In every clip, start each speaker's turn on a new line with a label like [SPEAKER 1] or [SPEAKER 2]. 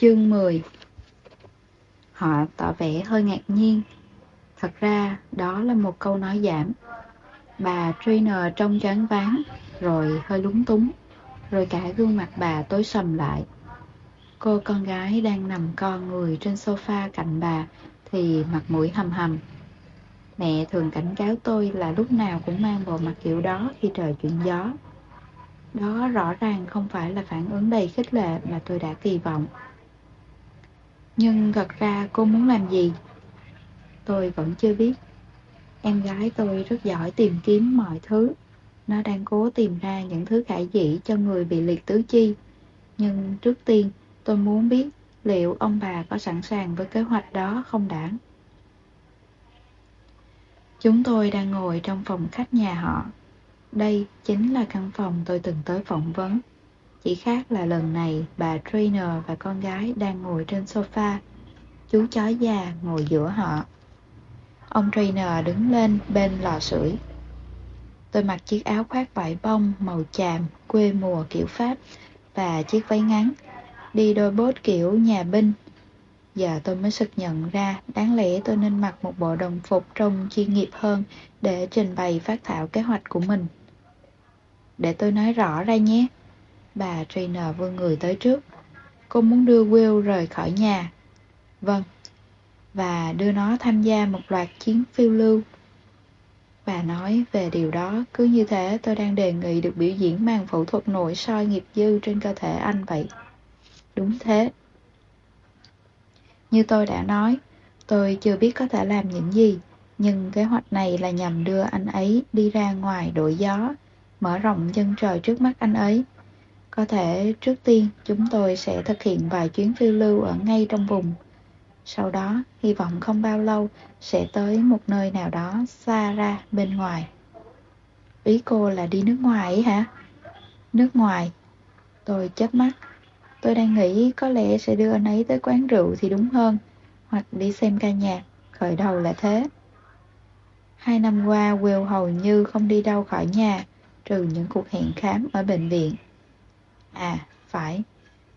[SPEAKER 1] Chương 10 Họ tỏ vẻ hơi ngạc nhiên. Thật ra, đó là một câu nói giảm. Bà trainer trông choáng váng, rồi hơi lúng túng, rồi cả gương mặt bà tối sầm lại. Cô con gái đang nằm co người trên sofa cạnh bà, thì mặt mũi hầm hầm. Mẹ thường cảnh cáo tôi là lúc nào cũng mang bộ mặt kiểu đó khi trời chuyển gió. Đó rõ ràng không phải là phản ứng đầy khích lệ mà tôi đã kỳ vọng. Nhưng thật ra cô muốn làm gì? Tôi vẫn chưa biết. Em gái tôi rất giỏi tìm kiếm mọi thứ. Nó đang cố tìm ra những thứ khả dĩ cho người bị liệt tứ chi. Nhưng trước tiên, tôi muốn biết liệu ông bà có sẵn sàng với kế hoạch đó không đã. Chúng tôi đang ngồi trong phòng khách nhà họ. Đây chính là căn phòng tôi từng tới phỏng vấn. Chỉ khác là lần này bà trainer và con gái đang ngồi trên sofa. Chú chó già ngồi giữa họ. Ông trainer đứng lên bên lò sưởi. Tôi mặc chiếc áo khoác vải bông màu chàm quê mùa kiểu Pháp và chiếc váy ngắn, đi đôi bốt kiểu nhà binh. Giờ tôi mới sực nhận ra đáng lẽ tôi nên mặc một bộ đồng phục trông chuyên nghiệp hơn để trình bày phát thảo kế hoạch của mình. Để tôi nói rõ ra nhé. Bà trainer vươn người tới trước. Cô muốn đưa Will rời khỏi nhà. Vâng. Và đưa nó tham gia một loạt chiến phiêu lưu. Bà nói về điều đó, cứ như thế tôi đang đề nghị được biểu diễn màn phẫu thuật nội soi nghiệp dư trên cơ thể anh vậy. Đúng thế. Như tôi đã nói, tôi chưa biết có thể làm những gì, nhưng kế hoạch này là nhằm đưa anh ấy đi ra ngoài đổi gió, mở rộng chân trời trước mắt anh ấy. Có thể trước tiên chúng tôi sẽ thực hiện vài chuyến phiêu lưu ở ngay trong vùng. Sau đó, hy vọng không bao lâu sẽ tới một nơi nào đó xa ra bên ngoài. Ý cô là đi nước ngoài ấy hả? Nước ngoài. Tôi chớp mắt. Tôi đang nghĩ có lẽ sẽ đưa anh ấy tới quán rượu thì đúng hơn. Hoặc đi xem ca nhạc. Khởi đầu là thế. Hai năm qua, Will hầu như không đi đâu khỏi nhà, trừ những cuộc hẹn khám ở bệnh viện. À, phải.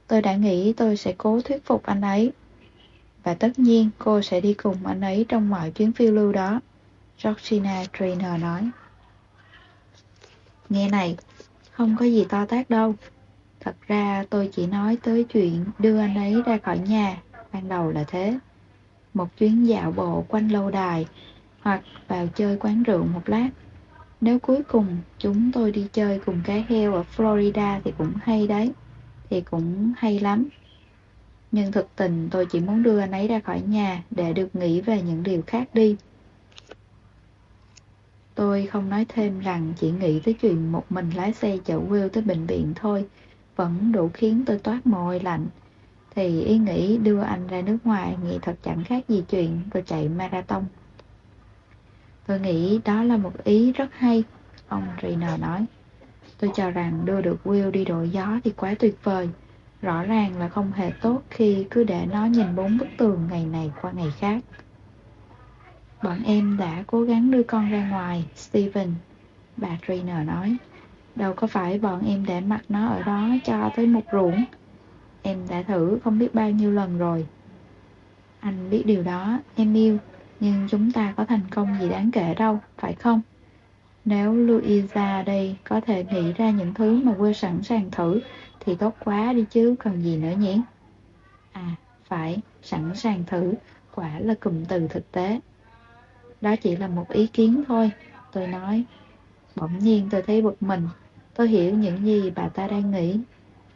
[SPEAKER 1] Tôi đã nghĩ tôi sẽ cố thuyết phục anh ấy. Và tất nhiên cô sẽ đi cùng anh ấy trong mọi chuyến phiêu lưu đó. Georgina Trainer nói. Nghe này, không có gì to tác đâu. Thật ra tôi chỉ nói tới chuyện đưa anh ấy ra khỏi nhà, ban đầu là thế. Một chuyến dạo bộ quanh lâu đài, hoặc vào chơi quán rượu một lát. Nếu cuối cùng chúng tôi đi chơi cùng cái heo ở Florida thì cũng hay đấy. Thì cũng hay lắm. Nhưng thực tình tôi chỉ muốn đưa anh ấy ra khỏi nhà để được nghĩ về những điều khác đi. Tôi không nói thêm rằng chỉ nghĩ tới chuyện một mình lái xe chở Will tới bệnh viện thôi, vẫn đủ khiến tôi toát mồ hôi lạnh. Thì ý nghĩ đưa anh ra nước ngoài nghĩ thật chẳng khác gì chuyện tôi chạy marathon. Tôi nghĩ đó là một ý rất hay, ông Riner nói. Tôi cho rằng đưa được Will đi đổi gió thì quá tuyệt vời. Rõ ràng là không hề tốt khi cứ để nó nhìn bốn bức tường ngày này qua ngày khác. Bọn em đã cố gắng đưa con ra ngoài, Steven, bà Trainer nói. Đâu có phải bọn em để mặc nó ở đó cho tới một ruộng. Em đã thử không biết bao nhiêu lần rồi. Anh biết điều đó, em yêu, nhưng chúng ta có thành công gì đáng kể đâu, phải không? Nếu Louisa đây có thể nghĩ ra những thứ mà quê sẵn sàng thử thì tốt quá đi chứ cần gì nữa nhỉ? À, phải, sẵn sàng thử, quả là cụm từ thực tế. Đó chỉ là một ý kiến thôi, tôi nói. Bỗng nhiên tôi thấy bực mình, tôi hiểu những gì bà ta đang nghĩ.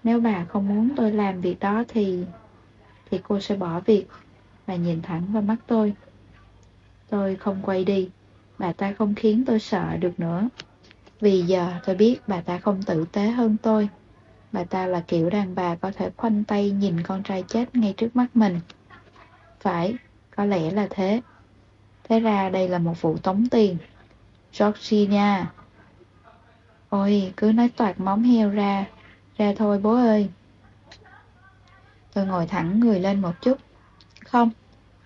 [SPEAKER 1] Nếu bà không muốn tôi làm việc đó thì... thì cô sẽ bỏ việc. Bà nhìn thẳng vào mắt tôi. Tôi không quay đi, bà ta không khiến tôi sợ được nữa. Vì giờ tôi biết bà ta không tử tế hơn tôi. Bà ta là kiểu đàn bà có thể khoanh tay nhìn con trai chết ngay trước mắt mình. Phải, có lẽ là thế. Thế ra đây là một vụ tống tiền. Georgina. Ôi, cứ nói toạt móng heo ra. Ra thôi bố ơi. Tôi ngồi thẳng người lên một chút. Không,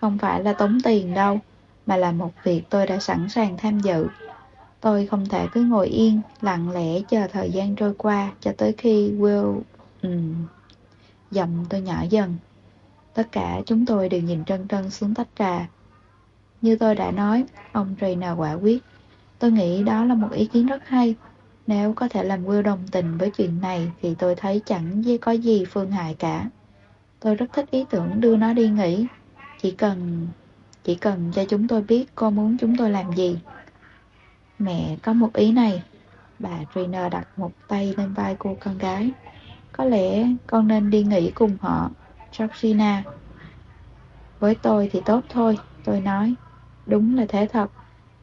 [SPEAKER 1] không phải là tống tiền đâu, mà là một việc tôi đã sẵn sàng tham dự. Tôi không thể cứ ngồi yên, lặng lẽ chờ thời gian trôi qua cho tới khi Will... Um, giọng tôi nhỏ dần. Tất cả chúng tôi đều nhìn trân trân xuống tách trà. Như tôi đã nói, ông Trainer quả quyết. Tôi nghĩ đó là một ý kiến rất hay. Nếu có thể làm Will đồng tình với chuyện này thì tôi thấy chẳng có gì phương hại cả. Tôi rất thích ý tưởng đưa nó đi nghỉ. Chỉ cần chỉ cần cho chúng tôi biết cô muốn chúng tôi làm gì. Mẹ có một ý này. Bà Trainer đặt một tay lên vai cô con gái. Có lẽ con nên đi nghỉ cùng họ, Georgina. Với tôi thì tốt thôi, tôi nói. Đúng là thế thật,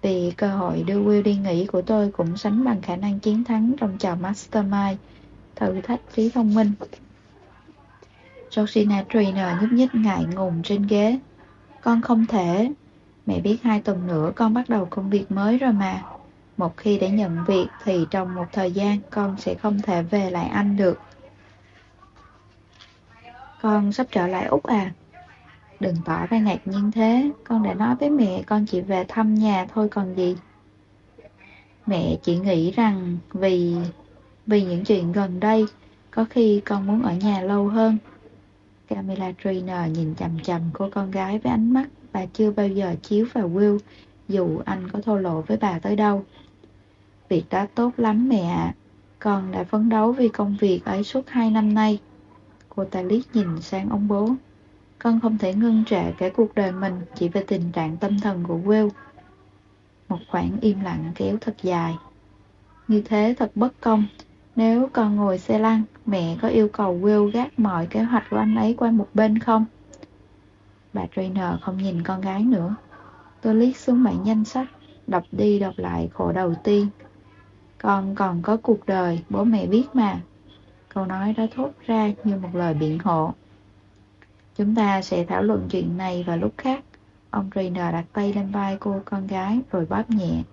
[SPEAKER 1] vì cơ hội đưa Will đi nghỉ của tôi cũng sánh bằng khả năng chiến thắng trong trò Mastermind, thử thách trí thông minh. Georgina Trainer nhúc nhích ngại ngùng trên ghế. Con không thể. Mẹ biết hai tuần nữa con bắt đầu công việc mới rồi mà. Một khi đã nhận việc thì trong một thời gian con sẽ không thể về lại Anh được. Con sắp trở lại Úc à? Đừng tỏ ra ngạc nhiên thế, con đã nói với mẹ con chỉ về thăm nhà thôi còn gì. Mẹ chỉ nghĩ rằng vì vì những chuyện gần đây, có khi con muốn ở nhà lâu hơn. Camilla Trainer nhìn chầm chầm cô con gái với ánh mắt bà chưa bao giờ chiếu vào Will, dù anh có thô lộ với bà tới đâu. Việc đó tốt lắm mẹ ạ. Con đã phấn đấu vì công việc ấy suốt hai năm nay. Cô ta liếc nhìn sang ông bố. Con không thể ngưng trệ cả cuộc đời mình chỉ về tình trạng tâm thần của Will. Một khoảng im lặng kéo thật dài. Như thế thật bất công. Nếu con ngồi xe lăn, mẹ có yêu cầu Will gác mọi kế hoạch của anh ấy qua một bên không? Bà Trainer không nhìn con gái nữa. Tôi liếc xuống bản danh sách, đọc đi đọc lại khổ đầu tiên. Con còn có cuộc đời, bố mẹ biết mà. Câu nói đó thốt ra như một lời biện hộ. Chúng ta sẽ thảo luận chuyện này vào lúc khác. Ông Trainer đặt tay lên vai cô con gái rồi bóp nhẹ.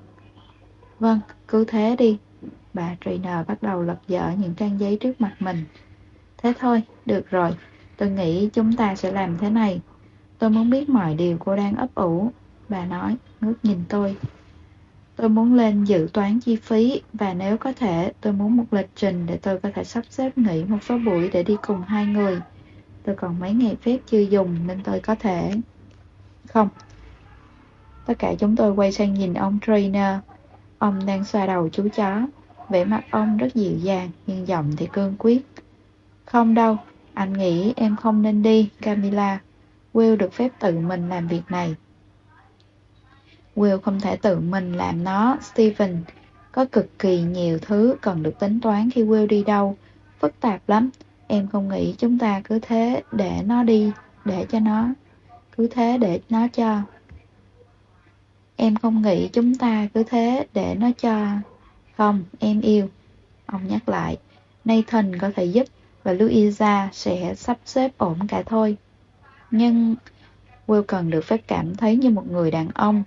[SPEAKER 1] Vâng, cứ thế đi. Bà Trainer bắt đầu lật dở những trang giấy trước mặt mình. Thế thôi, được rồi. Tôi nghĩ chúng ta sẽ làm thế này. Tôi muốn biết mọi điều cô đang ấp ủ. Bà nói, ngước nhìn tôi. Tôi muốn lên dự toán chi phí và nếu có thể tôi muốn một lịch trình để tôi có thể sắp xếp nghỉ một số buổi để đi cùng hai người. Tôi còn mấy ngày phép chưa dùng nên tôi có thể... Không. Tất cả chúng tôi quay sang nhìn ông trainer. Ông đang xoa đầu chú chó. Vẻ mặt ông rất dịu dàng nhưng giọng thì cương quyết. Không đâu, anh nghĩ em không nên đi, Camilla. Will được phép tự mình làm việc này. Will không thể tự mình làm nó, Stephen. Có cực kỳ nhiều thứ cần được tính toán khi Will đi đâu. Phức tạp lắm. Em không nghĩ chúng ta cứ thế để nó đi, để cho nó. Cứ thế để nó cho. Em không nghĩ chúng ta cứ thế để nó cho. Không, em yêu. Ông nhắc lại. Nathan có thể giúp và Louisa sẽ sắp xếp ổn cả thôi. Nhưng Will cần được phép cảm thấy như một người đàn ông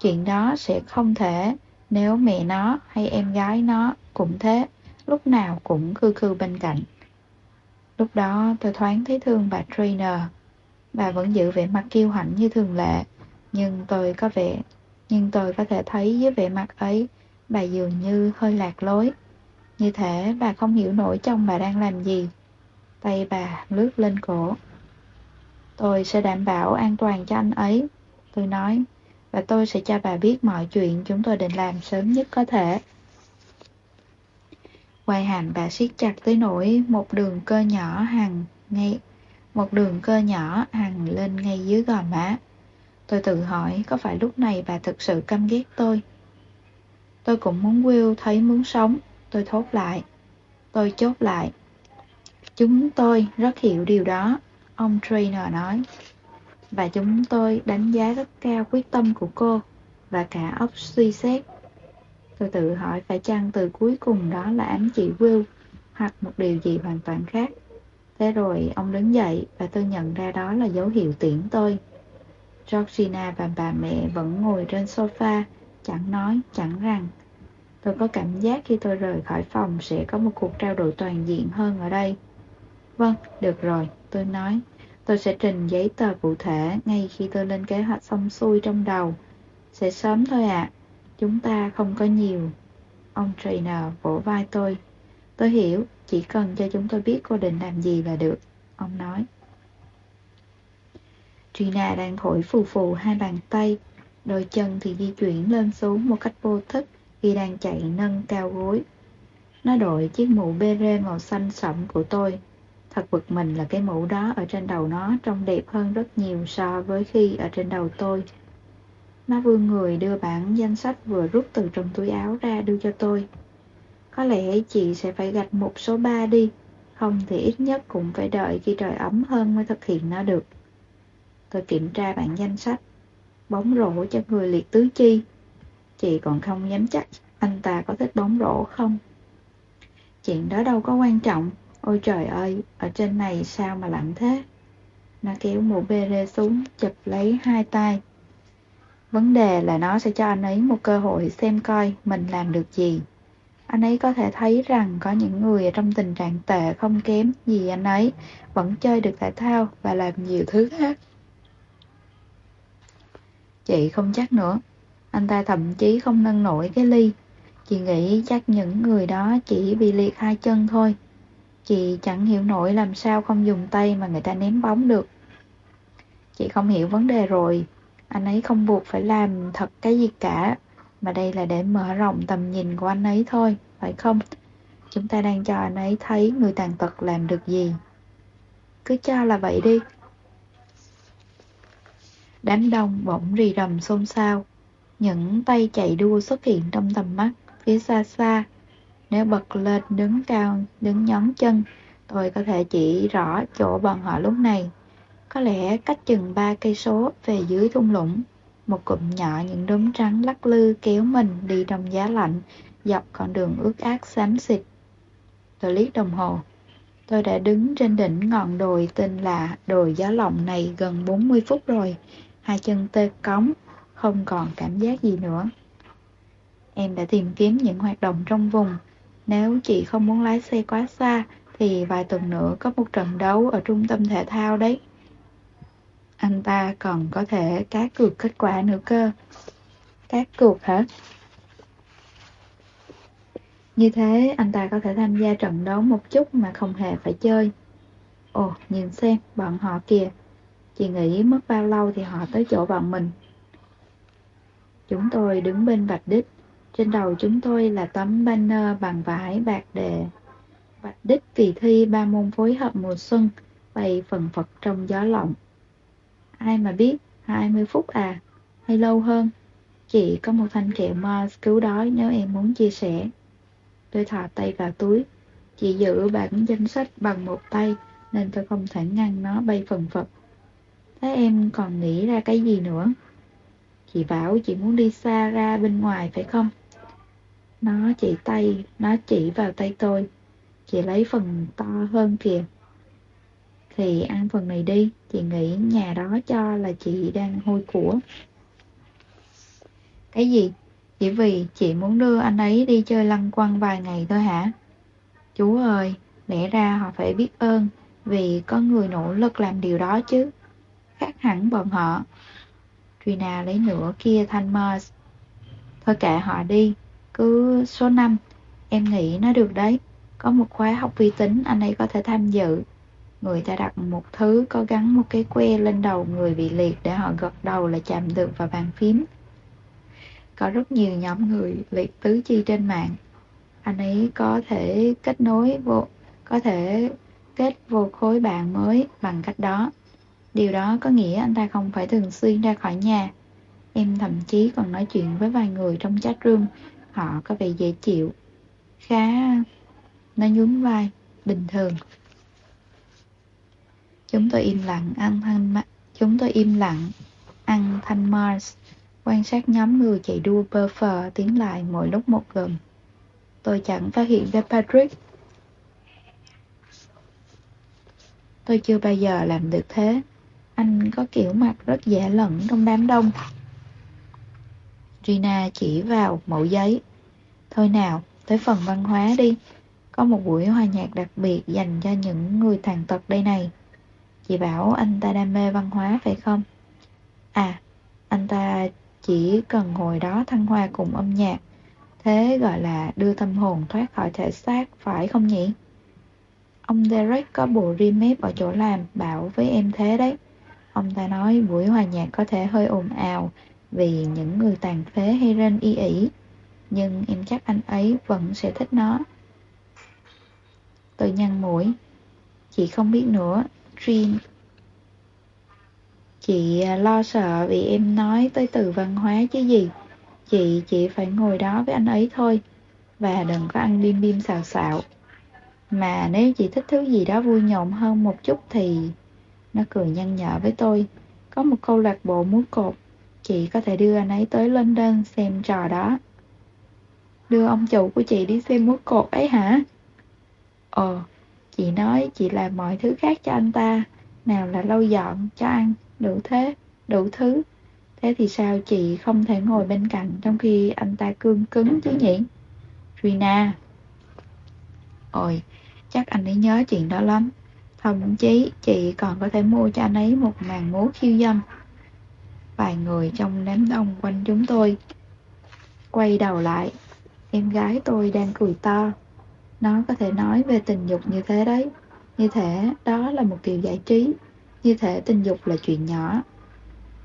[SPEAKER 1] Chuyện đó sẽ không thể nếu mẹ nó hay em gái nó cũng thế, lúc nào cũng khư khư bên cạnh. Lúc đó tôi thoáng thấy thương bà trainer. Bà vẫn giữ vẻ mặt kiêu hãnh như thường lệ, nhưng tôi có vẻ, nhưng tôi có thể thấy dưới vẻ mặt ấy, bà dường như hơi lạc lối. Như thể bà không hiểu nổi chồng bà đang làm gì. Tay bà lướt lên cổ. Tôi sẽ đảm bảo an toàn cho anh ấy. Tôi nói, và tôi sẽ cho bà biết mọi chuyện chúng tôi định làm sớm nhất có thể. Quay hàm bà siết chặt tới nỗi một đường cơ nhỏ hằng ngay một đường cơ nhỏ hằng lên ngay dưới gò má. Tôi tự hỏi có phải lúc này bà thực sự căm ghét tôi. Tôi cũng muốn Will thấy muốn sống, tôi thốt lại. Tôi chốt lại. Chúng tôi rất hiểu điều đó, ông trainer nói và chúng tôi đánh giá rất cao quyết tâm của cô và cả óc suy xét. Tôi tự hỏi phải chăng từ cuối cùng đó là ám chỉ Will hoặc một điều gì hoàn toàn khác. Thế rồi ông đứng dậy và tôi nhận ra đó là dấu hiệu tiễn tôi. Georgina và bà mẹ vẫn ngồi trên sofa, chẳng nói, chẳng rằng. Tôi có cảm giác khi tôi rời khỏi phòng sẽ có một cuộc trao đổi toàn diện hơn ở đây. Vâng, được rồi, tôi nói. Tôi sẽ trình giấy tờ cụ thể ngay khi tôi lên kế hoạch xong xuôi trong đầu. Sẽ sớm thôi ạ. À. Chúng ta không có nhiều. Ông trainer vỗ vai tôi. Tôi hiểu, chỉ cần cho chúng tôi biết cô định làm gì là được. Ông nói. Trina đang thổi phù phù hai bàn tay, đôi chân thì di chuyển lên xuống một cách vô thức khi đang chạy nâng cao gối. Nó đội chiếc mũ bê rê màu xanh sẫm của tôi. Thật bực mình là cái mũ đó ở trên đầu nó trông đẹp hơn rất nhiều so với khi ở trên đầu tôi. Nó vươn người đưa bản danh sách vừa rút từ trong túi áo ra đưa cho tôi. Có lẽ chị sẽ phải gạch một số ba đi, không thì ít nhất cũng phải đợi khi trời ấm hơn mới thực hiện nó được. Tôi kiểm tra bản danh sách. Bóng rổ cho người liệt tứ chi. Chị còn không dám chắc anh ta có thích bóng rổ không. Chuyện đó đâu có quan trọng. Ôi trời ơi, ở trên này sao mà lạnh thế? Nó kéo mũ bê rê xuống, chụp lấy hai tay. Vấn đề là nó sẽ cho anh ấy một cơ hội xem coi mình làm được gì. Anh ấy có thể thấy rằng có những người ở trong tình trạng tệ không kém gì anh ấy, vẫn chơi được thể thao và làm nhiều thứ khác. Chị không chắc nữa, anh ta thậm chí không nâng nổi cái ly. Chị nghĩ chắc những người đó chỉ bị liệt hai chân thôi. Chị chẳng hiểu nổi làm sao không dùng tay mà người ta ném bóng được. Chị không hiểu vấn đề rồi, anh ấy không buộc phải làm thật cái gì cả, mà đây là để mở rộng tầm nhìn của anh ấy thôi, phải không? Chúng ta đang cho anh ấy thấy người tàn tật làm được gì. Cứ cho là vậy đi. Đám đông bỗng rì rầm xôn xao. Những tay chạy đua xuất hiện trong tầm mắt, phía xa xa. Nếu bật lên đứng cao, đứng nhón chân, tôi có thể chỉ rõ chỗ bọn họ lúc này. Có lẽ cách chừng ba cây số về dưới thung lũng, một cụm nhỏ những đốm trắng lắc lư kéo mình đi trong giá lạnh, dọc con đường ướt át xám xịt. Tôi liếc đồng hồ. Tôi đã đứng trên đỉnh ngọn đồi tên là đồi gió lộng này gần 40 phút rồi. Hai chân tê cống, không còn cảm giác gì nữa. Em đã tìm kiếm những hoạt động trong vùng. Nếu chị không muốn lái xe quá xa, thì vài tuần nữa có một trận đấu ở trung tâm thể thao đấy. Anh ta còn có thể cá cược kết quả nữa cơ. Cá cược hả? Như thế anh ta có thể tham gia trận đấu một chút mà không hề phải chơi. Ồ, nhìn xem, bọn họ kìa. Chị nghĩ mất bao lâu thì họ tới chỗ bọn mình. Chúng tôi đứng bên vạch đích. Trên đầu chúng tôi là tấm banner bằng vải bạc đề. Vạch đích kỳ thi ba môn phối hợp mùa xuân, bay phần phật trong gió lộng. Ai mà biết, 20 phút à, hay lâu hơn. Chị có một thanh kẹo Mars cứu đói nếu em muốn chia sẻ. Tôi thò tay vào túi. Chị giữ bản danh sách bằng một tay nên tôi không thể ngăn nó bay phần phật. Thế em còn nghĩ ra cái gì nữa? Chị bảo chị muốn đi xa ra bên ngoài phải không? Nó chỉ tay, nó chỉ vào tay tôi. Chị lấy phần to hơn kìa. Thì ăn phần này đi, chị nghĩ nhà đó cho là chị đang hôi của. Cái gì? Chỉ vì chị muốn đưa anh ấy đi chơi lăng quăng vài ngày thôi hả? Chú ơi, lẽ ra họ phải biết ơn vì có người nỗ lực làm điều đó chứ. Khác hẳn bọn họ. Trina lấy nửa kia thanh Mars. Thôi kệ họ đi, cứ số 5, em nghĩ nó được đấy. Có một khóa học vi tính anh ấy có thể tham dự. Người ta đặt một thứ có gắn một cái que lên đầu người bị liệt để họ gật đầu là chạm được vào bàn phím. Có rất nhiều nhóm người liệt tứ chi trên mạng. Anh ấy có thể kết nối vô, có thể kết vô khối bạn mới bằng cách đó. Điều đó có nghĩa anh ta không phải thường xuyên ra khỏi nhà. Em thậm chí còn nói chuyện với vài người trong chat room, họ có vẻ dễ chịu. Khá... Nó nhún vai, bình thường. Chúng tôi im lặng ăn thanh Chúng tôi im lặng ăn thanh Mars quan sát nhóm người chạy đua bơ phờ tiến lại mỗi lúc một gần. Tôi chẳng phát hiện ra Patrick. Tôi chưa bao giờ làm được thế. Anh có kiểu mặt rất dễ lẫn trong đám đông. Gina chỉ vào mẫu giấy. Thôi nào, tới phần văn hóa đi. Có một buổi hòa nhạc đặc biệt dành cho những người tàn tật đây này. Chị bảo anh ta đam mê văn hóa phải không? À, anh ta chỉ cần hồi đó thăng hoa cùng âm nhạc. Thế gọi là đưa tâm hồn thoát khỏi thể xác, phải không nhỉ? Ông Derek có bộ remake ở chỗ làm, bảo với em thế đấy. Ông ta nói buổi hòa nhạc có thể hơi ồn ào vì những người tàn phế hay rên y ỉ, nhưng em chắc anh ấy vẫn sẽ thích nó. Tôi nhăn mũi. Chị không biết nữa, Jean. Chị à, lo sợ vì em nói tới từ văn hóa chứ gì. Chị chỉ phải ngồi đó với anh ấy thôi. Và đừng có ăn bim bim xào xạo. Mà nếu chị thích thứ gì đó vui nhộn hơn một chút thì... Nó cười nhăn nhở với tôi. Có một câu lạc bộ múa cột. Chị có thể đưa anh ấy tới London xem trò đó. Đưa ông chủ của chị đi xem múa cột ấy hả? Ờ, chị nói chị làm mọi thứ khác cho anh ta. Nào là lau dọn, cho ăn, đủ thế, đủ thứ. Thế thì sao chị không thể ngồi bên cạnh trong khi anh ta cương cứng chứ nhỉ? Rina. Ôi, chắc anh ấy nhớ chuyện đó lắm. Thậm chí chị còn có thể mua cho anh ấy một màn múa khiêu dâm. Vài người trong đám đông quanh chúng tôi quay đầu lại. Em gái tôi đang cười to. Nó có thể nói về tình dục như thế đấy. Như thể đó là một kiểu giải trí. Như thể tình dục là chuyện nhỏ.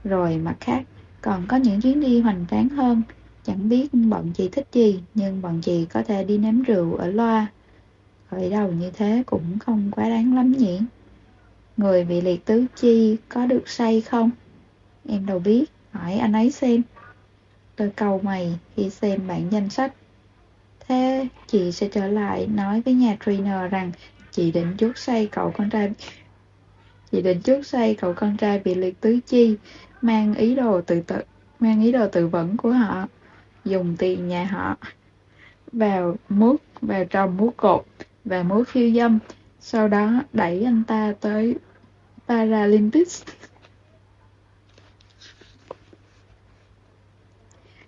[SPEAKER 1] Rồi mặt khác, còn có những chuyến đi hoành tráng hơn. Chẳng biết bọn chị thích gì, nhưng bọn chị có thể đi ném rượu ở loa. Khởi đầu như thế cũng không quá đáng lắm nhỉ. Người bị liệt tứ chi có được say không? Em đâu biết, hỏi anh ấy xem. Tôi cầu mày khi xem bản danh sách. Thế chị sẽ trở lại nói với nhà trainer rằng chị định chuốt say cậu con trai Chị định chuốt say cậu con trai bị liệt tứ chi mang ý đồ tự tự mang ý đồ tự vẫn của họ dùng tiền nhà họ vào mút vào trong mút cột và múa khiêu dâm. Sau đó đẩy anh ta tới Paralympics.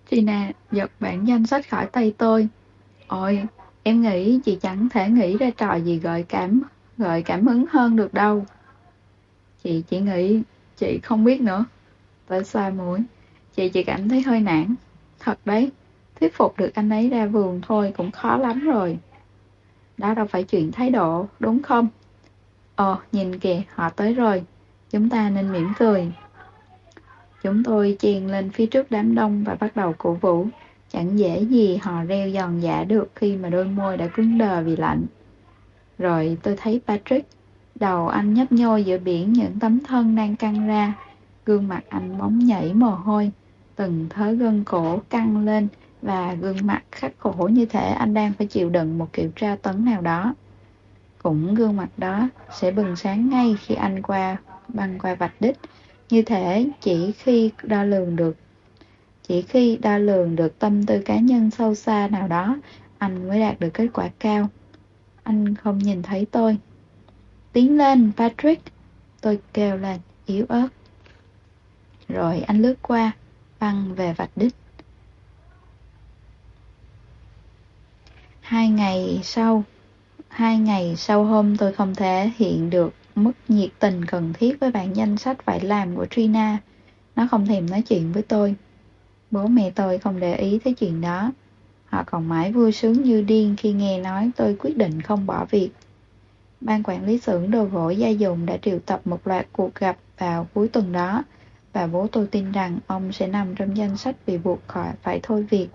[SPEAKER 1] Tina giật bản danh sách khỏi tay tôi. Ôi, em nghĩ chị chẳng thể nghĩ ra trò gì gợi cảm gợi cảm hứng hơn được đâu. Chị chỉ nghĩ chị không biết nữa. Tôi xoa mũi. Chị chỉ cảm thấy hơi nản. Thật đấy Thuyết phục được anh ấy ra vườn thôi cũng khó lắm rồi. Đó đâu phải chuyện thái độ, đúng không? Ồ, nhìn kìa, họ tới rồi. Chúng ta nên mỉm cười. Chúng tôi chèn lên phía trước đám đông và bắt đầu cổ vũ. Chẳng dễ gì họ reo giòn giả được khi mà đôi môi đã cứng đờ vì lạnh. Rồi tôi thấy Patrick Đầu anh nhấp nhô giữa biển những tấm thân đang căng ra. Gương mặt anh bóng nhảy mồ hôi Từng thớ gân cổ căng lên và gương mặt khắc khổ như thể anh đang phải chịu đựng một kiểu tra tấn nào đó Cũng gương mặt đó sẽ bừng sáng ngay khi anh qua băng qua vạch đích Như thể chỉ khi đo lường được Chỉ khi đo lường được tâm tư cá nhân sâu xa nào đó Anh mới đạt được kết quả cao Anh không nhìn thấy tôi Tiến lên, Patrick. Tôi kêu lên, yếu ớt. Rồi anh lướt qua, băng về vạch đích. Hai ngày sau, hai ngày sau hôm tôi không thể hiện được mức nhiệt tình cần thiết với bản danh sách phải làm của Trina. Nó không thèm nói chuyện với tôi. Bố mẹ tôi không để ý tới chuyện đó. Họ còn mãi vui sướng như điên khi nghe nói tôi quyết định không bỏ việc. Ban quản lý xưởng đồ gỗ gia dụng đã triệu tập một loạt cuộc gặp vào cuối tuần đó và bố tôi tin rằng ông sẽ nằm trong danh sách bị buộc khỏi phải thôi việc.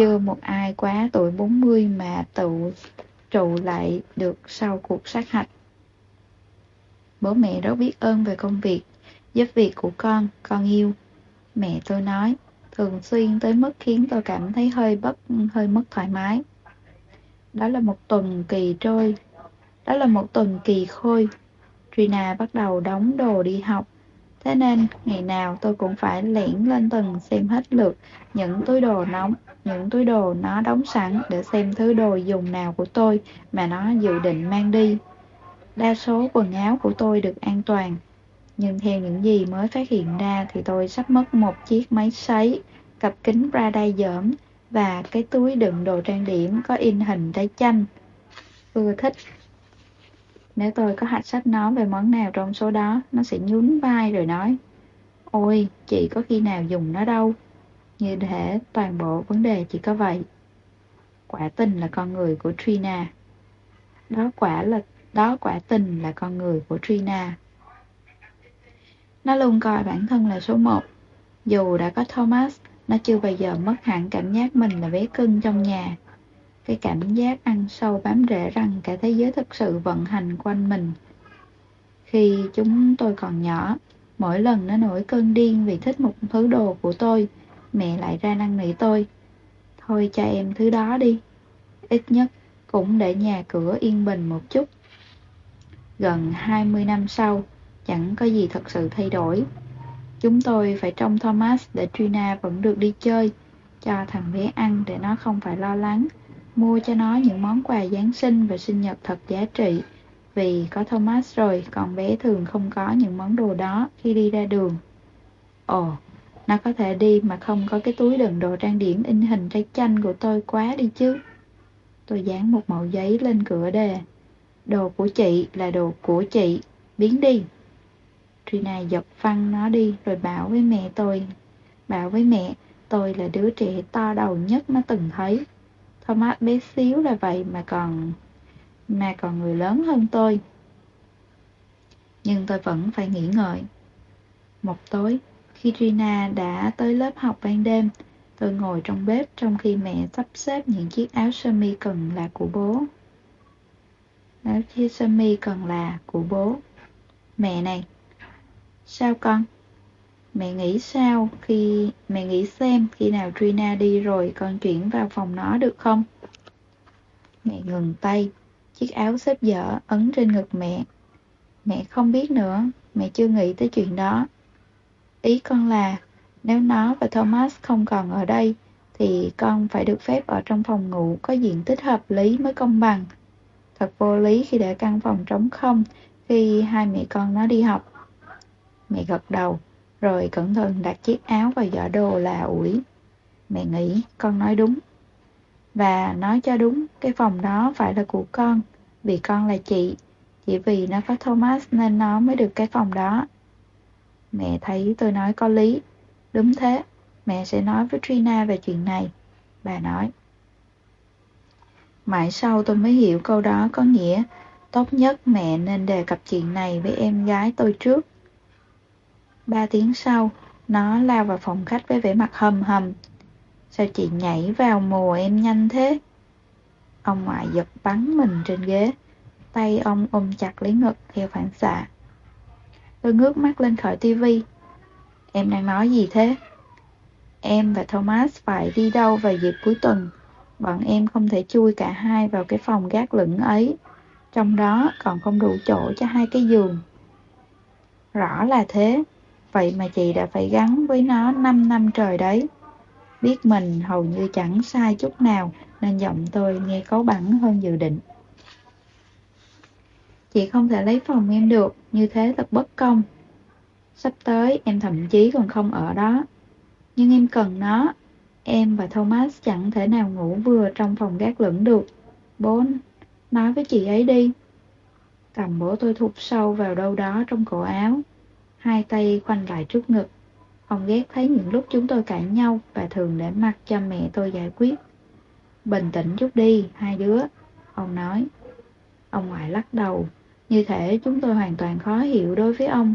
[SPEAKER 1] Chưa một ai quá tuổi 40 mà tự trụ lại được sau cuộc sát hạch. Bố mẹ rất biết ơn về công việc, giúp việc của con, con yêu. Mẹ tôi nói, thường xuyên tới mức khiến tôi cảm thấy hơi bất, hơi mất thoải mái. Đó là một tuần kỳ trôi đó là một tuần kỳ khôi. Trina bắt đầu đóng đồ đi học. Thế nên, ngày nào tôi cũng phải lẻn lên tầng xem hết lượt những túi đồ nóng, những túi đồ nó đóng sẵn để xem thứ đồ dùng nào của tôi mà nó dự định mang đi. Đa số quần áo của tôi được an toàn. Nhưng theo những gì mới phát hiện ra thì tôi sắp mất một chiếc máy sấy, cặp kính Prada dởm và cái túi đựng đồ trang điểm có in hình trái chanh. Vừa thích nếu tôi có hạch sách nó về món nào trong số đó, nó sẽ nhún vai rồi nói Ôi, chị có khi nào dùng nó đâu Như thế toàn bộ vấn đề chỉ có vậy Quả tình là con người của Trina Đó quả là đó quả tình là con người của Trina Nó luôn coi bản thân là số một. Dù đã có Thomas, nó chưa bao giờ mất hẳn cảm giác mình là bé cưng trong nhà. Cái cảm giác ăn sâu bám rễ rằng cả thế giới thực sự vận hành quanh mình. Khi chúng tôi còn nhỏ, mỗi lần nó nổi cơn điên vì thích một thứ đồ của tôi, mẹ lại ra năn nỉ tôi. Thôi cho em thứ đó đi. Ít nhất cũng để nhà cửa yên bình một chút. Gần 20 năm sau, chẳng có gì thật sự thay đổi. Chúng tôi phải trông Thomas để Trina vẫn được đi chơi, cho thằng bé ăn để nó không phải lo lắng, mua cho nó những món quà Giáng sinh và sinh nhật thật giá trị. Vì có Thomas rồi, còn bé thường không có những món đồ đó khi đi ra đường. Ồ, nó có thể đi mà không có cái túi đựng đồ trang điểm in hình trái chanh của tôi quá đi chứ. Tôi dán một mẫu giấy lên cửa đề. Đồ của chị là đồ của chị, biến đi. Trina giật phăng nó đi rồi bảo với mẹ tôi. Bảo với mẹ, tôi là đứa trẻ to đầu nhất nó từng thấy. Thomas bé xíu là vậy mà còn... mà còn người lớn hơn tôi. Nhưng tôi vẫn phải nghĩ ngợi. Một tối, khi Gina đã tới lớp học ban đêm, tôi ngồi trong bếp trong khi mẹ sắp xếp những chiếc áo sơ mi cần là của bố. Áo sơ mi cần là của bố. Mẹ này, Sao con? Mẹ nghĩ sao khi... Mẹ nghĩ xem khi nào Trina đi rồi con chuyển vào phòng nó được không? Mẹ ngừng tay, chiếc áo xếp dở ấn trên ngực mẹ. Mẹ không biết nữa, mẹ chưa nghĩ tới chuyện đó. Ý con là, nếu nó và Thomas không còn ở đây, thì con phải được phép ở trong phòng ngủ có diện tích hợp lý mới công bằng. Thật vô lý khi để căn phòng trống không khi hai mẹ con nó đi học. Mẹ gật đầu, rồi cẩn thận đặt chiếc áo vào giỏ đồ là ủi. Mẹ nghĩ con nói đúng. Và nói cho đúng, cái phòng đó phải là của con, vì con là chị. Chỉ vì nó có Thomas nên nó mới được cái phòng đó. Mẹ thấy tôi nói có lý. Đúng thế, mẹ sẽ nói với Trina về chuyện này. Bà nói. Mãi sau tôi mới hiểu câu đó có nghĩa tốt nhất mẹ nên đề cập chuyện này với em gái tôi trước. Ba tiếng sau, nó lao vào phòng khách với vẻ mặt hầm hầm. Sao chị nhảy vào mồ em nhanh thế? Ông ngoại giật bắn mình trên ghế. Tay ông ôm chặt lấy ngực theo phản xạ. Tôi ngước mắt lên khỏi tivi. Em đang nói gì thế? Em và Thomas phải đi đâu vào dịp cuối tuần. Bọn em không thể chui cả hai vào cái phòng gác lửng ấy. Trong đó còn không đủ chỗ cho hai cái giường. Rõ là thế. Vậy mà chị đã phải gắn với nó 5 năm trời đấy. Biết mình hầu như chẳng sai chút nào nên giọng tôi nghe cấu bẳn hơn dự định. Chị không thể lấy phòng em được, như thế thật bất công. Sắp tới em thậm chí còn không ở đó. Nhưng em cần nó. Em và Thomas chẳng thể nào ngủ vừa trong phòng gác lửng được. Bố, nói với chị ấy đi. Cầm bố tôi thụt sâu vào đâu đó trong cổ áo hai tay khoanh lại trước ngực. Ông ghét thấy những lúc chúng tôi cãi nhau và thường để mặc cho mẹ tôi giải quyết. Bình tĩnh chút đi, hai đứa, ông nói. Ông ngoại lắc đầu, như thể chúng tôi hoàn toàn khó hiểu đối với ông.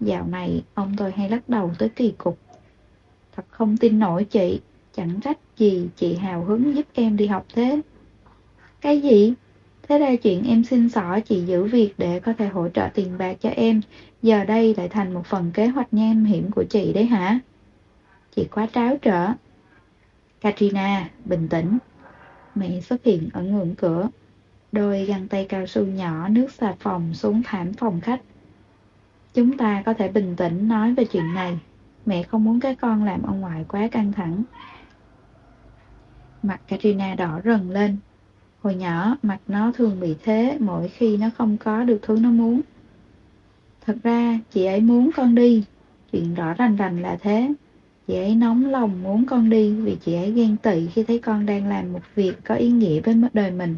[SPEAKER 1] Dạo này, ông tôi hay lắc đầu tới kỳ cục. Thật không tin nổi chị, chẳng trách gì chị hào hứng giúp em đi học thế. Cái gì? Thế ra chuyện em xin xỏ chị giữ việc để có thể hỗ trợ tiền bạc cho em, giờ đây lại thành một phần kế hoạch nham hiểm của chị đấy hả? Chị quá tráo trở. Katrina, bình tĩnh. Mẹ xuất hiện ở ngưỡng cửa. Đôi găng tay cao su nhỏ nước xà phòng xuống thảm phòng khách. Chúng ta có thể bình tĩnh nói về chuyện này. Mẹ không muốn các con làm ông ngoại quá căng thẳng. Mặt Katrina đỏ rần lên, Hồi nhỏ, mặt nó thường bị thế mỗi khi nó không có được thứ nó muốn. Thật ra, chị ấy muốn con đi. Chuyện rõ rành rành là thế. Chị ấy nóng lòng muốn con đi vì chị ấy ghen tị khi thấy con đang làm một việc có ý nghĩa với đời mình.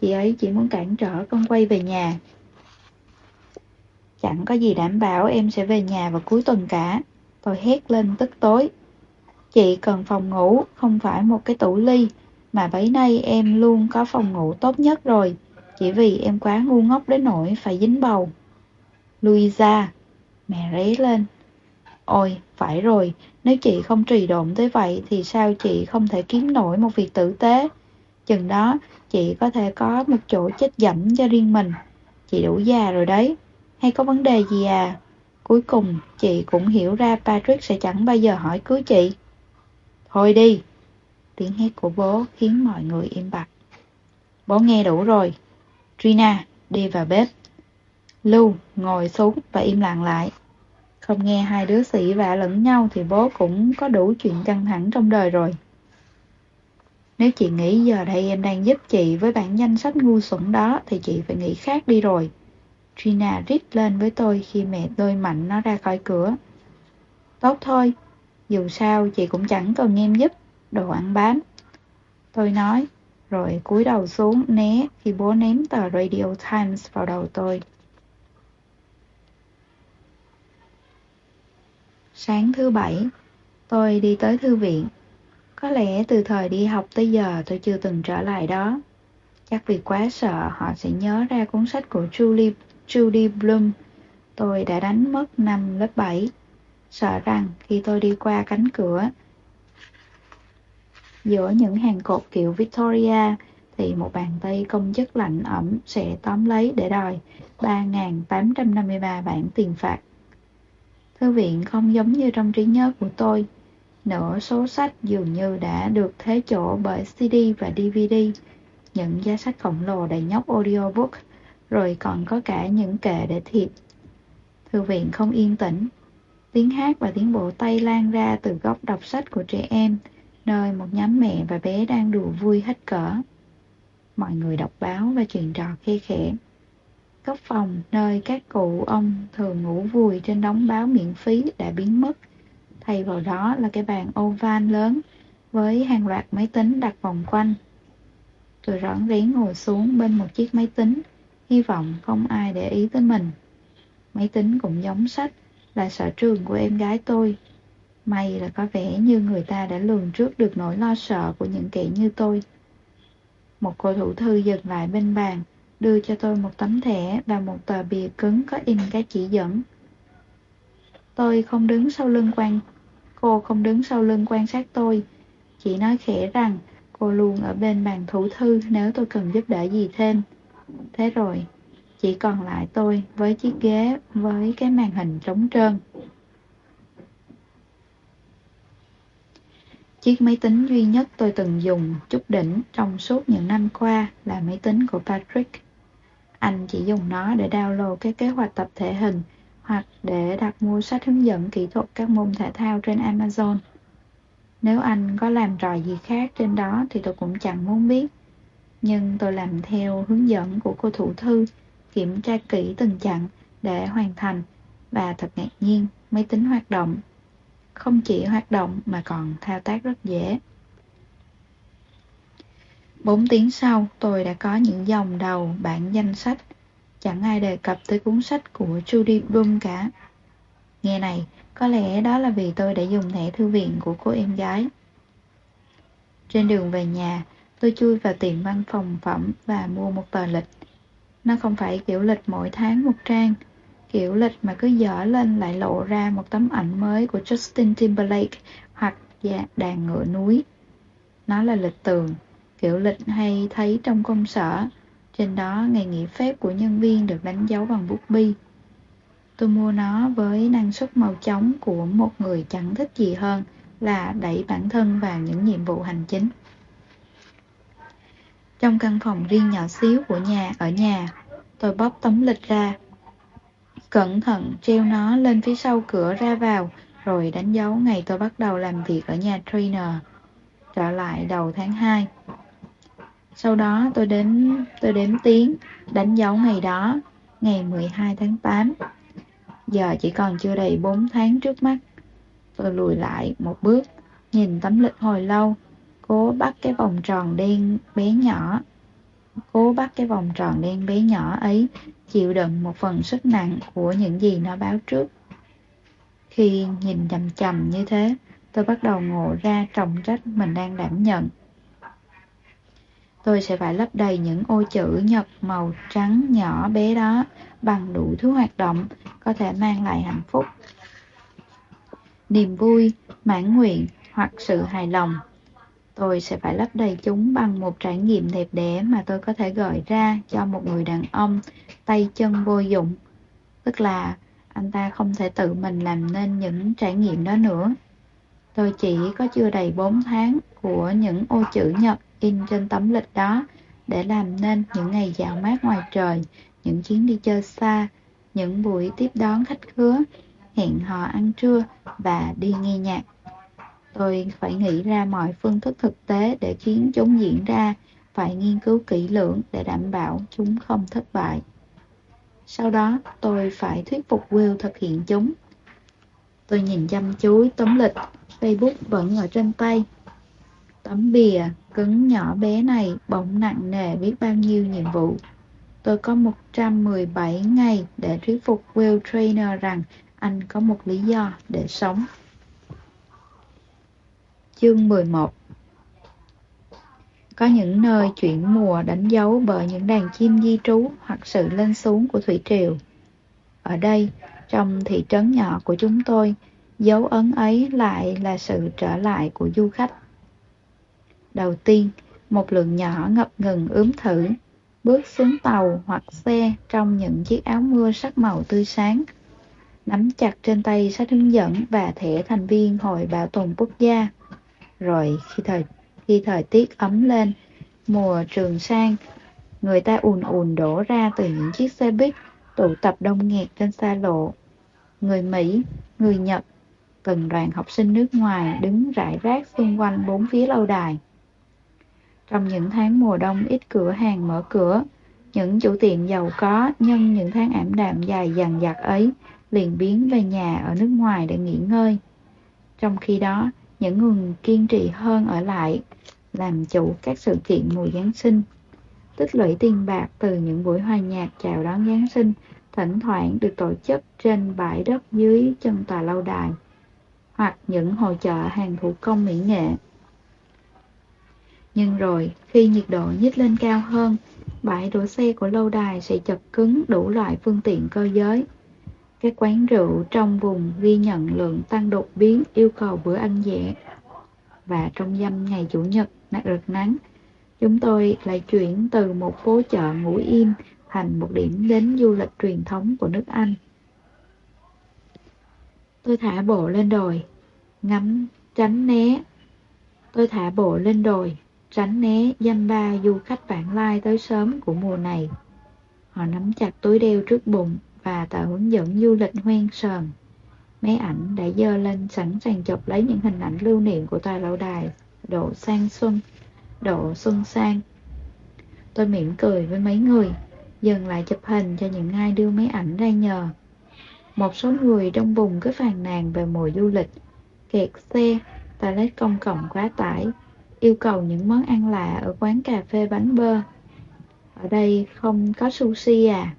[SPEAKER 1] Chị ấy chỉ muốn cản trở con quay về nhà. Chẳng có gì đảm bảo em sẽ về nhà vào cuối tuần cả. Tôi hét lên tức tối. Chị cần phòng ngủ, không phải một cái tủ ly mà bấy nay em luôn có phòng ngủ tốt nhất rồi, chỉ vì em quá ngu ngốc đến nỗi phải dính bầu. Louisa, Mẹ ré lên. Ôi, phải rồi, nếu chị không trì độn tới vậy thì sao chị không thể kiếm nổi một việc tử tế? Chừng đó, chị có thể có một chỗ chết dẫm cho riêng mình. Chị đủ già rồi đấy. Hay có vấn đề gì à? Cuối cùng, chị cũng hiểu ra Patrick sẽ chẳng bao giờ hỏi cưới chị. Thôi đi! Tiếng hét của bố khiến mọi người im bặt. Bố nghe đủ rồi. Trina, đi vào bếp. Lưu, ngồi xuống và im lặng lại. Không nghe hai đứa sĩ vả lẫn nhau thì bố cũng có đủ chuyện căng thẳng trong đời rồi. Nếu chị nghĩ giờ đây em đang giúp chị với bản danh sách ngu xuẩn đó thì chị phải nghĩ khác đi rồi. Trina rít lên với tôi khi mẹ tôi mạnh nó ra khỏi cửa. Tốt thôi, dù sao chị cũng chẳng cần em giúp, đồ ăn bán. Tôi nói, rồi cúi đầu xuống né khi bố ném tờ Radio Times vào đầu tôi. Sáng thứ bảy, tôi đi tới thư viện. Có lẽ từ thời đi học tới giờ tôi chưa từng trở lại đó. Chắc vì quá sợ họ sẽ nhớ ra cuốn sách của Julie, Judy Bloom. Tôi đã đánh mất năm lớp 7. Sợ rằng khi tôi đi qua cánh cửa giữa những hàng cột kiểu Victoria thì một bàn tay công chức lạnh ẩm sẽ tóm lấy để đòi 3.853 bản tiền phạt. Thư viện không giống như trong trí nhớ của tôi. Nửa số sách dường như đã được thế chỗ bởi CD và DVD, những giá sách khổng lồ đầy nhóc audiobook, rồi còn có cả những kệ để thiệp. Thư viện không yên tĩnh. Tiếng hát và tiếng bộ tay lan ra từ góc đọc sách của trẻ em, nơi một nhóm mẹ và bé đang đùa vui hết cỡ. Mọi người đọc báo và chuyện trò khe khẽ. Góc phòng nơi các cụ ông thường ngủ vùi trên đống báo miễn phí đã biến mất. Thay vào đó là cái bàn oval lớn với hàng loạt máy tính đặt vòng quanh. Tôi rón rén ngồi xuống bên một chiếc máy tính, hy vọng không ai để ý tới mình. Máy tính cũng giống sách, là sở trường của em gái tôi. May là có vẻ như người ta đã lường trước được nỗi lo sợ của những kẻ như tôi. Một cô thủ thư dừng lại bên bàn, đưa cho tôi một tấm thẻ và một tờ bìa cứng có in các chỉ dẫn. Tôi không đứng sau lưng quan, cô không đứng sau lưng quan sát tôi, chỉ nói khẽ rằng cô luôn ở bên bàn thủ thư nếu tôi cần giúp đỡ gì thêm. Thế rồi, chỉ còn lại tôi với chiếc ghế với cái màn hình trống trơn. Chiếc máy tính duy nhất tôi từng dùng chút đỉnh trong suốt những năm qua là máy tính của Patrick. Anh chỉ dùng nó để download các kế hoạch tập thể hình hoặc để đặt mua sách hướng dẫn kỹ thuật các môn thể thao trên Amazon. Nếu anh có làm trò gì khác trên đó thì tôi cũng chẳng muốn biết. Nhưng tôi làm theo hướng dẫn của cô thủ thư, kiểm tra kỹ từng chặng để hoàn thành và thật ngạc nhiên, máy tính hoạt động. Không chỉ hoạt động mà còn thao tác rất dễ. 4 tiếng sau, tôi đã có những dòng đầu bản danh sách. Chẳng ai đề cập tới cuốn sách của Judy Bloom cả. Nghe này, có lẽ đó là vì tôi đã dùng thẻ thư viện của cô em gái. Trên đường về nhà, tôi chui vào tiệm văn phòng phẩm và mua một tờ lịch. Nó không phải kiểu lịch mỗi tháng một trang, kiểu lịch mà cứ dở lên lại lộ ra một tấm ảnh mới của Justin Timberlake hoặc dạ, đàn ngựa núi. Nó là lịch tường, kiểu lịch hay thấy trong công sở. Trên đó ngày nghỉ phép của nhân viên được đánh dấu bằng bút bi. Tôi mua nó với năng suất màu trống của một người chẳng thích gì hơn là đẩy bản thân vào những nhiệm vụ hành chính. Trong căn phòng riêng nhỏ xíu của nhà ở nhà, tôi bóp tấm lịch ra. Cẩn thận treo nó lên phía sau cửa ra vào, rồi đánh dấu ngày tôi bắt đầu làm việc ở nhà trainer. Trở lại đầu tháng 2. Sau đó tôi đến tôi đếm tiếng, đánh dấu ngày đó, ngày 12 tháng 8. Giờ chỉ còn chưa đầy 4 tháng trước mắt. Tôi lùi lại một bước, nhìn tấm lịch hồi lâu, cố bắt cái vòng tròn đen bé nhỏ. Cố bắt cái vòng tròn đen bé nhỏ ấy chịu đựng một phần sức nặng của những gì nó báo trước. Khi nhìn chầm chầm như thế, tôi bắt đầu ngộ ra trọng trách mình đang đảm nhận. Tôi sẽ phải lấp đầy những ô chữ nhật màu trắng nhỏ bé đó bằng đủ thứ hoạt động có thể mang lại hạnh phúc. Niềm vui, mãn nguyện hoặc sự hài lòng. Tôi sẽ phải lấp đầy chúng bằng một trải nghiệm đẹp đẽ mà tôi có thể gợi ra cho một người đàn ông tay chân vô dụng. Tức là anh ta không thể tự mình làm nên những trải nghiệm đó nữa. Tôi chỉ có chưa đầy 4 tháng của những ô chữ nhật in trên tấm lịch đó để làm nên những ngày dạo mát ngoài trời, những chuyến đi chơi xa, những buổi tiếp đón khách khứa, hẹn hò ăn trưa và đi nghe nhạc. Tôi phải nghĩ ra mọi phương thức thực tế để khiến chúng diễn ra, phải nghiên cứu kỹ lưỡng để đảm bảo chúng không thất bại. Sau đó, tôi phải thuyết phục Will thực hiện chúng. Tôi nhìn chăm chú tấm lịch, Facebook vẫn ở trên tay. Tấm bìa cứng nhỏ bé này bỗng nặng nề biết bao nhiêu nhiệm vụ. Tôi có 117 ngày để thuyết phục Will Trainer rằng anh có một lý do để sống. Chương 11 có những nơi chuyển mùa đánh dấu bởi những đàn chim di trú hoặc sự lên xuống của thủy triều. Ở đây, trong thị trấn nhỏ của chúng tôi, dấu ấn ấy lại là sự trở lại của du khách. Đầu tiên, một lượng nhỏ ngập ngừng ướm thử, bước xuống tàu hoặc xe trong những chiếc áo mưa sắc màu tươi sáng, nắm chặt trên tay sách hướng dẫn và thẻ thành viên Hội Bảo tồn Quốc gia. Rồi khi thời, khi thời tiết ấm lên, mùa trường sang, người ta ùn ùn đổ ra từ những chiếc xe buýt tụ tập đông nghẹt trên xa lộ. Người Mỹ, người Nhật, từng đoàn học sinh nước ngoài đứng rải rác xung quanh bốn phía lâu đài. Trong những tháng mùa đông ít cửa hàng mở cửa, những chủ tiệm giàu có nhân những tháng ảm đạm dài dằng dặc ấy liền biến về nhà ở nước ngoài để nghỉ ngơi. Trong khi đó, những người kiên trì hơn ở lại, làm chủ các sự kiện mùa Giáng sinh. Tích lũy tiền bạc từ những buổi hòa nhạc chào đón Giáng sinh thỉnh thoảng được tổ chức trên bãi đất dưới chân tòa lâu đài hoặc những hội chợ hàng thủ công mỹ nghệ. Nhưng rồi, khi nhiệt độ nhích lên cao hơn, bãi đổ xe của lâu đài sẽ chật cứng đủ loại phương tiện cơ giới. Các quán rượu trong vùng ghi nhận lượng tăng đột biến yêu cầu bữa ăn nhẹ. Và trong dăm ngày Chủ nhật rực nắng, chúng tôi lại chuyển từ một phố chợ ngủ im thành một điểm đến du lịch truyền thống của nước Anh. Tôi thả bộ lên đồi, ngắm, tránh né. Tôi thả bộ lên đồi, tránh né dăm ba du khách vãng lai tới sớm của mùa này. Họ nắm chặt túi đeo trước bụng và tạo hướng dẫn du lịch hoen sờn. Máy ảnh đã dơ lên sẵn sàng chụp lấy những hình ảnh lưu niệm của tòa lâu đài, độ sang xuân, độ xuân sang. Tôi mỉm cười với mấy người, dừng lại chụp hình cho những ai đưa máy ảnh ra nhờ. Một số người trong vùng cứ phàn nàn về mùa du lịch, kẹt xe, toilet công cộng quá tải, yêu cầu những món ăn lạ ở quán cà phê bánh bơ. Ở đây không có sushi à?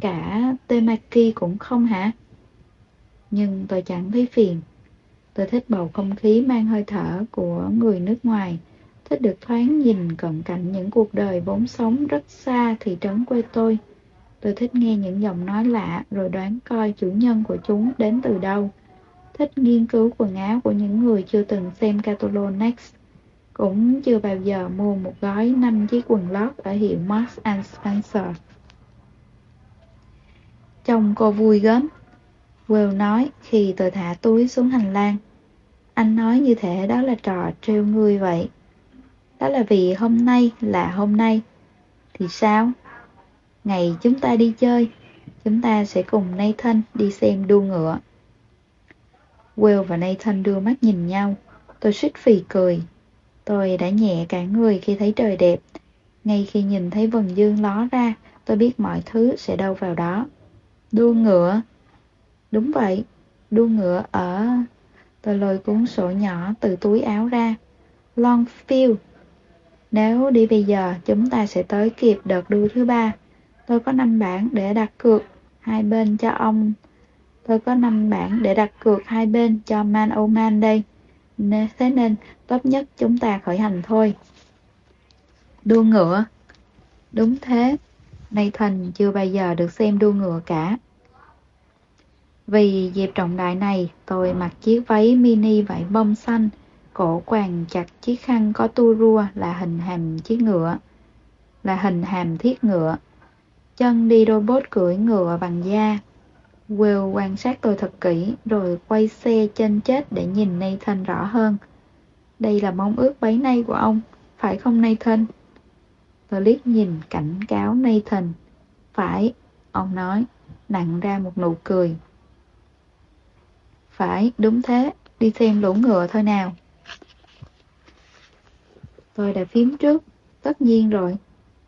[SPEAKER 1] Cả temaki cũng không hả? Nhưng tôi chẳng thấy phiền. Tôi thích bầu không khí mang hơi thở của người nước ngoài, thích được thoáng nhìn cận cảnh những cuộc đời vốn sống rất xa thị trấn quê tôi. Tôi thích nghe những giọng nói lạ rồi đoán coi chủ nhân của chúng đến từ đâu. Thích nghiên cứu quần áo của những người chưa từng xem Catalog Next. Cũng chưa bao giờ mua một gói 5 chiếc quần lót ở hiệu Marks and Spencer. Chồng cô vui gớm. Will nói khi tôi thả túi xuống hành lang. Anh nói như thế đó là trò trêu người vậy. Đó là vì hôm nay là hôm nay. Thì sao? Ngày chúng ta đi chơi, chúng ta sẽ cùng Nathan đi xem đua ngựa. Will và Nathan đưa mắt nhìn nhau. Tôi suýt phì cười. Tôi đã nhẹ cả người khi thấy trời đẹp. Ngay khi nhìn thấy vần dương ló ra, tôi biết mọi thứ sẽ đâu vào đó. Đua ngựa. Đúng vậy, đua ngựa ở... Tôi lôi cuốn sổ nhỏ từ túi áo ra. Longfield. Nếu đi bây giờ, chúng ta sẽ tới kịp đợt đua thứ ba. Tôi có 5 bản để đặt cược hai bên cho ông. Tôi có 5 bản để đặt cược hai bên cho Man O Man đây. Nên, thế nên, tốt nhất chúng ta khởi hành thôi. Đua ngựa. Đúng thế, Nathan chưa bao giờ được xem đua ngựa cả. Vì dịp trọng đại này, tôi mặc chiếc váy mini vải bông xanh, cổ quàng chặt chiếc khăn có tua rua là hình hàm chiếc ngựa, là hình hàm thiết ngựa. Chân đi đôi bốt cưỡi ngựa bằng da. Will quan sát tôi thật kỹ, rồi quay xe chân chết để nhìn Nathan rõ hơn. Đây là mong ước bấy nay của ông, phải không Nathan? Tôi liếc nhìn cảnh cáo Nathan. Phải, ông nói, nặng ra một nụ cười. Phải, đúng thế, đi xem lũ ngựa thôi nào. Tôi đã phím trước, tất nhiên rồi.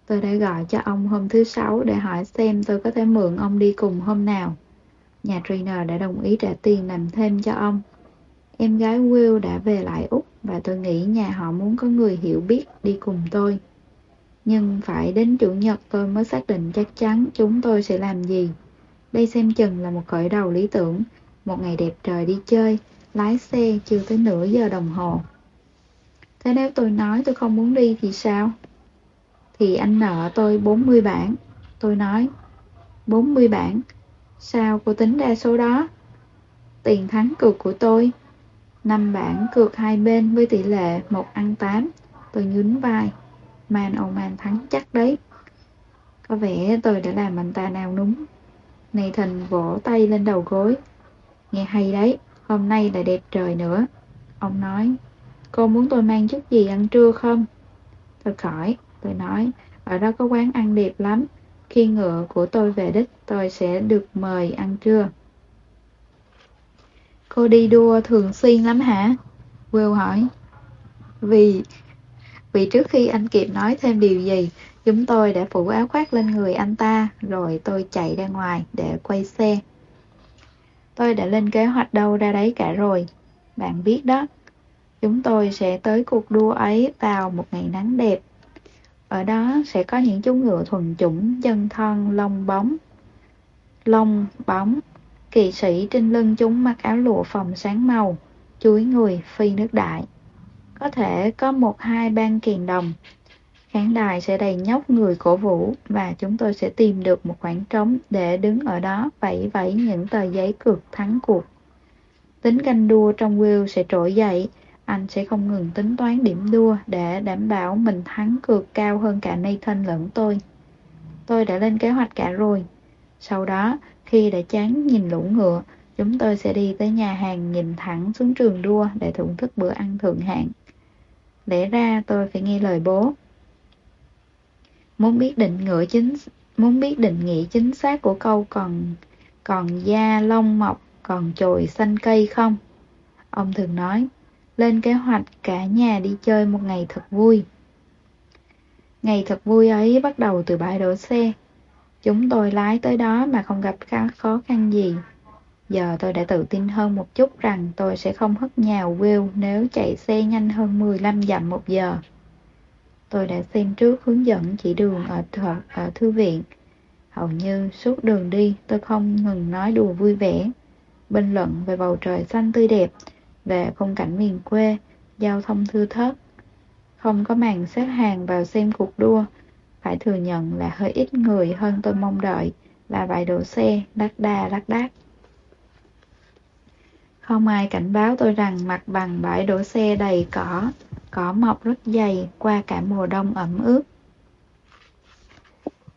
[SPEAKER 1] Tôi đã gọi cho ông hôm thứ sáu để hỏi xem tôi có thể mượn ông đi cùng hôm nào. Nhà trainer đã đồng ý trả tiền làm thêm cho ông. Em gái Will đã về lại Úc và tôi nghĩ nhà họ muốn có người hiểu biết đi cùng tôi. Nhưng phải đến Chủ nhật tôi mới xác định chắc chắn chúng tôi sẽ làm gì. Đây xem chừng là một khởi đầu lý tưởng, một ngày đẹp trời đi chơi, lái xe chưa tới nửa giờ đồng hồ. Thế nếu tôi nói tôi không muốn đi thì sao? Thì anh nợ tôi 40 bảng. Tôi nói, 40 bảng? Sao cô tính ra số đó? Tiền thắng cược của tôi. năm bảng cược hai bên với tỷ lệ một ăn 8. Tôi nhún vai. Man ông man thắng chắc đấy. Có vẻ tôi đã làm anh ta nào núng. Nathan vỗ tay lên đầu gối. Nghe hay đấy, hôm nay là đẹp trời nữa. Ông nói, cô muốn tôi mang chút gì ăn trưa không? Tôi khỏi, tôi nói, ở đó có quán ăn đẹp lắm. Khi ngựa của tôi về đích, tôi sẽ được mời ăn trưa. Cô đi đua thường xuyên lắm hả? Will hỏi. Vì vì trước khi anh kịp nói thêm điều gì, chúng tôi đã phủ áo khoác lên người anh ta, rồi tôi chạy ra ngoài để quay xe. Tôi đã lên kế hoạch đâu ra đấy cả rồi. Bạn biết đó, chúng tôi sẽ tới cuộc đua ấy vào một ngày nắng đẹp. Ở đó sẽ có những chú ngựa thuần chủng, chân thon, lông bóng. Lông, bóng, kỳ sĩ trên lưng chúng mặc áo lụa phòng sáng màu, chuối người phi nước đại. Có thể có một hai ban kiền đồng. Khán đài sẽ đầy nhóc người cổ vũ và chúng tôi sẽ tìm được một khoảng trống để đứng ở đó vẫy vẫy những tờ giấy cược thắng cuộc. Tính ganh đua trong Will sẽ trỗi dậy, anh sẽ không ngừng tính toán điểm đua để đảm bảo mình thắng cược cao hơn cả Nathan lẫn tôi. Tôi đã lên kế hoạch cả rồi. Sau đó, khi đã chán nhìn lũ ngựa, chúng tôi sẽ đi tới nhà hàng nhìn thẳng xuống trường đua để thưởng thức bữa ăn thượng hạng. Lẽ ra tôi phải nghe lời bố. Muốn biết định ngựa chính muốn biết định nghĩa chính xác của câu còn còn da lông mọc còn chồi xanh cây không? Ông thường nói, lên kế hoạch cả nhà đi chơi một ngày thật vui. Ngày thật vui ấy bắt đầu từ bãi đổ xe. Chúng tôi lái tới đó mà không gặp khó khăn gì. Giờ tôi đã tự tin hơn một chút rằng tôi sẽ không hất nhào Will nếu chạy xe nhanh hơn 15 dặm một giờ. Tôi đã xem trước hướng dẫn chỉ đường ở, th ở thư viện. Hầu như suốt đường đi tôi không ngừng nói đùa vui vẻ, bình luận về bầu trời xanh tươi đẹp, về khung cảnh miền quê, giao thông thưa thớt. Không có màn xếp hàng vào xem cuộc đua, phải thừa nhận là hơi ít người hơn tôi mong đợi và bãi đổ xe đắt đa lắc đác. Không ai cảnh báo tôi rằng mặt bằng bãi đổ xe đầy cỏ, cỏ mọc rất dày qua cả mùa đông ẩm ướt.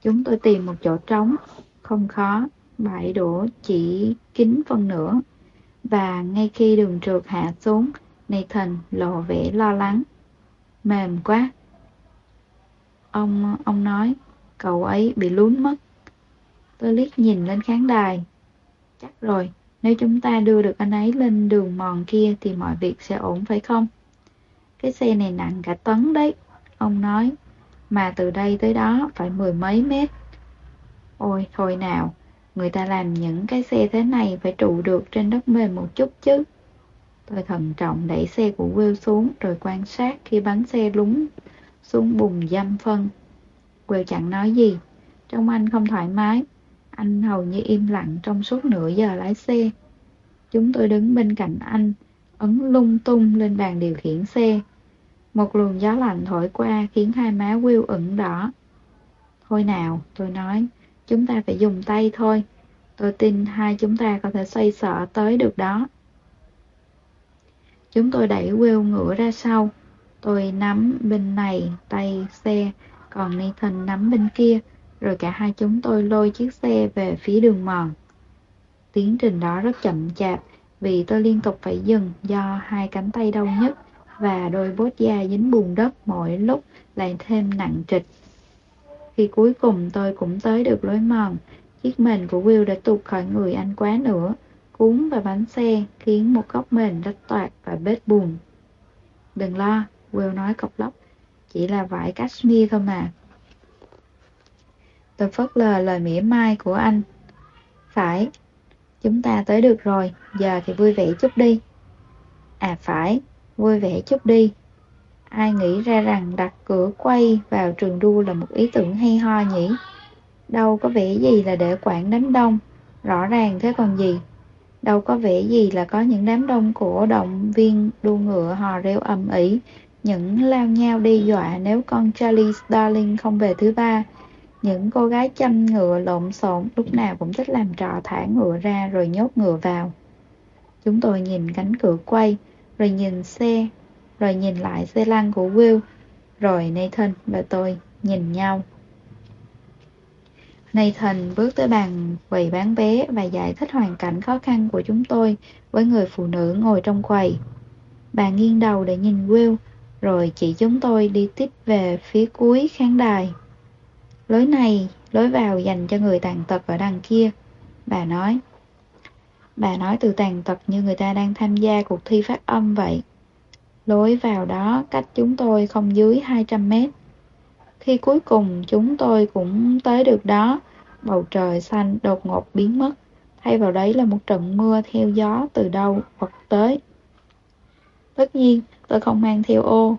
[SPEAKER 1] Chúng tôi tìm một chỗ trống, không khó, bãi đổ chỉ kín phần nửa. Và ngay khi đường trượt hạ xuống, Nathan lộ vẻ lo lắng. Mềm quá. Ông ông nói, cậu ấy bị lún mất. Tôi liếc nhìn lên khán đài. Chắc rồi, nếu chúng ta đưa được anh ấy lên đường mòn kia thì mọi việc sẽ ổn phải không? Cái xe này nặng cả tấn đấy, ông nói. Mà từ đây tới đó phải mười mấy mét. Ôi thôi nào, người ta làm những cái xe thế này phải trụ được trên đất mềm một chút chứ. Tôi thận trọng đẩy xe của Will xuống rồi quan sát khi bánh xe lúng xuống bùn dăm phân. Will chẳng nói gì, trong anh không thoải mái, anh hầu như im lặng trong suốt nửa giờ lái xe. Chúng tôi đứng bên cạnh anh, ấn lung tung lên bàn điều khiển xe. Một luồng gió lạnh thổi qua khiến hai má Will ửng đỏ. Thôi nào, tôi nói, chúng ta phải dùng tay thôi. Tôi tin hai chúng ta có thể xoay sở tới được đó. Chúng tôi đẩy Will ngửa ra sau. Tôi nắm bên này tay xe, còn Nathan nắm bên kia, rồi cả hai chúng tôi lôi chiếc xe về phía đường mòn. Tiến trình đó rất chậm chạp, vì tôi liên tục phải dừng do hai cánh tay đau nhức và đôi bốt da dính bùn đất mỗi lúc lại thêm nặng trịch. Khi cuối cùng tôi cũng tới được lối mòn, chiếc mền của Will đã tụt khỏi người anh quá nữa, cuốn vào bánh xe khiến một góc mền rách toạc và bết bùn. Đừng lo, Will nói cọc lóc, chỉ là vải cashmere thôi mà. Tôi phớt lờ lời mỉa mai của anh. Phải, chúng ta tới được rồi, giờ thì vui vẻ chút đi. À phải, vui vẻ chút đi. Ai nghĩ ra rằng đặt cửa quay vào trường đua là một ý tưởng hay ho nhỉ? Đâu có vẻ gì là để quản đám đông, rõ ràng thế còn gì. Đâu có vẻ gì là có những đám đông cổ động viên đua ngựa hò reo ầm ĩ, những lao nhau đe dọa nếu con Charlie Darling không về thứ ba. Những cô gái chăm ngựa lộn xộn lúc nào cũng thích làm trò thả ngựa ra rồi nhốt ngựa vào. Chúng tôi nhìn cánh cửa quay, rồi nhìn xe, rồi nhìn lại xe lăn của Will, rồi Nathan và tôi nhìn nhau. Nathan bước tới bàn quầy bán vé và giải thích hoàn cảnh khó khăn của chúng tôi với người phụ nữ ngồi trong quầy. Bà nghiêng đầu để nhìn Will, rồi chỉ chúng tôi đi tiếp về phía cuối khán đài. Lối này, lối vào dành cho người tàn tật ở đằng kia, bà nói. Bà nói từ tàn tật như người ta đang tham gia cuộc thi phát âm vậy. Lối vào đó cách chúng tôi không dưới 200 mét. Khi cuối cùng chúng tôi cũng tới được đó, bầu trời xanh đột ngột biến mất, thay vào đấy là một trận mưa theo gió từ đâu vật tới. Tất nhiên, tôi không mang theo ô.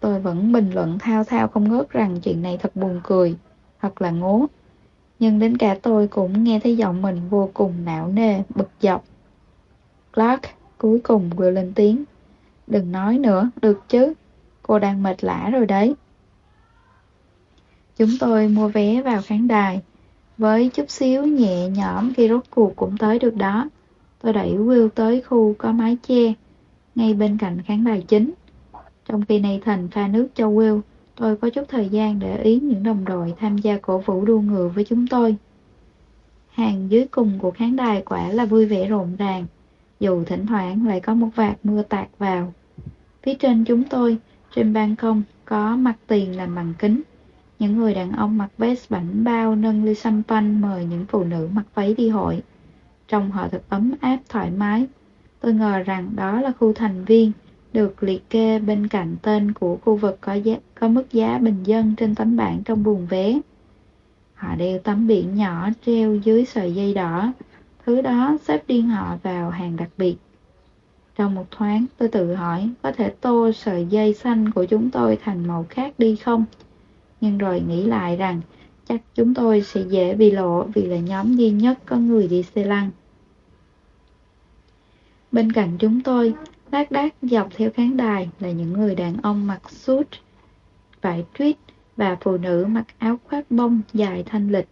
[SPEAKER 1] Tôi vẫn bình luận thao thao không ngớt rằng chuyện này thật buồn cười, hoặc là ngố. Nhưng đến cả tôi cũng nghe thấy giọng mình vô cùng não nề, bực dọc. Clark cuối cùng vừa lên tiếng. Đừng nói nữa, được chứ. Cô đang mệt lã rồi đấy. Chúng tôi mua vé vào khán đài. Với chút xíu nhẹ nhõm khi rốt cuộc cũng tới được đó. Tôi đẩy Will tới khu có mái che, ngay bên cạnh khán đài chính. Trong khi này thành pha nước cho Will, tôi có chút thời gian để ý những đồng đội tham gia cổ vũ đua ngựa với chúng tôi. Hàng dưới cùng của khán đài quả là vui vẻ rộn ràng, dù thỉnh thoảng lại có một vạt mưa tạt vào. Phía trên chúng tôi, trên ban công, có mặt tiền làm bằng kính. Những người đàn ông mặc vest bảnh bao nâng ly champagne mời những phụ nữ mặc váy đi hội. Trông họ thật ấm áp thoải mái. Tôi ngờ rằng đó là khu thành viên, được liệt kê bên cạnh tên của khu vực có, giá, có mức giá bình dân trên tấm bảng trong buồng vé. Họ đeo tấm biển nhỏ treo dưới sợi dây đỏ, thứ đó xếp điên họ vào hàng đặc biệt. Trong một thoáng, tôi tự hỏi có thể tô sợi dây xanh của chúng tôi thành màu khác đi không? Nhưng rồi nghĩ lại rằng chắc chúng tôi sẽ dễ bị lộ vì là nhóm duy nhất có người đi xe lăn. Bên cạnh chúng tôi, lác đác dọc theo khán đài là những người đàn ông mặc suit, vải tuyết và phụ nữ mặc áo khoác bông dài thanh lịch.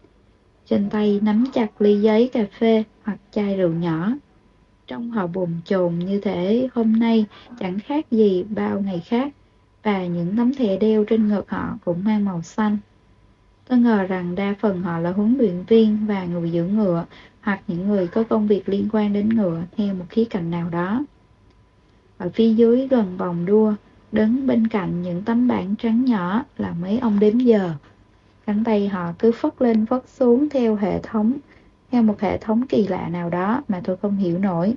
[SPEAKER 1] Trên tay nắm chặt ly giấy cà phê hoặc chai rượu nhỏ. Trong họ bồn chồn như thể hôm nay chẳng khác gì bao ngày khác và những tấm thẻ đeo trên ngực họ cũng mang màu xanh. Tôi ngờ rằng đa phần họ là huấn luyện viên và người giữ ngựa hoặc những người có công việc liên quan đến ngựa theo một khía cạnh nào đó và phía dưới gần vòng đua, đứng bên cạnh những tấm bảng trắng nhỏ là mấy ông đếm giờ. Cánh tay họ cứ phất lên phất xuống theo hệ thống, theo một hệ thống kỳ lạ nào đó mà tôi không hiểu nổi.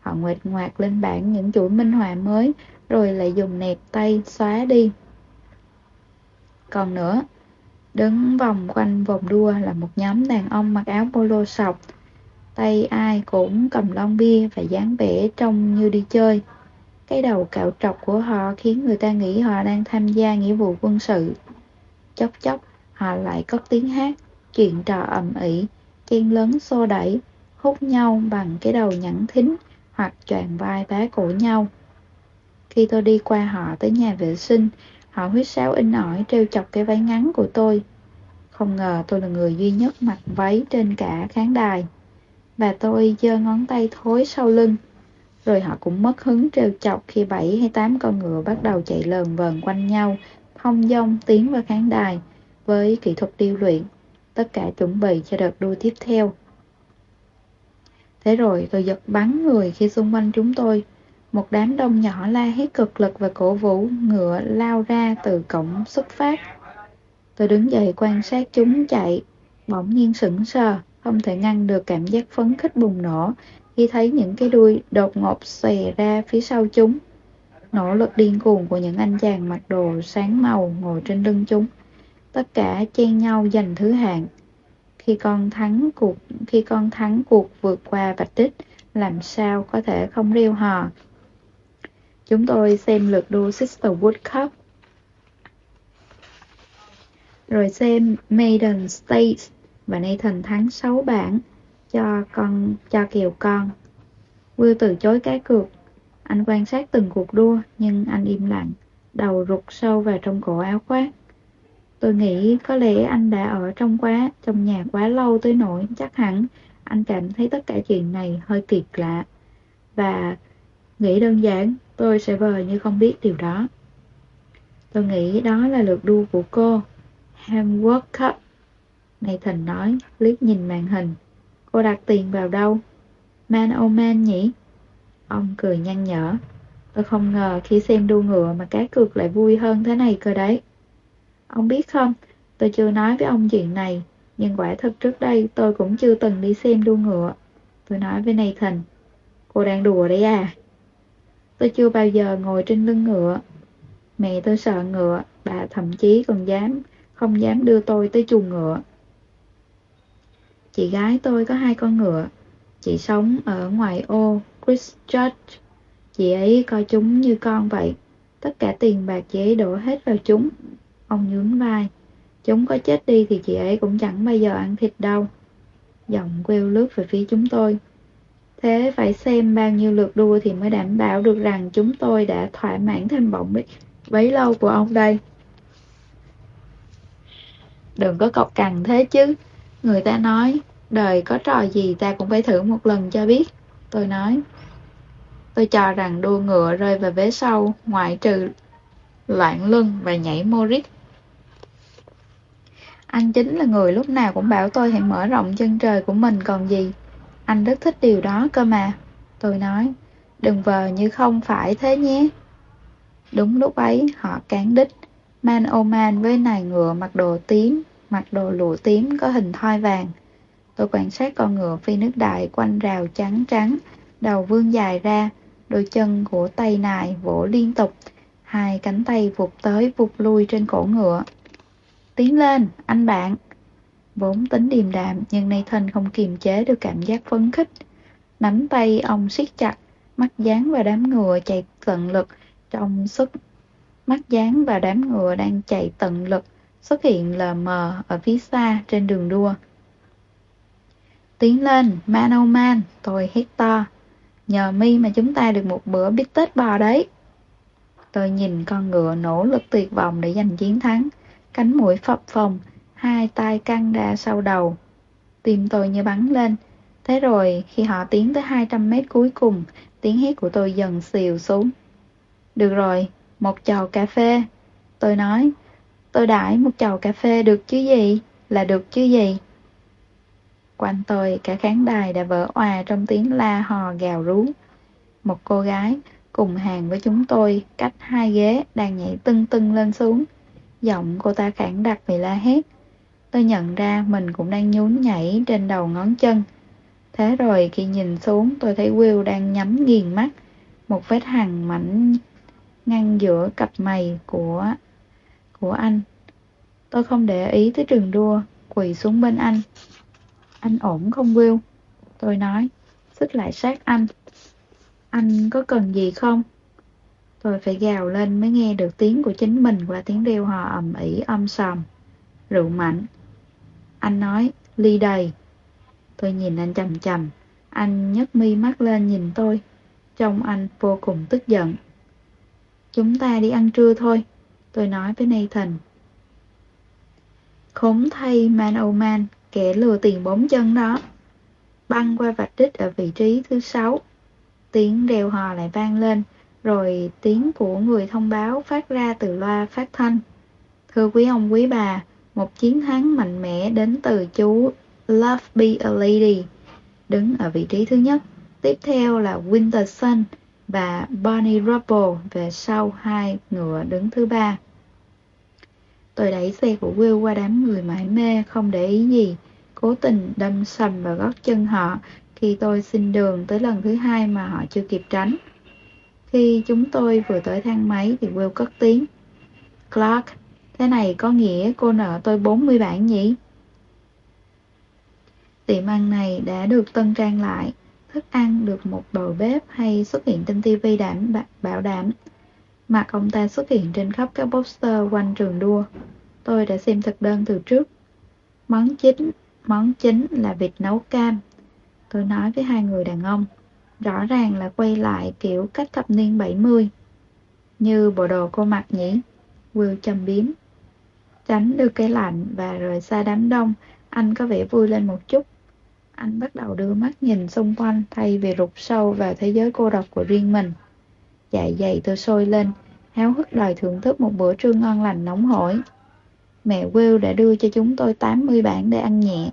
[SPEAKER 1] Họ nguệt ngoạc lên bảng những chuỗi minh họa mới, rồi lại dùng nẹp tay xóa đi. Còn nữa, đứng vòng quanh vòng đua là một nhóm đàn ông mặc áo polo sọc, tay ai cũng cầm lon bia và dáng vẻ trông như đi chơi. Cái đầu cạo trọc của họ khiến người ta nghĩ họ đang tham gia nghĩa vụ quân sự. Chốc chốc, họ lại có tiếng hát, chuyện trò ầm ĩ, chen lớn xô đẩy, hút nhau bằng cái đầu nhẵn thính hoặc choàng vai bá cổ nhau. Khi tôi đi qua họ tới nhà vệ sinh, họ huyết sáo in ỏi treo chọc cái váy ngắn của tôi. Không ngờ tôi là người duy nhất mặc váy trên cả khán đài. Và tôi giơ ngón tay thối sau lưng. Rồi họ cũng mất hứng trêu chọc khi bảy hay tám con ngựa bắt đầu chạy lờn vờn quanh nhau, thông dong tiến vào khán đài với kỹ thuật điêu luyện. Tất cả chuẩn bị cho đợt đua tiếp theo. Thế rồi tôi giật bắn người khi xung quanh chúng tôi. Một đám đông nhỏ la hét cực lực và cổ vũ, ngựa lao ra từ cổng xuất phát. Tôi đứng dậy quan sát chúng chạy, bỗng nhiên sững sờ, không thể ngăn được cảm giác phấn khích bùng nổ khi thấy những cái đuôi đột ngột xòe ra phía sau chúng. Nỗ lực điên cuồng của những anh chàng mặc đồ sáng màu ngồi trên lưng chúng. Tất cả chen nhau giành thứ hạng. Khi con thắng cuộc khi con thắng cuộc vượt qua vạch đích, làm sao có thể không reo hò. Chúng tôi xem lượt đua Sisterwood Cup rồi xem Maiden States và Nathan thắng 6 bảng cho con cho kiều con. Will từ chối cái cược. Anh quan sát từng cuộc đua nhưng anh im lặng, đầu rụt sâu vào trong cổ áo khoác. Tôi nghĩ có lẽ anh đã ở trong quá trong nhà quá lâu tới nỗi chắc hẳn anh cảm thấy tất cả chuyện này hơi kỳ lạ. Và nghĩ đơn giản tôi sẽ vờ như không biết điều đó. Tôi nghĩ đó là lượt đua của cô. Hamworth Cup. Nathan nói, liếc nhìn màn hình. Cô đặt tiền vào đâu? Man oh man nhỉ? Ông cười nhăn nhở. Tôi không ngờ khi xem đua ngựa mà cá cược lại vui hơn thế này cơ đấy. Ông biết không, tôi chưa nói với ông chuyện này, nhưng quả thật trước đây tôi cũng chưa từng đi xem đua ngựa. Tôi nói với Nathan, cô đang đùa đấy à? Tôi chưa bao giờ ngồi trên lưng ngựa. Mẹ tôi sợ ngựa, bà thậm chí còn dám, không dám đưa tôi tới chuồng ngựa. Chị gái tôi có hai con ngựa. Chị sống ở ngoài ô Christchurch. Chị ấy coi chúng như con vậy. Tất cả tiền bạc chị ấy đổ hết vào chúng. Ông nhún vai. Chúng có chết đi thì chị ấy cũng chẳng bao giờ ăn thịt đâu. Giọng quêu lướt về phía chúng tôi. Thế phải xem bao nhiêu lượt đua thì mới đảm bảo được rằng chúng tôi đã thỏa mãn tham vọng bấy lâu của ông đây. Đừng có cọc cằn thế chứ. Người ta nói, đời có trò gì ta cũng phải thử một lần cho biết. Tôi nói. Tôi cho rằng đua ngựa rơi vào vế sau, ngoại trừ loạn lưng và nhảy Moritz. Anh chính là người lúc nào cũng bảo tôi hãy mở rộng chân trời của mình còn gì. Anh rất thích điều đó cơ mà. Tôi nói, đừng vờ như không phải thế nhé. Đúng lúc ấy, họ cán đích. Man ô man với nài ngựa mặc đồ tím, mặc đồ lụa tím có hình thoi vàng. Tôi quan sát con ngựa phi nước đại quanh rào trắng trắng, đầu vươn dài ra, đôi chân của tay nài vỗ liên tục, hai cánh tay vụt tới vụt lui trên cổ ngựa. Tiến lên, anh bạn! Vốn tính điềm đạm nhưng Nathan không kiềm chế được cảm giác phấn khích. Nắm tay ông siết chặt, mắt dán vào đám ngựa chạy tận lực trong sức mắt dán vào đám ngựa đang chạy tận lực xuất hiện lờ mờ ở phía xa trên đường đua. Tiến lên, man oh man, tôi hét to. Nhờ mi mà chúng ta được một bữa bít tết bò đấy. Tôi nhìn con ngựa nỗ lực tuyệt vọng để giành chiến thắng. Cánh mũi phập phồng, hai tay căng ra sau đầu. Tim tôi như bắn lên. Thế rồi, khi họ tiến tới 200 mét cuối cùng, tiếng hét của tôi dần xìu xuống. Được rồi, một chầu cà phê. Tôi nói, tôi đãi một chầu cà phê được chứ gì, là được chứ gì. Quanh tôi, cả khán đài đã vỡ òa trong tiếng la hò gào rú. Một cô gái cùng hàng với chúng tôi, cách hai ghế, đang nhảy tưng tưng lên xuống. Giọng cô ta khản đặc vì la hét. Tôi nhận ra mình cũng đang nhún nhảy trên đầu ngón chân. Thế rồi khi nhìn xuống tôi thấy Will đang nhắm nghiền mắt. Một vết hằn mảnh ngăn giữa cặp mày của của anh. Tôi không để ý tới trường đua, quỳ xuống bên anh. Anh ổn không Will? Tôi nói, xích lại sát anh. Anh có cần gì không? Tôi phải gào lên mới nghe được tiếng của chính mình qua tiếng reo hò ầm ĩ âm sòm. Rượu mạnh. Anh nói, ly đầy. Tôi nhìn anh chầm chầm. Anh nhấc mi mắt lên nhìn tôi. Trông anh vô cùng tức giận. Chúng ta đi ăn trưa thôi. Tôi nói với Nathan. Khốn thay man oh man, kẻ lừa tiền bốn chân đó. băng qua vạch đích ở vị trí thứ sáu. Tiếng reo hò lại vang lên, rồi tiếng của người thông báo phát ra từ loa phát thanh. Thưa quý ông quý bà, một chiến thắng mạnh mẽ đến từ chú Love Be a Lady, đứng ở vị trí thứ nhất. Tiếp theo là Winter Sun và Bonnie Rubble về sau hai ngựa đứng thứ ba. Tôi đẩy xe của Will qua đám người mải mê, không để ý gì, cố tình đâm sầm vào gót chân họ khi tôi xin đường tới lần thứ hai mà họ chưa kịp tránh. Khi chúng tôi vừa tới thang máy thì Will cất tiếng. Clark, thế này có nghĩa cô nợ tôi 40 bảng nhỉ? Tiệm ăn này đã được tân trang lại, thức ăn được một đầu bếp hay xuất hiện trên TV đảm bảo đảm. Mặt ông ta xuất hiện trên khắp các poster quanh trường đua. Tôi đã xem thực đơn từ trước. Món chính, món chính là vịt nấu cam. Tôi nói với hai người đàn ông. Rõ ràng là quay lại kiểu cách thập niên 70. Như bộ đồ cô mặc nhỉ? Will châm biếm. Tránh được cái lạnh và rời xa đám đông, anh có vẻ vui lên một chút. Anh bắt đầu đưa mắt nhìn xung quanh thay vì rụt sâu vào thế giới cô độc của riêng mình. Dạ dày tôi sôi lên, háo hức đòi thưởng thức một bữa trưa ngon lành nóng hổi. Mẹ Will đã đưa cho chúng tôi 80 bảng để ăn nhẹ.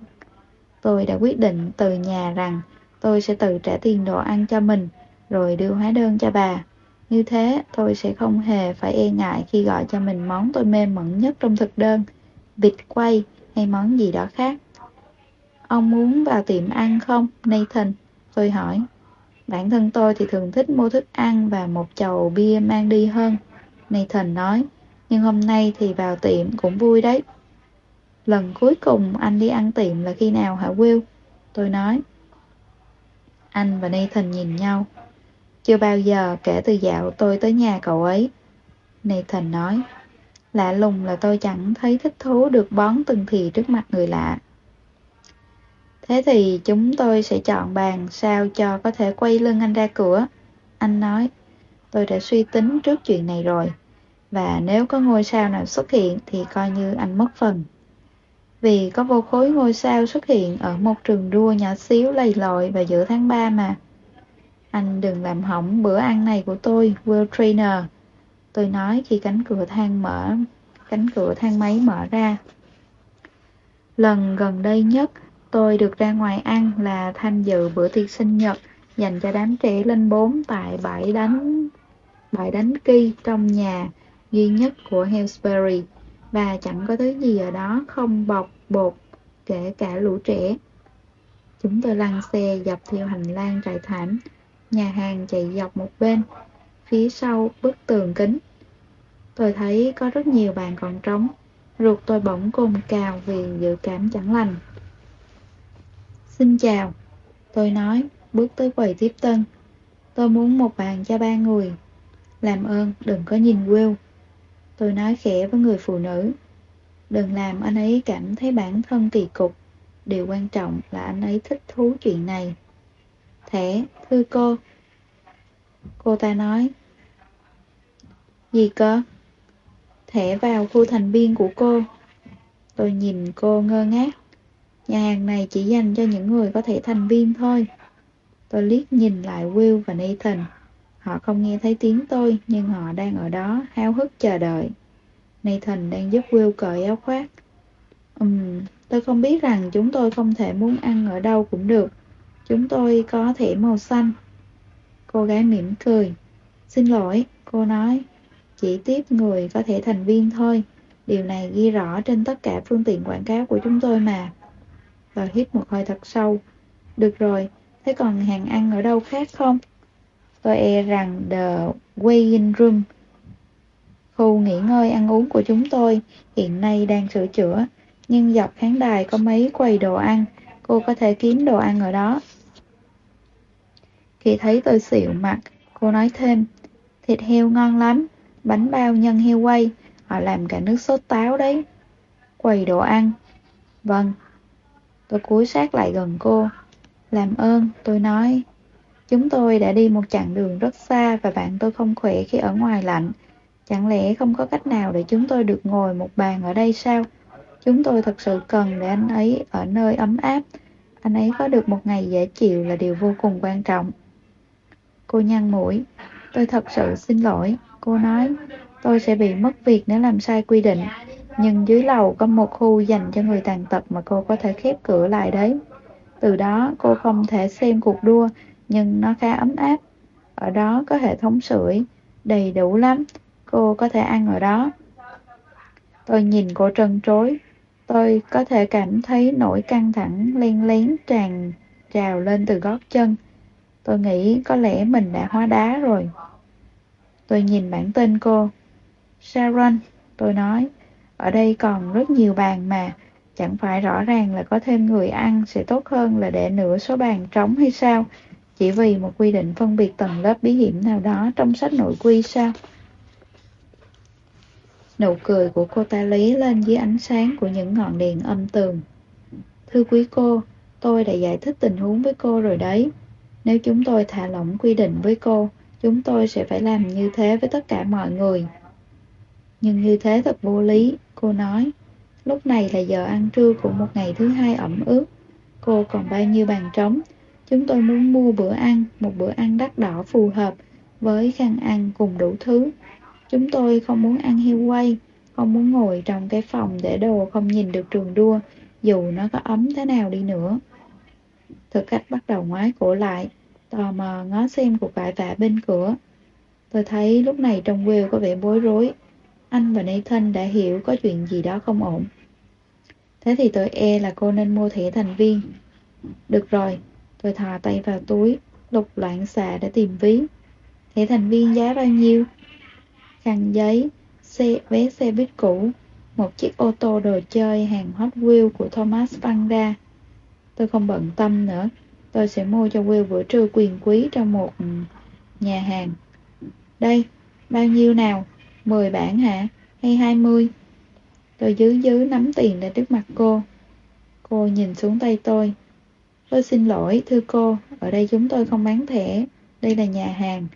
[SPEAKER 1] Tôi đã quyết định từ nhà rằng tôi sẽ tự trả tiền đồ ăn cho mình, rồi đưa hóa đơn cho bà. Như thế, tôi sẽ không hề phải e ngại khi gọi cho mình món tôi mê mẩn nhất trong thực đơn, vịt quay hay món gì đó khác. Ông muốn vào tiệm ăn không, Nathan? Tôi hỏi. Bản thân tôi thì thường thích mua thức ăn và một chầu bia mang đi hơn. Nathan nói, nhưng hôm nay thì vào tiệm cũng vui đấy. Lần cuối cùng anh đi ăn tiệm là khi nào hả Will? Tôi nói. Anh và Nathan nhìn nhau. Chưa bao giờ kể từ dạo tôi tới nhà cậu ấy. Nathan nói. Lạ lùng là tôi chẳng thấy thích thú được bón từng thì trước mặt người lạ. Thế thì chúng tôi sẽ chọn bàn sao cho có thể quay lưng anh ra cửa. Anh nói, tôi đã suy tính trước chuyện này rồi. Và nếu có ngôi sao nào xuất hiện thì coi như anh mất phần. Vì có vô khối ngôi sao xuất hiện ở một trường đua nhỏ xíu lầy lội vào giữa tháng 3 mà. Anh đừng làm hỏng bữa ăn này của tôi, Will Trainer. Tôi nói khi cánh cửa thang mở, cánh cửa thang máy mở ra. Lần gần đây nhất, Tôi được ra ngoài ăn là tham dự bữa tiệc sinh nhật dành cho đám trẻ lên 4 tại bãi đánh bãi đánh kỳ trong nhà duy nhất của Hillsbury và chẳng có thứ gì ở đó không bọc bột kể cả lũ trẻ. Chúng tôi lăn xe dọc theo hành lang trải thảm, nhà hàng chạy dọc một bên, phía sau bức tường kính. Tôi thấy có rất nhiều bàn còn trống, ruột tôi bỗng cồn cào vì dự cảm chẳng lành. Xin chào, tôi nói, bước tới quầy tiếp tân. Tôi muốn một bàn cho ba người. Làm ơn, đừng có nhìn Will. Tôi nói khẽ với người phụ nữ. Đừng làm anh ấy cảm thấy bản thân kỳ cục. Điều quan trọng là anh ấy thích thú chuyện này. Thẻ, thưa cô. Cô ta nói. Gì cơ? Thẻ vào khu thành viên của cô. Tôi nhìn cô ngơ ngác. Nhà hàng này chỉ dành cho những người có thể thành viên thôi. Tôi liếc nhìn lại Will và Nathan. Họ không nghe thấy tiếng tôi, nhưng họ đang ở đó, háo hức chờ đợi. Nathan đang giúp Will cởi áo khoác. Ừm, um, tôi không biết rằng chúng tôi không thể muốn ăn ở đâu cũng được. Chúng tôi có thẻ màu xanh. Cô gái mỉm cười. Xin lỗi, cô nói. Chỉ tiếp người có thể thành viên thôi. Điều này ghi rõ trên tất cả phương tiện quảng cáo của chúng tôi mà và hít một hơi thật sâu. Được rồi, thế còn hàng ăn ở đâu khác không? Tôi e rằng The Waiting Room, khu nghỉ ngơi ăn uống của chúng tôi, hiện nay đang sửa chữa, nhưng dọc khán đài có mấy quầy đồ ăn, cô có thể kiếm đồ ăn ở đó. Khi thấy tôi xịu mặt, cô nói thêm, thịt heo ngon lắm, bánh bao nhân heo quay, họ làm cả nước sốt táo đấy. Quầy đồ ăn. Vâng, Tôi cúi sát lại gần cô. Làm ơn, tôi nói. Chúng tôi đã đi một chặng đường rất xa và bạn tôi không khỏe khi ở ngoài lạnh. Chẳng lẽ không có cách nào để chúng tôi được ngồi một bàn ở đây sao? Chúng tôi thật sự cần để anh ấy ở nơi ấm áp. Anh ấy có được một ngày dễ chịu là điều vô cùng quan trọng. Cô nhăn mũi. Tôi thật sự xin lỗi. Cô nói, tôi sẽ bị mất việc nếu làm sai quy định. Nhưng dưới lầu có một khu dành cho người tàn tật mà cô có thể khép cửa lại đấy. Từ đó cô không thể xem cuộc đua, nhưng nó khá ấm áp. Ở đó có hệ thống sưởi, đầy đủ lắm. Cô có thể ăn ở đó. Tôi nhìn cô trân trối. Tôi có thể cảm thấy nỗi căng thẳng len lén tràn trào lên từ gót chân. Tôi nghĩ có lẽ mình đã hóa đá rồi. Tôi nhìn bản tên cô. Sharon, tôi nói, ở đây còn rất nhiều bàn mà, chẳng phải rõ ràng là có thêm người ăn sẽ tốt hơn là để nửa số bàn trống hay sao? Chỉ vì một quy định phân biệt tầng lớp bí hiểm nào đó trong sách nội quy sao? Nụ cười của cô ta lý lên dưới ánh sáng của những ngọn đèn âm tường. Thưa quý cô, tôi đã giải thích tình huống với cô rồi đấy. Nếu chúng tôi thả lỏng quy định với cô, chúng tôi sẽ phải làm như thế với tất cả mọi người. Nhưng như thế thật vô lý, cô nói. Lúc này là giờ ăn trưa của một ngày thứ hai ẩm ướt. Cô còn bao nhiêu bàn trống? Chúng tôi muốn mua bữa ăn, một bữa ăn đắt đỏ phù hợp với khăn ăn cùng đủ thứ. Chúng tôi không muốn ăn heo quay, không muốn ngồi trong cái phòng để đồ không nhìn được trường đua, dù nó có ấm thế nào đi nữa. Thực khách bắt đầu ngoái cổ lại, tò mò ngó xem cuộc cãi vã bên cửa. Tôi thấy lúc này trong Will có vẻ bối rối. Anh và Nathan đã hiểu có chuyện gì đó không ổn. Thế thì tôi e là cô nên mua thẻ thành viên. Được rồi, tôi thò tay vào túi, lục loạn xạ để tìm ví. Thẻ thành viên giá bao nhiêu? Khăn giấy, xe vé xe buýt cũ, một chiếc ô tô đồ chơi hàng Hot Wheels của Thomas Panda. Tôi không bận tâm nữa, tôi sẽ mua cho Will bữa trưa quyền quý trong một nhà hàng. Đây, bao nhiêu nào? 10 bản hả? Hay 20? Tôi dứ dứ nắm tiền lên trước mặt cô. Cô nhìn xuống tay tôi. Tôi xin lỗi, thưa cô, ở đây chúng tôi không bán thẻ. Đây là nhà hàng.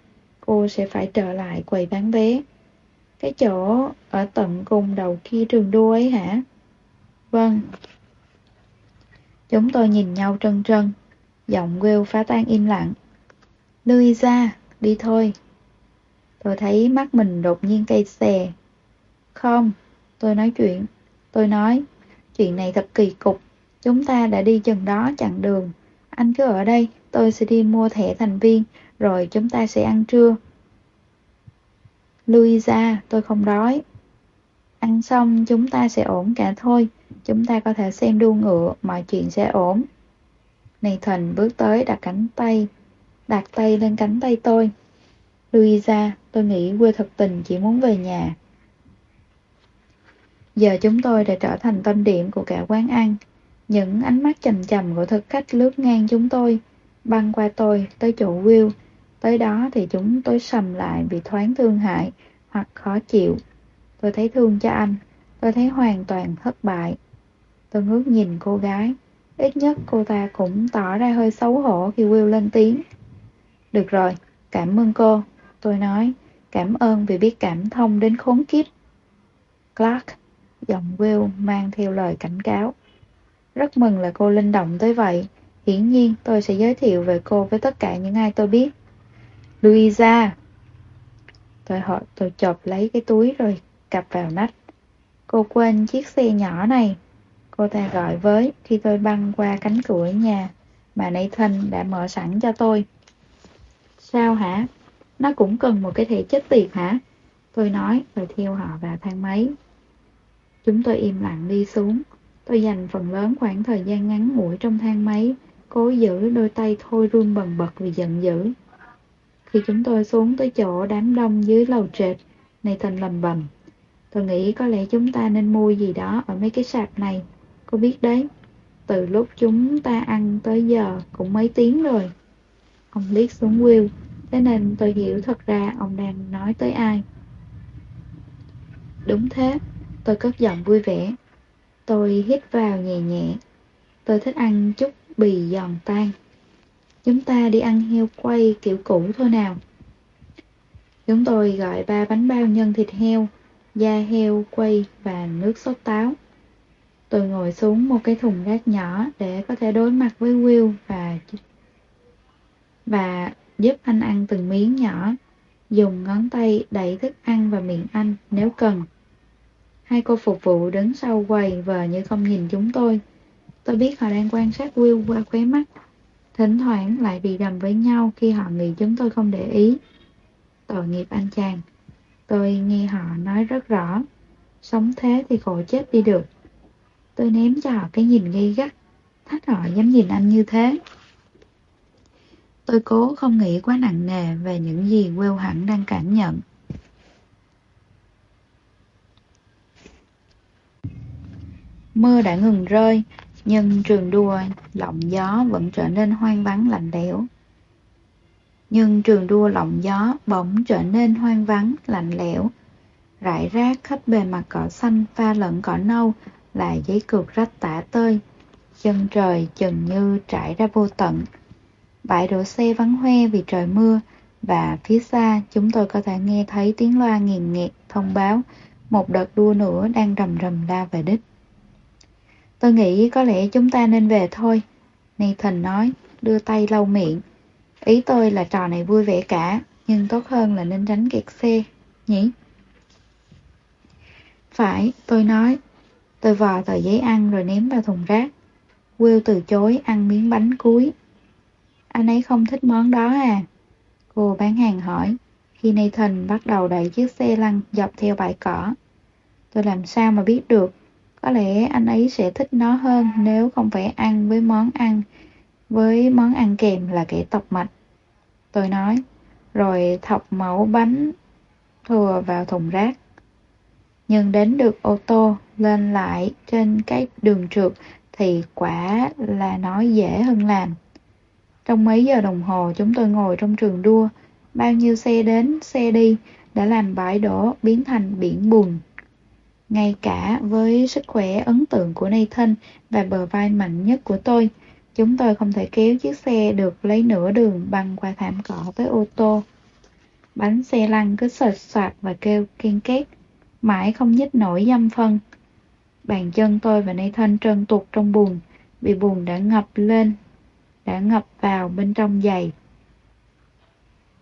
[SPEAKER 1] Cô sẽ phải trở lại quầy bán vé. Cái chỗ ở tận cùng đầu kia trường đua ấy hả? Vâng. Chúng tôi nhìn nhau trân trân. Giọng Will phá tan im lặng. Louisa, đi thôi. Tôi thấy mắt mình đột nhiên cây xè. Không, tôi nói chuyện. Tôi nói, chuyện này thật kỳ cục. Chúng ta đã đi chừng đó chặng đường. Anh cứ ở đây, tôi sẽ đi mua thẻ thành viên, rồi chúng ta sẽ ăn trưa. Louisa, tôi không đói. Ăn xong chúng ta sẽ ổn cả thôi. Chúng ta có thể xem đua ngựa, mọi chuyện sẽ ổn. Nathan bước tới đặt cánh tay, đặt tay lên cánh tay tôi. Louisa, tôi nghĩ quê thật tình chỉ muốn về nhà. Giờ chúng tôi đã trở thành tâm điểm của cả quán ăn. Những ánh mắt chầm chầm của thực khách lướt ngang chúng tôi, băng qua tôi tới chỗ Will. Tới đó thì chúng tôi sầm lại vì thoáng thương hại hoặc khó chịu. Tôi thấy thương cho anh, tôi thấy hoàn toàn thất bại. Tôi ngước nhìn cô gái, ít nhất cô ta cũng tỏ ra hơi xấu hổ khi Will lên tiếng. Được rồi, cảm ơn cô, tôi nói, cảm ơn vì biết cảm thông đến khốn kiếp. Clark, giọng Will mang theo lời cảnh cáo. Rất mừng là cô linh động tới vậy. Hiển nhiên tôi sẽ giới thiệu về cô với tất cả những ai tôi biết. Louisa! Tôi hỏi, tôi chộp lấy cái túi rồi cặp vào nách. Cô quên chiếc xe nhỏ này. Cô ta gọi với khi tôi băng qua cánh cửa nhà mà Nathan đã mở sẵn cho tôi. Sao hả? Nó cũng cần một cái thẻ chết tiệt hả? Tôi nói rồi theo họ vào thang máy. Chúng tôi im lặng đi xuống. Tôi dành phần lớn khoảng thời gian ngắn ngủi trong thang máy, cố giữ đôi tay thôi run bần bật vì giận dữ. Khi chúng tôi xuống tới chỗ đám đông dưới lầu trệt, Nathan lầm bầm. Tôi nghĩ có lẽ chúng ta nên mua gì đó ở mấy cái sạp này. Cô biết đấy, từ lúc chúng ta ăn tới giờ cũng mấy tiếng rồi. Ông liếc xuống Will, thế nên tôi hiểu thật ra ông đang nói tới ai. Đúng thế, tôi cất giọng vui vẻ. Tôi hít vào nhẹ nhẹ. Tôi thích ăn chút bì giòn tan. Chúng ta đi ăn heo quay kiểu cũ thôi nào. Chúng tôi gọi ba bánh bao nhân thịt heo, da heo quay và nước sốt táo. Tôi ngồi xuống một cái thùng rác nhỏ để có thể đối mặt với Will và và giúp anh ăn từng miếng nhỏ, dùng ngón tay đẩy thức ăn vào miệng anh nếu cần. Hai cô phục vụ đứng sau quầy vờ như không nhìn chúng tôi. Tôi biết họ đang quan sát Will qua khóe mắt. Thỉnh thoảng lại bị đầm với nhau khi họ nghĩ chúng tôi không để ý. Tội nghiệp anh chàng. Tôi nghe họ nói rất rõ. Sống thế thì khổ chết đi được. Tôi ném cho họ cái nhìn gây gắt. Thách họ dám nhìn anh như thế. Tôi cố không nghĩ quá nặng nề về những gì Will hẳn đang cảm nhận. Mưa đã ngừng rơi, nhưng trường đua lộng gió vẫn trở nên hoang vắng lạnh lẽo. Nhưng trường đua lộng gió bỗng trở nên hoang vắng lạnh lẽo. Rải rác khắp bề mặt cỏ xanh pha lẫn cỏ nâu là giấy cược rách tả tơi. Chân trời chừng như trải ra vô tận. Bãi đổ xe vắng hoe vì trời mưa và phía xa chúng tôi có thể nghe thấy tiếng loa nghiền nghẹt thông báo một đợt đua nữa đang rầm rầm la về đích. Tôi nghĩ có lẽ chúng ta nên về thôi. Nathan nói, đưa tay lau miệng. Ý tôi là trò này vui vẻ cả, nhưng tốt hơn là nên tránh kẹt xe, nhỉ? Phải, tôi nói. Tôi vò tờ giấy ăn rồi ném vào thùng rác. Will từ chối ăn miếng bánh cuối. Anh ấy không thích món đó à? Cô bán hàng hỏi, khi Nathan bắt đầu đẩy chiếc xe lăn dọc theo bãi cỏ. Tôi làm sao mà biết được có lẽ anh ấy sẽ thích nó hơn nếu không phải ăn với món ăn, với món ăn kèm là kẻ tọc mạch. Tôi nói, rồi thọc mẫu bánh thừa vào thùng rác. Nhưng đến được ô tô lên lại trên cái đường trượt thì quả là nói dễ hơn làm. Trong mấy giờ đồng hồ chúng tôi ngồi trong trường đua, bao nhiêu xe đến, xe đi đã làm bãi đổ biến thành biển bùn. Ngay cả với sức khỏe ấn tượng của Nathan và bờ vai mạnh nhất của tôi, chúng tôi không thể kéo chiếc xe được lấy nửa đường băng qua thảm cỏ tới ô tô. Bánh xe lăn cứ sệt soạt và kêu kiên két, mãi không nhích nổi dâm phân. Bàn chân tôi và Nathan trơn tuột trong bùn, vì bùn đã ngập lên, đã ngập vào bên trong giày.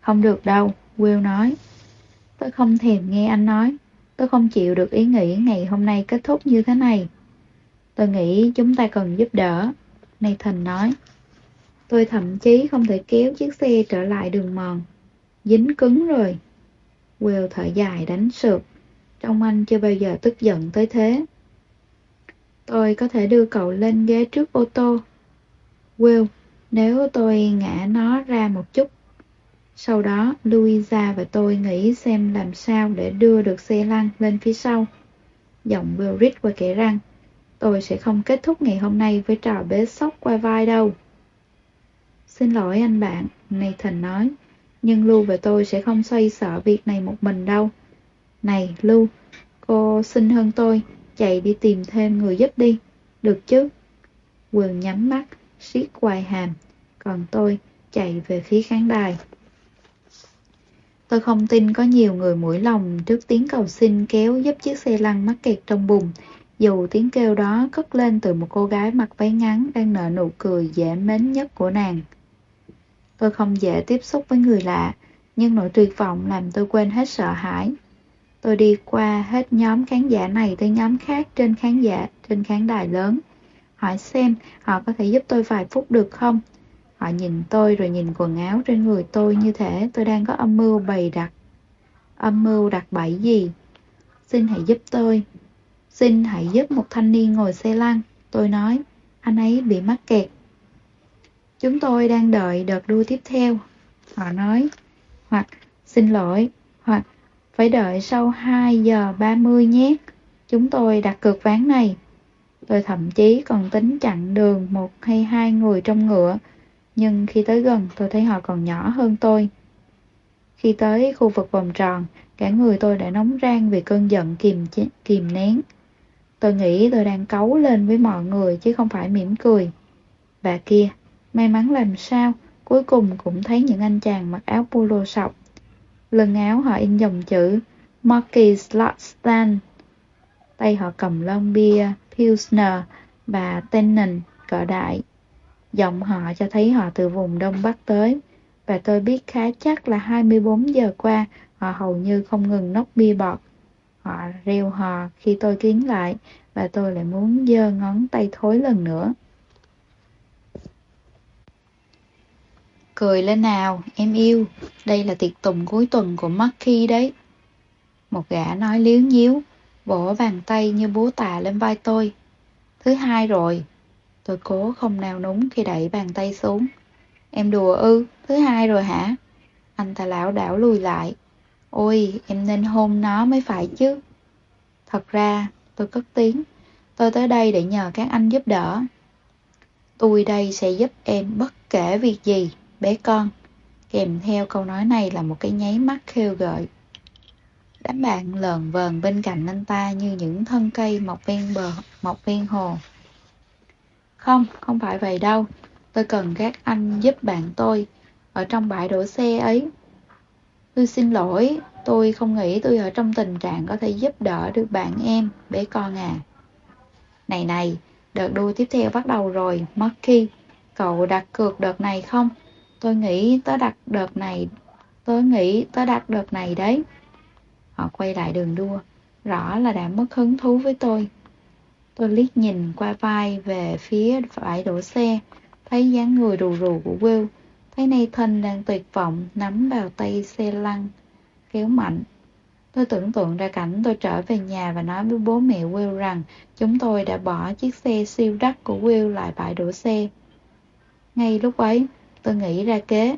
[SPEAKER 1] Không được đâu, Will nói. Tôi không thèm nghe anh nói. Tôi không chịu được ý nghĩ ngày hôm nay kết thúc như thế này. Tôi nghĩ chúng ta cần giúp đỡ, Nathan nói. Tôi thậm chí không thể kéo chiếc xe trở lại đường mòn. Dính cứng rồi. Will thở dài đánh sượt. Trong anh chưa bao giờ tức giận tới thế. Tôi có thể đưa cậu lên ghế trước ô tô. Will, nếu tôi ngã nó ra một chút sau đó, Louisa và tôi nghĩ xem làm sao để đưa được xe lăn lên phía sau. Giọng Will qua kể rằng, Tôi sẽ không kết thúc ngày hôm nay với trò bế sóc qua vai đâu. Xin lỗi anh bạn, Nathan nói. Nhưng Lu và tôi sẽ không xoay sở việc này một mình đâu. Này, Lu, cô xinh hơn tôi, chạy đi tìm thêm người giúp đi. Được chứ? Will nhắm mắt, siết quai hàm. Còn tôi chạy về phía khán đài. Tôi không tin có nhiều người mũi lòng trước tiếng cầu xin kéo giúp chiếc xe lăn mắc kẹt trong bùn, dù tiếng kêu đó cất lên từ một cô gái mặc váy ngắn đang nở nụ cười dễ mến nhất của nàng. Tôi không dễ tiếp xúc với người lạ, nhưng nỗi tuyệt vọng làm tôi quên hết sợ hãi. Tôi đi qua hết nhóm khán giả này tới nhóm khác trên khán giả trên khán đài lớn. Hỏi xem họ có thể giúp tôi vài phút được không? Họ nhìn tôi rồi nhìn quần áo trên người tôi như thể tôi đang có âm mưu bày đặt. Âm mưu đặt bẫy gì? Xin hãy giúp tôi. Xin hãy giúp một thanh niên ngồi xe lăn. Tôi nói, anh ấy bị mắc kẹt. Chúng tôi đang đợi đợt đua tiếp theo. Họ nói, hoặc xin lỗi, hoặc phải đợi sau 2 giờ 30 nhé. Chúng tôi đặt cược ván này. Tôi thậm chí còn tính chặn đường một hay hai người trong ngựa nhưng khi tới gần tôi thấy họ còn nhỏ hơn tôi. Khi tới khu vực vòng tròn, cả người tôi đã nóng rang vì cơn giận kìm, kìm nén. Tôi nghĩ tôi đang cấu lên với mọi người chứ không phải mỉm cười. Và kia, may mắn làm sao, cuối cùng cũng thấy những anh chàng mặc áo polo sọc. Lưng áo họ in dòng chữ Marquis Slot Tay họ cầm lon bia Pilsner và Tennant cỡ đại. Giọng họ cho thấy họ từ vùng Đông Bắc tới, và tôi biết khá chắc là 24 giờ qua họ hầu như không ngừng nốc bia bọt. Họ reo hò khi tôi kiến lại, và tôi lại muốn giơ ngón tay thối lần nữa. Cười lên nào, em yêu, đây là tiệc tùng cuối tuần của Marky đấy. Một gã nói liếu nhíu, vỗ bàn tay như búa tạ lên vai tôi. Thứ hai rồi. Tôi cố không nào núng khi đẩy bàn tay xuống. Em đùa ư, thứ hai rồi hả? Anh ta lão đảo lùi lại. Ôi, em nên hôn nó mới phải chứ. Thật ra, tôi cất tiếng. Tôi tới đây để nhờ các anh giúp đỡ. Tôi đây sẽ giúp em bất kể việc gì, bé con. Kèm theo câu nói này là một cái nháy mắt khêu gợi. Đám bạn lờn vờn bên cạnh anh ta như những thân cây mọc ven bờ, mọc ven hồ. Không, không phải vậy đâu. Tôi cần các anh giúp bạn tôi ở trong bãi đổ xe ấy. Tôi xin lỗi, tôi không nghĩ tôi ở trong tình trạng có thể giúp đỡ được bạn em, bé con à. Này này, đợt đua tiếp theo bắt đầu rồi, Marky. Cậu đặt cược đợt này không? Tôi nghĩ tớ đặt đợt này, tớ nghĩ tớ đặt đợt này đấy. Họ quay lại đường đua, rõ là đã mất hứng thú với tôi. Tôi liếc nhìn qua vai về phía phải đổ xe, thấy dáng người rù rù của Will, thấy Nathan đang tuyệt vọng nắm vào tay xe lăn, kéo mạnh. Tôi tưởng tượng ra cảnh tôi trở về nhà và nói với bố mẹ Will rằng chúng tôi đã bỏ chiếc xe siêu đắt của Will lại bãi đổ xe. Ngay lúc ấy, tôi nghĩ ra kế.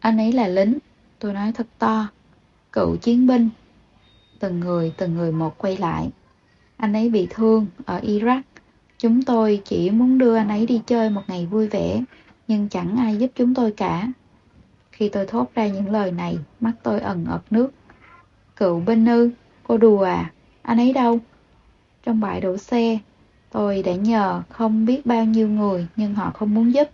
[SPEAKER 1] Anh ấy là lính, tôi nói thật to. Cựu chiến binh. Từng người, từng người một quay lại. Anh ấy bị thương ở Iraq. Chúng tôi chỉ muốn đưa anh ấy đi chơi một ngày vui vẻ, nhưng chẳng ai giúp chúng tôi cả. Khi tôi thốt ra những lời này, mắt tôi ẩn ợt nước. Cựu binh ư, cô đùa à, anh ấy đâu? Trong bãi đổ xe, tôi đã nhờ không biết bao nhiêu người nhưng họ không muốn giúp.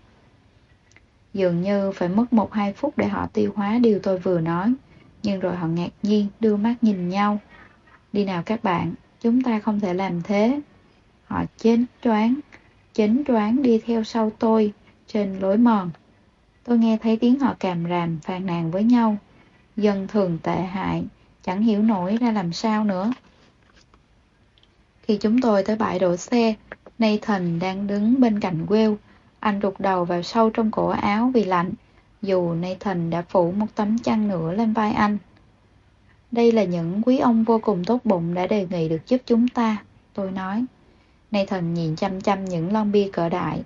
[SPEAKER 1] Dường như phải mất một hai phút để họ tiêu hóa điều tôi vừa nói, nhưng rồi họ ngạc nhiên đưa mắt nhìn nhau. Đi nào các bạn, chúng ta không thể làm thế. Họ chến choáng, chến choáng đi theo sau tôi trên lối mòn. Tôi nghe thấy tiếng họ càm ràm phàn nàn với nhau. Dân thường tệ hại, chẳng hiểu nổi ra làm sao nữa. Khi chúng tôi tới bãi đổ xe, Nathan đang đứng bên cạnh Will. Anh rụt đầu vào sâu trong cổ áo vì lạnh, dù Nathan đã phủ một tấm chăn nữa lên vai anh. Đây là những quý ông vô cùng tốt bụng đã đề nghị được giúp chúng ta, tôi nói. Nathan nhìn chăm chăm những lon bia cỡ đại.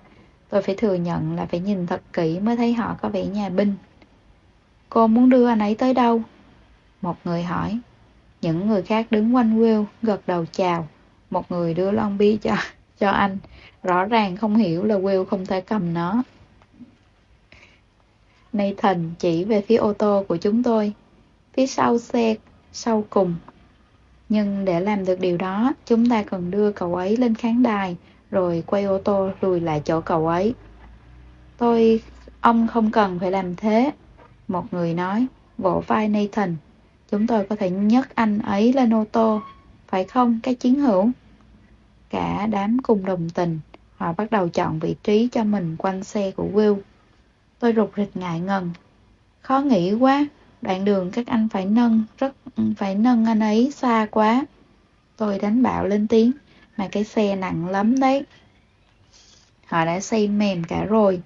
[SPEAKER 1] Tôi phải thừa nhận là phải nhìn thật kỹ mới thấy họ có vẻ nhà binh. Cô muốn đưa anh ấy tới đâu? Một người hỏi. Những người khác đứng quanh Will, gật đầu chào. Một người đưa lon bia cho, cho anh. Rõ ràng không hiểu là Will không thể cầm nó. Nathan chỉ về phía ô tô của chúng tôi. Phía sau xe, sau cùng. Nhưng để làm được điều đó, chúng ta cần đưa cậu ấy lên khán đài, rồi quay ô tô lùi lại chỗ cậu ấy. Tôi, ông không cần phải làm thế. Một người nói, vỗ vai Nathan. Chúng tôi có thể nhấc anh ấy lên ô tô, phải không, các chiến hữu? Cả đám cùng đồng tình, họ bắt đầu chọn vị trí cho mình quanh xe của Will. Tôi rụt rịch ngại ngần. Khó nghĩ quá, đoạn đường các anh phải nâng, rất phải nâng anh ấy xa quá. Tôi đánh bạo lên tiếng, mà cái xe nặng lắm đấy. Họ đã xây mềm cả rồi.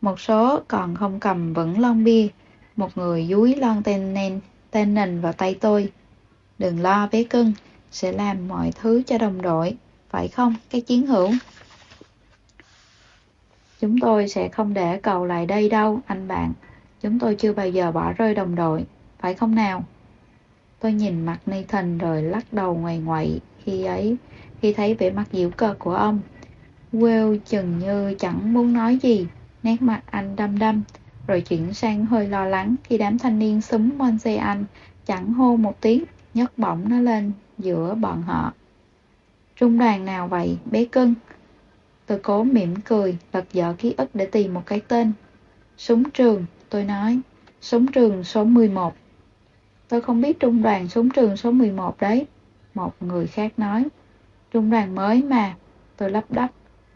[SPEAKER 1] Một số còn không cầm vững lon bia. Một người dúi lon tên nền, tên nền vào tay tôi. Đừng lo bé cưng, sẽ làm mọi thứ cho đồng đội. Phải không, cái chiến hữu? Chúng tôi sẽ không để cầu lại đây đâu, anh bạn. Chúng tôi chưa bao giờ bỏ rơi đồng đội, phải không nào? Tôi nhìn mặt Nathan rồi lắc đầu ngoài ngoại khi ấy, khi thấy vẻ mặt dịu cợt của ông. Will chừng như chẳng muốn nói gì, nét mặt anh đăm đăm, rồi chuyển sang hơi lo lắng khi đám thanh niên súng quanh xe anh, chẳng hô một tiếng, nhấc bổng nó lên giữa bọn họ. Trung đoàn nào vậy, bé cưng? Tôi cố mỉm cười, lật dở ký ức để tìm một cái tên. Súng trường, tôi nói. Súng trường số 11. Tôi không biết trung đoàn súng trường số 11 đấy. Một người khác nói. Trung đoàn mới mà, tôi lắp đắp,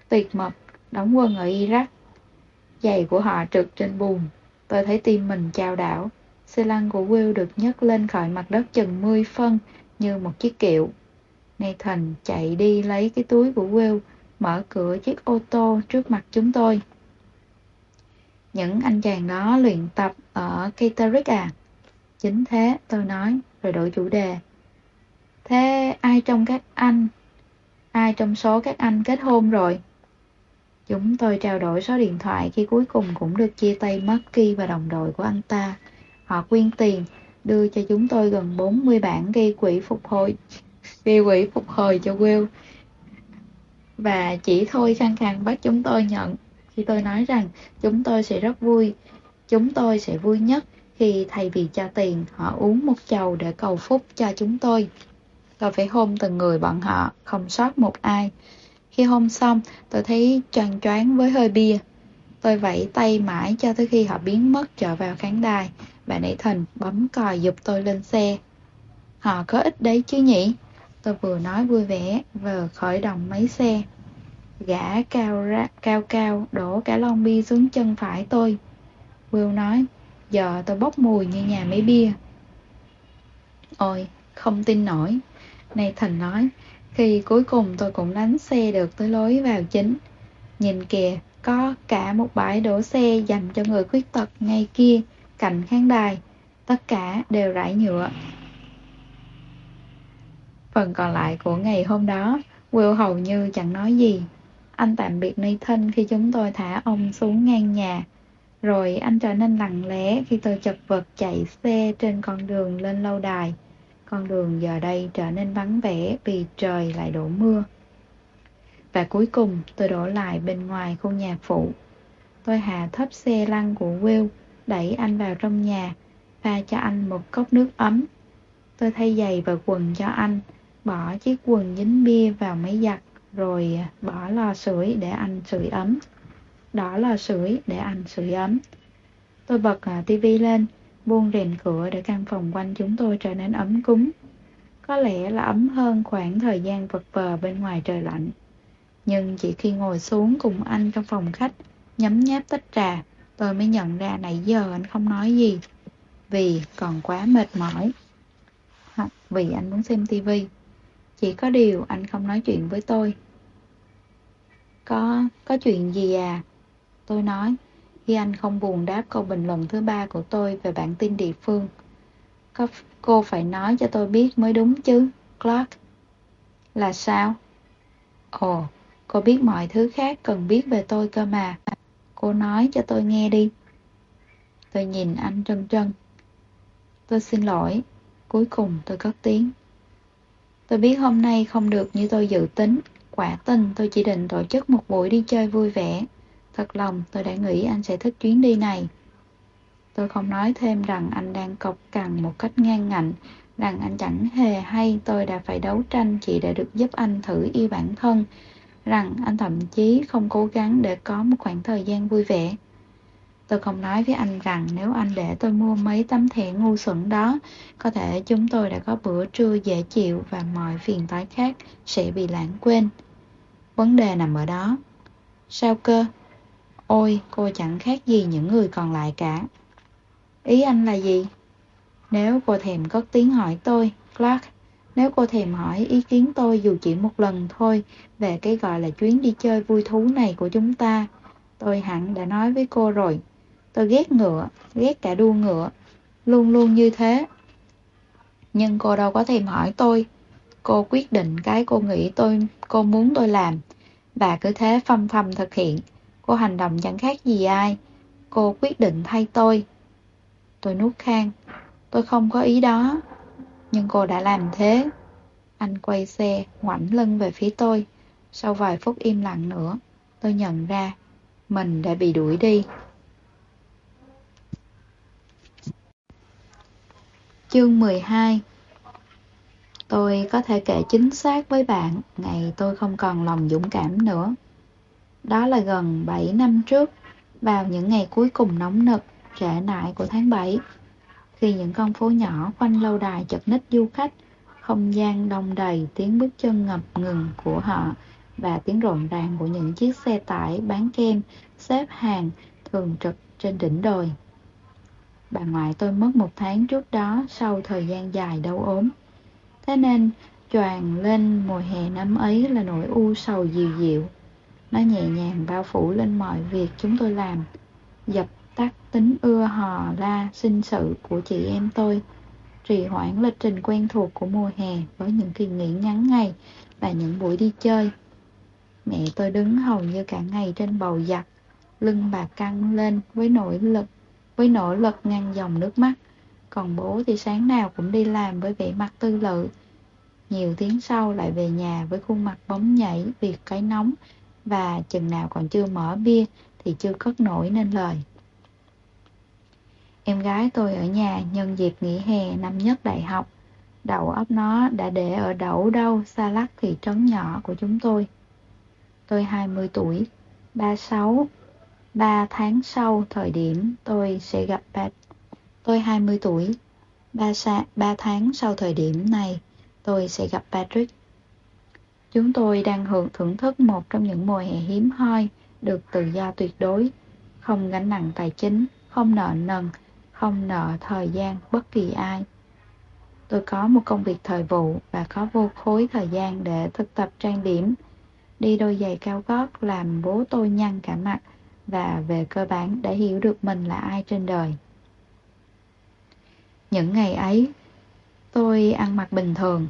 [SPEAKER 1] tuyệt mật, đóng quân ở Iraq. Giày của họ trượt trên bùn, tôi thấy tim mình trao đảo. Xe lăn của Will được nhấc lên khỏi mặt đất chừng 10 phân như một chiếc kiệu. Nathan chạy đi lấy cái túi của Will, mở cửa chiếc ô tô trước mặt chúng tôi. Những anh chàng đó luyện tập ở Caterick à? Chính thế, tôi nói, rồi đổi chủ đề. Thế ai trong các anh, ai trong số các anh kết hôn rồi? Chúng tôi trao đổi số điện thoại khi cuối cùng cũng được chia tay Marky và đồng đội của anh ta. Họ quyên tiền, đưa cho chúng tôi gần 40 bản gây quỹ phục hồi, gây quỹ phục hồi cho Will. Và chỉ thôi khăng khăng bắt chúng tôi nhận khi tôi nói rằng chúng tôi sẽ rất vui. Chúng tôi sẽ vui nhất khi thay vì cho tiền, họ uống một chầu để cầu phúc cho chúng tôi. Tôi phải hôn từng người bọn họ, không sót một ai. Khi hôn xong, tôi thấy choáng choáng với hơi bia. Tôi vẫy tay mãi cho tới khi họ biến mất trở vào khán đài. Và thần bấm còi giúp tôi lên xe. Họ có ích đấy chứ nhỉ? Tôi vừa nói vui vẻ, vừa khởi động máy xe. Gã cao ra, cao cao đổ cả lon bia xuống chân phải tôi. Will nói, giờ tôi bốc mùi như nhà máy bia. Ôi, không tin nổi. Nathan nói, khi cuối cùng tôi cũng lánh xe được tới lối vào chính. Nhìn kìa, có cả một bãi đổ xe dành cho người khuyết tật ngay kia, cạnh khán đài. Tất cả đều rải nhựa. Phần còn lại của ngày hôm đó, Will hầu như chẳng nói gì. Anh tạm biệt Nathan khi chúng tôi thả ông xuống ngang nhà. Rồi anh trở nên lặng lẽ khi tôi chật vật chạy xe trên con đường lên lâu đài. Con đường giờ đây trở nên vắng vẻ vì trời lại đổ mưa. Và cuối cùng tôi đổ lại bên ngoài khu nhà phụ. Tôi hạ thấp xe lăn của Will, đẩy anh vào trong nhà, pha cho anh một cốc nước ấm. Tôi thay giày và quần cho anh, bỏ chiếc quần dính bia vào máy giặt, rồi à, bỏ lò sưởi để anh sưởi ấm. Đó là sưởi để anh sưởi ấm. Tôi bật à, tivi lên, buông rèm cửa để căn phòng quanh chúng tôi trở nên ấm cúng. Có lẽ là ấm hơn khoảng thời gian vật vờ bên ngoài trời lạnh. Nhưng chỉ khi ngồi xuống cùng anh trong phòng khách, nhấm nháp tách trà, tôi mới nhận ra nãy giờ anh không nói gì. Vì còn quá mệt mỏi. Hoặc vì anh muốn xem tivi. Chỉ có điều anh không nói chuyện với tôi. Có, có chuyện gì à? Tôi nói, khi anh không buồn đáp câu bình luận thứ ba của tôi về bản tin địa phương. Có, cô phải nói cho tôi biết mới đúng chứ, Clark. Là sao? Ồ, cô biết mọi thứ khác cần biết về tôi cơ mà. Cô nói cho tôi nghe đi. Tôi nhìn anh trân trân. Tôi xin lỗi. Cuối cùng tôi cất tiếng. Tôi biết hôm nay không được như tôi dự tính. Quả tình tôi chỉ định tổ chức một buổi đi chơi vui vẻ. Thật lòng tôi đã nghĩ anh sẽ thích chuyến đi này. Tôi không nói thêm rằng anh đang cọc cằn một cách ngang ngạnh, rằng anh chẳng hề hay tôi đã phải đấu tranh chỉ để được giúp anh thử yêu bản thân, rằng anh thậm chí không cố gắng để có một khoảng thời gian vui vẻ. Tôi không nói với anh rằng nếu anh để tôi mua mấy tấm thẻ ngu xuẩn đó, có thể chúng tôi đã có bữa trưa dễ chịu và mọi phiền toái khác sẽ bị lãng quên. Vấn đề nằm ở đó. Sao cơ? Ôi, cô chẳng khác gì những người còn lại cả. Ý anh là gì? Nếu cô thèm cất tiếng hỏi tôi, Clark, nếu cô thèm hỏi ý kiến tôi dù chỉ một lần thôi về cái gọi là chuyến đi chơi vui thú này của chúng ta, tôi hẳn đã nói với cô rồi. Tôi ghét ngựa, ghét cả đua ngựa, luôn luôn như thế. Nhưng cô đâu có thèm hỏi tôi. Cô quyết định cái cô nghĩ tôi cô muốn tôi làm và cứ thế phăm phăm thực hiện. Cô hành động chẳng khác gì ai. Cô quyết định thay tôi. Tôi nuốt khang. Tôi không có ý đó. Nhưng cô đã làm thế. Anh quay xe, ngoảnh lưng về phía tôi. Sau vài phút im lặng nữa, tôi nhận ra mình đã bị đuổi đi. Chương 12 Tôi có thể kể chính xác với bạn ngày tôi không còn lòng dũng cảm nữa. Đó là gần 7 năm trước, vào những ngày cuối cùng nóng nực, trễ nại của tháng 7. Khi những con phố nhỏ quanh lâu đài chật ních du khách, không gian đông đầy tiếng bước chân ngập ngừng của họ và tiếng rộn ràng của những chiếc xe tải bán kem xếp hàng thường trực trên đỉnh đồi. Bà ngoại tôi mất một tháng trước đó sau thời gian dài đau ốm. Thế nên, choàng lên mùa hè năm ấy là nỗi u sầu dịu dịu. Nó nhẹ nhàng bao phủ lên mọi việc chúng tôi làm, dập tắt tính ưa hò la sinh sự của chị em tôi, trì hoãn lịch trình quen thuộc của mùa hè với những kỳ nghỉ ngắn ngày và những buổi đi chơi. Mẹ tôi đứng hầu như cả ngày trên bầu giặt, lưng bà căng lên với nỗi lực, với nỗ lực ngăn dòng nước mắt. Còn bố thì sáng nào cũng đi làm với vẻ mặt tư lự. Nhiều tiếng sau lại về nhà với khuôn mặt bóng nhảy vì cái nóng và chừng nào còn chưa mở bia thì chưa cất nổi nên lời. Em gái tôi ở nhà nhân dịp nghỉ hè năm nhất đại học. Đầu óc nó đã để ở đậu đâu xa lắc thị trấn nhỏ của chúng tôi. Tôi 20 tuổi, 36, 3 tháng sau thời điểm tôi sẽ gặp ba. Tôi 20 tuổi, 3, 3 tháng sau thời điểm này tôi sẽ gặp Patrick. Chúng tôi đang hưởng thưởng thức một trong những mùa hè hiếm hoi, được tự do tuyệt đối, không gánh nặng tài chính, không nợ nần, không nợ thời gian bất kỳ ai. Tôi có một công việc thời vụ và có vô khối thời gian để thực tập trang điểm, đi đôi giày cao gót làm bố tôi nhăn cả mặt và về cơ bản đã hiểu được mình là ai trên đời. Những ngày ấy, tôi ăn mặc bình thường,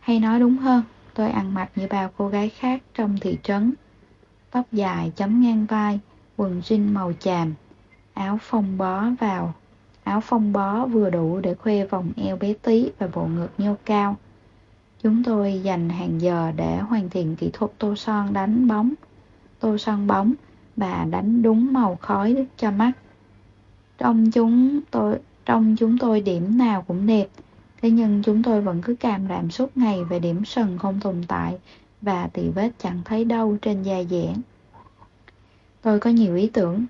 [SPEAKER 1] hay nói đúng hơn, tôi ăn mặc như bao cô gái khác trong thị trấn. Tóc dài chấm ngang vai, quần jean màu chàm, áo phông bó vào. Áo phông bó vừa đủ để khoe vòng eo bé tí và bộ ngực nhô cao. Chúng tôi dành hàng giờ để hoàn thiện kỹ thuật tô son đánh bóng. Tô son bóng bà đánh đúng màu khói cho mắt. Trong chúng tôi trong chúng tôi điểm nào cũng đẹp, thế nhưng chúng tôi vẫn cứ càm ràm suốt ngày về điểm sần không tồn tại và tỳ vết chẳng thấy đâu trên da dẻ. Tôi có nhiều ý tưởng,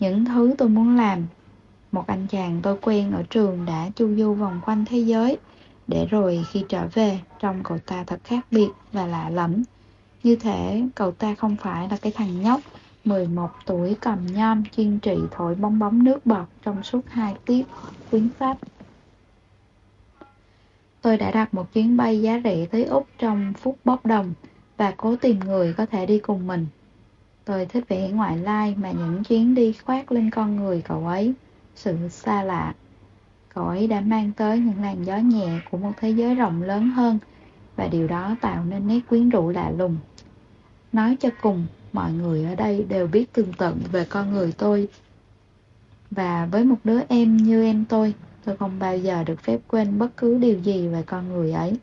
[SPEAKER 1] những thứ tôi muốn làm. Một anh chàng tôi quen ở trường đã chu du vòng quanh thế giới, để rồi khi trở về, trông cậu ta thật khác biệt và lạ lẫm. Như thể cậu ta không phải là cái thằng nhóc 11 tuổi cầm nham chuyên trị thổi bong bóng nước bọt trong suốt hai tiết quyến pháp. Tôi đã đặt một chuyến bay giá rẻ tới Úc trong phút bốc đồng và cố tìm người có thể đi cùng mình. Tôi thích vẻ ngoại lai mà những chuyến đi khoác lên con người cậu ấy, sự xa lạ. Cậu ấy đã mang tới những làn gió nhẹ của một thế giới rộng lớn hơn và điều đó tạo nên nét quyến rũ lạ lùng. Nói cho cùng, mọi người ở đây đều biết tường tận về con người tôi. Và với một đứa em như em tôi, tôi không bao giờ được phép quên bất cứ điều gì về con người ấy.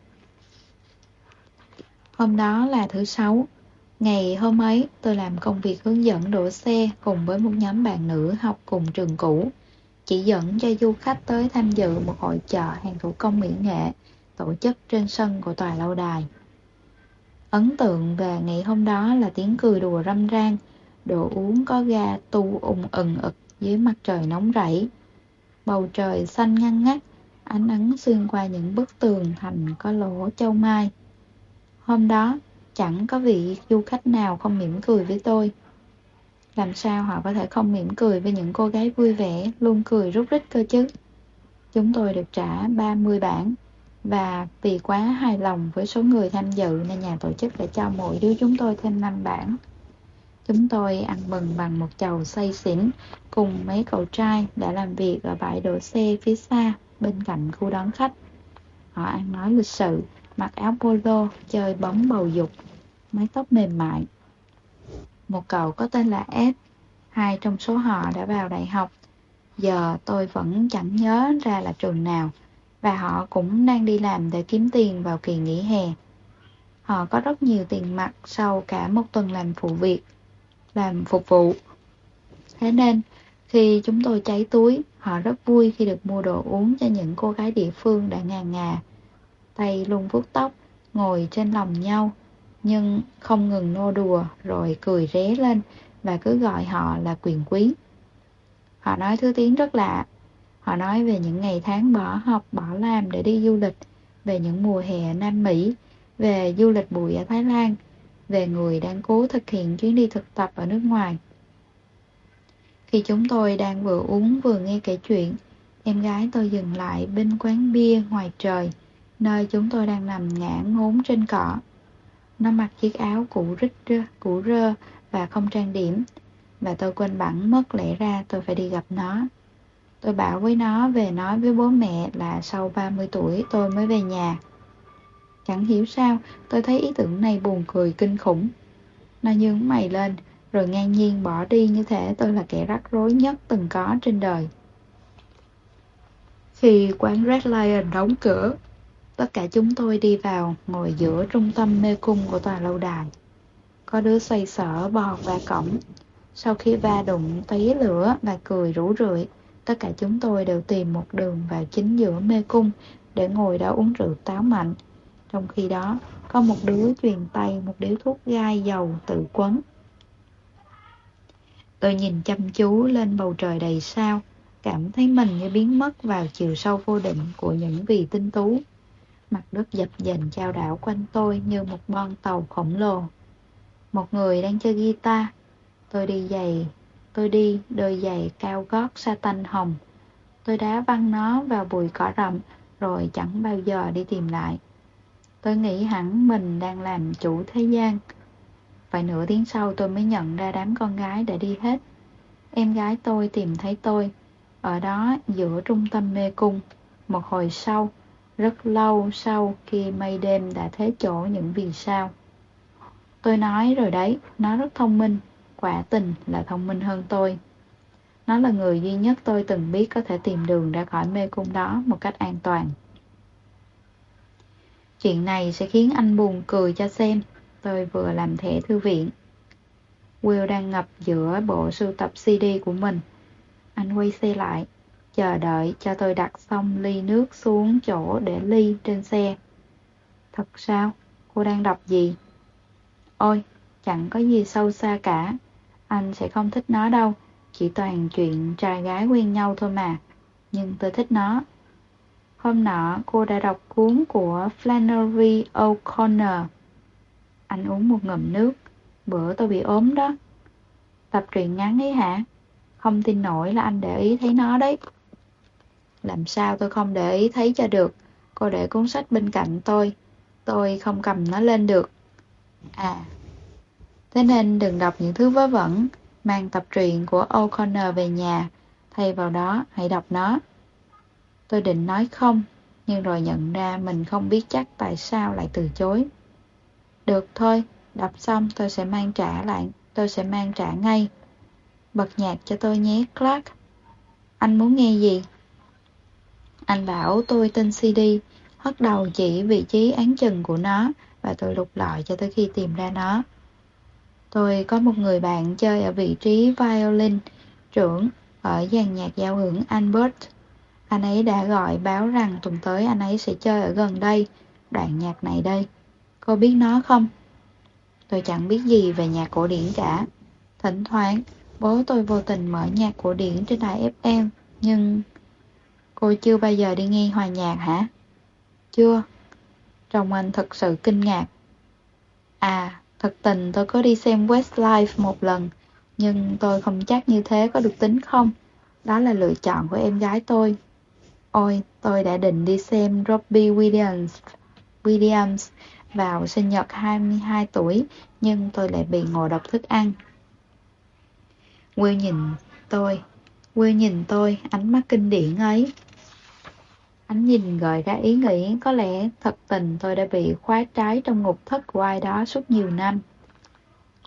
[SPEAKER 1] Hôm đó là thứ sáu. Ngày hôm ấy, tôi làm công việc hướng dẫn đổ xe cùng với một nhóm bạn nữ học cùng trường cũ. Chỉ dẫn cho du khách tới tham dự một hội chợ hàng thủ công mỹ nghệ tổ chức trên sân của tòa lâu đài. Ấn tượng về ngày hôm đó là tiếng cười đùa râm ran, đồ uống có ga tu ung ừng ực dưới mặt trời nóng rẫy. Bầu trời xanh ngăn ngắt, ánh nắng xuyên qua những bức tường thành có lỗ châu mai. Hôm đó, chẳng có vị du khách nào không mỉm cười với tôi. Làm sao họ có thể không mỉm cười với những cô gái vui vẻ, luôn cười rút rít cơ chứ? Chúng tôi được trả 30 bảng và vì quá hài lòng với số người tham dự nên nhà tổ chức đã cho mỗi đứa chúng tôi thêm 5 bản. Chúng tôi ăn mừng bằng một chầu say xỉn cùng mấy cậu trai đã làm việc ở bãi đổ xe phía xa bên cạnh khu đón khách. Họ ăn nói lịch sự, mặc áo polo, chơi bóng bầu dục, mái tóc mềm mại. Một cậu có tên là Ed, hai trong số họ đã vào đại học. Giờ tôi vẫn chẳng nhớ ra là trường nào và họ cũng đang đi làm để kiếm tiền vào kỳ nghỉ hè. Họ có rất nhiều tiền mặt sau cả một tuần làm phụ việc, làm phục vụ. Thế nên, khi chúng tôi cháy túi, họ rất vui khi được mua đồ uống cho những cô gái địa phương đã ngà ngà. Tay luôn vuốt tóc, ngồi trên lòng nhau, nhưng không ngừng nô đùa rồi cười ré lên và cứ gọi họ là quyền quý. Họ nói thứ tiếng rất lạ, Họ nói về những ngày tháng bỏ học, bỏ làm để đi du lịch về những mùa hè Nam Mỹ, về du lịch bụi ở Thái Lan, về người đang cố thực hiện chuyến đi thực tập ở nước ngoài. Khi chúng tôi đang vừa uống vừa nghe kể chuyện, em gái tôi dừng lại bên quán bia ngoài trời, nơi chúng tôi đang nằm ngã ngốn trên cỏ. Nó mặc chiếc áo cũ rít rơ, cũ rơ và không trang điểm, và tôi quên bẵng mất lẽ ra tôi phải đi gặp nó. Tôi bảo với nó về nói với bố mẹ là sau 30 tuổi tôi mới về nhà. Chẳng hiểu sao, tôi thấy ý tưởng này buồn cười kinh khủng. Nó nhướng mày lên, rồi ngang nhiên bỏ đi như thể tôi là kẻ rắc rối nhất từng có trên đời. Khi quán Red Lion đóng cửa, tất cả chúng tôi đi vào ngồi giữa trung tâm mê cung của tòa lâu đài. Có đứa xoay sở bò qua cổng. Sau khi va đụng tí lửa và cười rủ rượi, tất cả chúng tôi đều tìm một đường vào chính giữa mê cung để ngồi đó uống rượu táo mạnh. Trong khi đó, có một đứa truyền tay một điếu thuốc gai dầu tự quấn. Tôi nhìn chăm chú lên bầu trời đầy sao, cảm thấy mình như biến mất vào chiều sâu vô định của những vì tinh tú. Mặt đất dập dềnh trao đảo quanh tôi như một bon tàu khổng lồ. Một người đang chơi guitar. Tôi đi giày, tôi đi đôi giày cao gót sa tanh hồng. Tôi đá văng nó vào bụi cỏ rậm rồi chẳng bao giờ đi tìm lại. Tôi nghĩ hẳn mình đang làm chủ thế gian. Phải nửa tiếng sau tôi mới nhận ra đám con gái đã đi hết. Em gái tôi tìm thấy tôi, ở đó giữa trung tâm mê cung. Một hồi sau, rất lâu sau khi mây đêm đã thế chỗ những vì sao. Tôi nói rồi đấy, nó rất thông minh, quả tình là thông minh hơn tôi. Nó là người duy nhất tôi từng biết có thể tìm đường ra khỏi mê cung đó một cách an toàn. Chuyện này sẽ khiến anh buồn cười cho xem. Tôi vừa làm thẻ thư viện. Will đang ngập giữa bộ sưu tập CD của mình. Anh quay xe lại, chờ đợi cho tôi đặt xong ly nước xuống chỗ để ly trên xe. Thật sao? Cô đang đọc gì? Ôi, chẳng có gì sâu xa cả. Anh sẽ không thích nó đâu. Chỉ toàn chuyện trai gái quen nhau thôi mà. Nhưng tôi thích nó. Hôm nọ cô đã đọc cuốn của Flannery O'Connor. Anh uống một ngụm nước. Bữa tôi bị ốm đó. Tập truyện ngắn ấy hả? Không tin nổi là anh để ý thấy nó đấy. Làm sao tôi không để ý thấy cho được. Cô để cuốn sách bên cạnh tôi. Tôi không cầm nó lên được. À, thế nên đừng đọc những thứ vớ vẩn. Mang tập truyện của O'Connor về nhà. Thay vào đó, hãy đọc nó. Tôi định nói không, nhưng rồi nhận ra mình không biết chắc tại sao lại từ chối. Được thôi, đọc xong tôi sẽ mang trả lại, tôi sẽ mang trả ngay. Bật nhạc cho tôi nhé, Clark. Anh muốn nghe gì? Anh bảo tôi tin CD, hất đầu chỉ vị trí án chừng của nó và tôi lục lọi cho tới khi tìm ra nó. Tôi có một người bạn chơi ở vị trí violin trưởng ở dàn nhạc giao hưởng Albert. Anh ấy đã gọi báo rằng tuần tới anh ấy sẽ chơi ở gần đây, đoạn nhạc này đây. Cô biết nó không? Tôi chẳng biết gì về nhạc cổ điển cả. Thỉnh thoảng, bố tôi vô tình mở nhạc cổ điển trên đài FM, nhưng... Cô chưa bao giờ đi nghe hòa nhạc hả? Chưa. Chồng anh thật sự kinh ngạc. À, thật tình tôi có đi xem Westlife một lần, nhưng tôi không chắc như thế có được tính không. Đó là lựa chọn của em gái tôi. Ôi, tôi đã định đi xem Robbie Williams, Williams vào sinh nhật 22 tuổi, nhưng tôi lại bị ngộ độc thức ăn. Will nhìn tôi, Will nhìn tôi, ánh mắt kinh điển ấy. Ánh nhìn gợi ra ý nghĩ có lẽ thật tình tôi đã bị khóa trái trong ngục thất của ai đó suốt nhiều năm.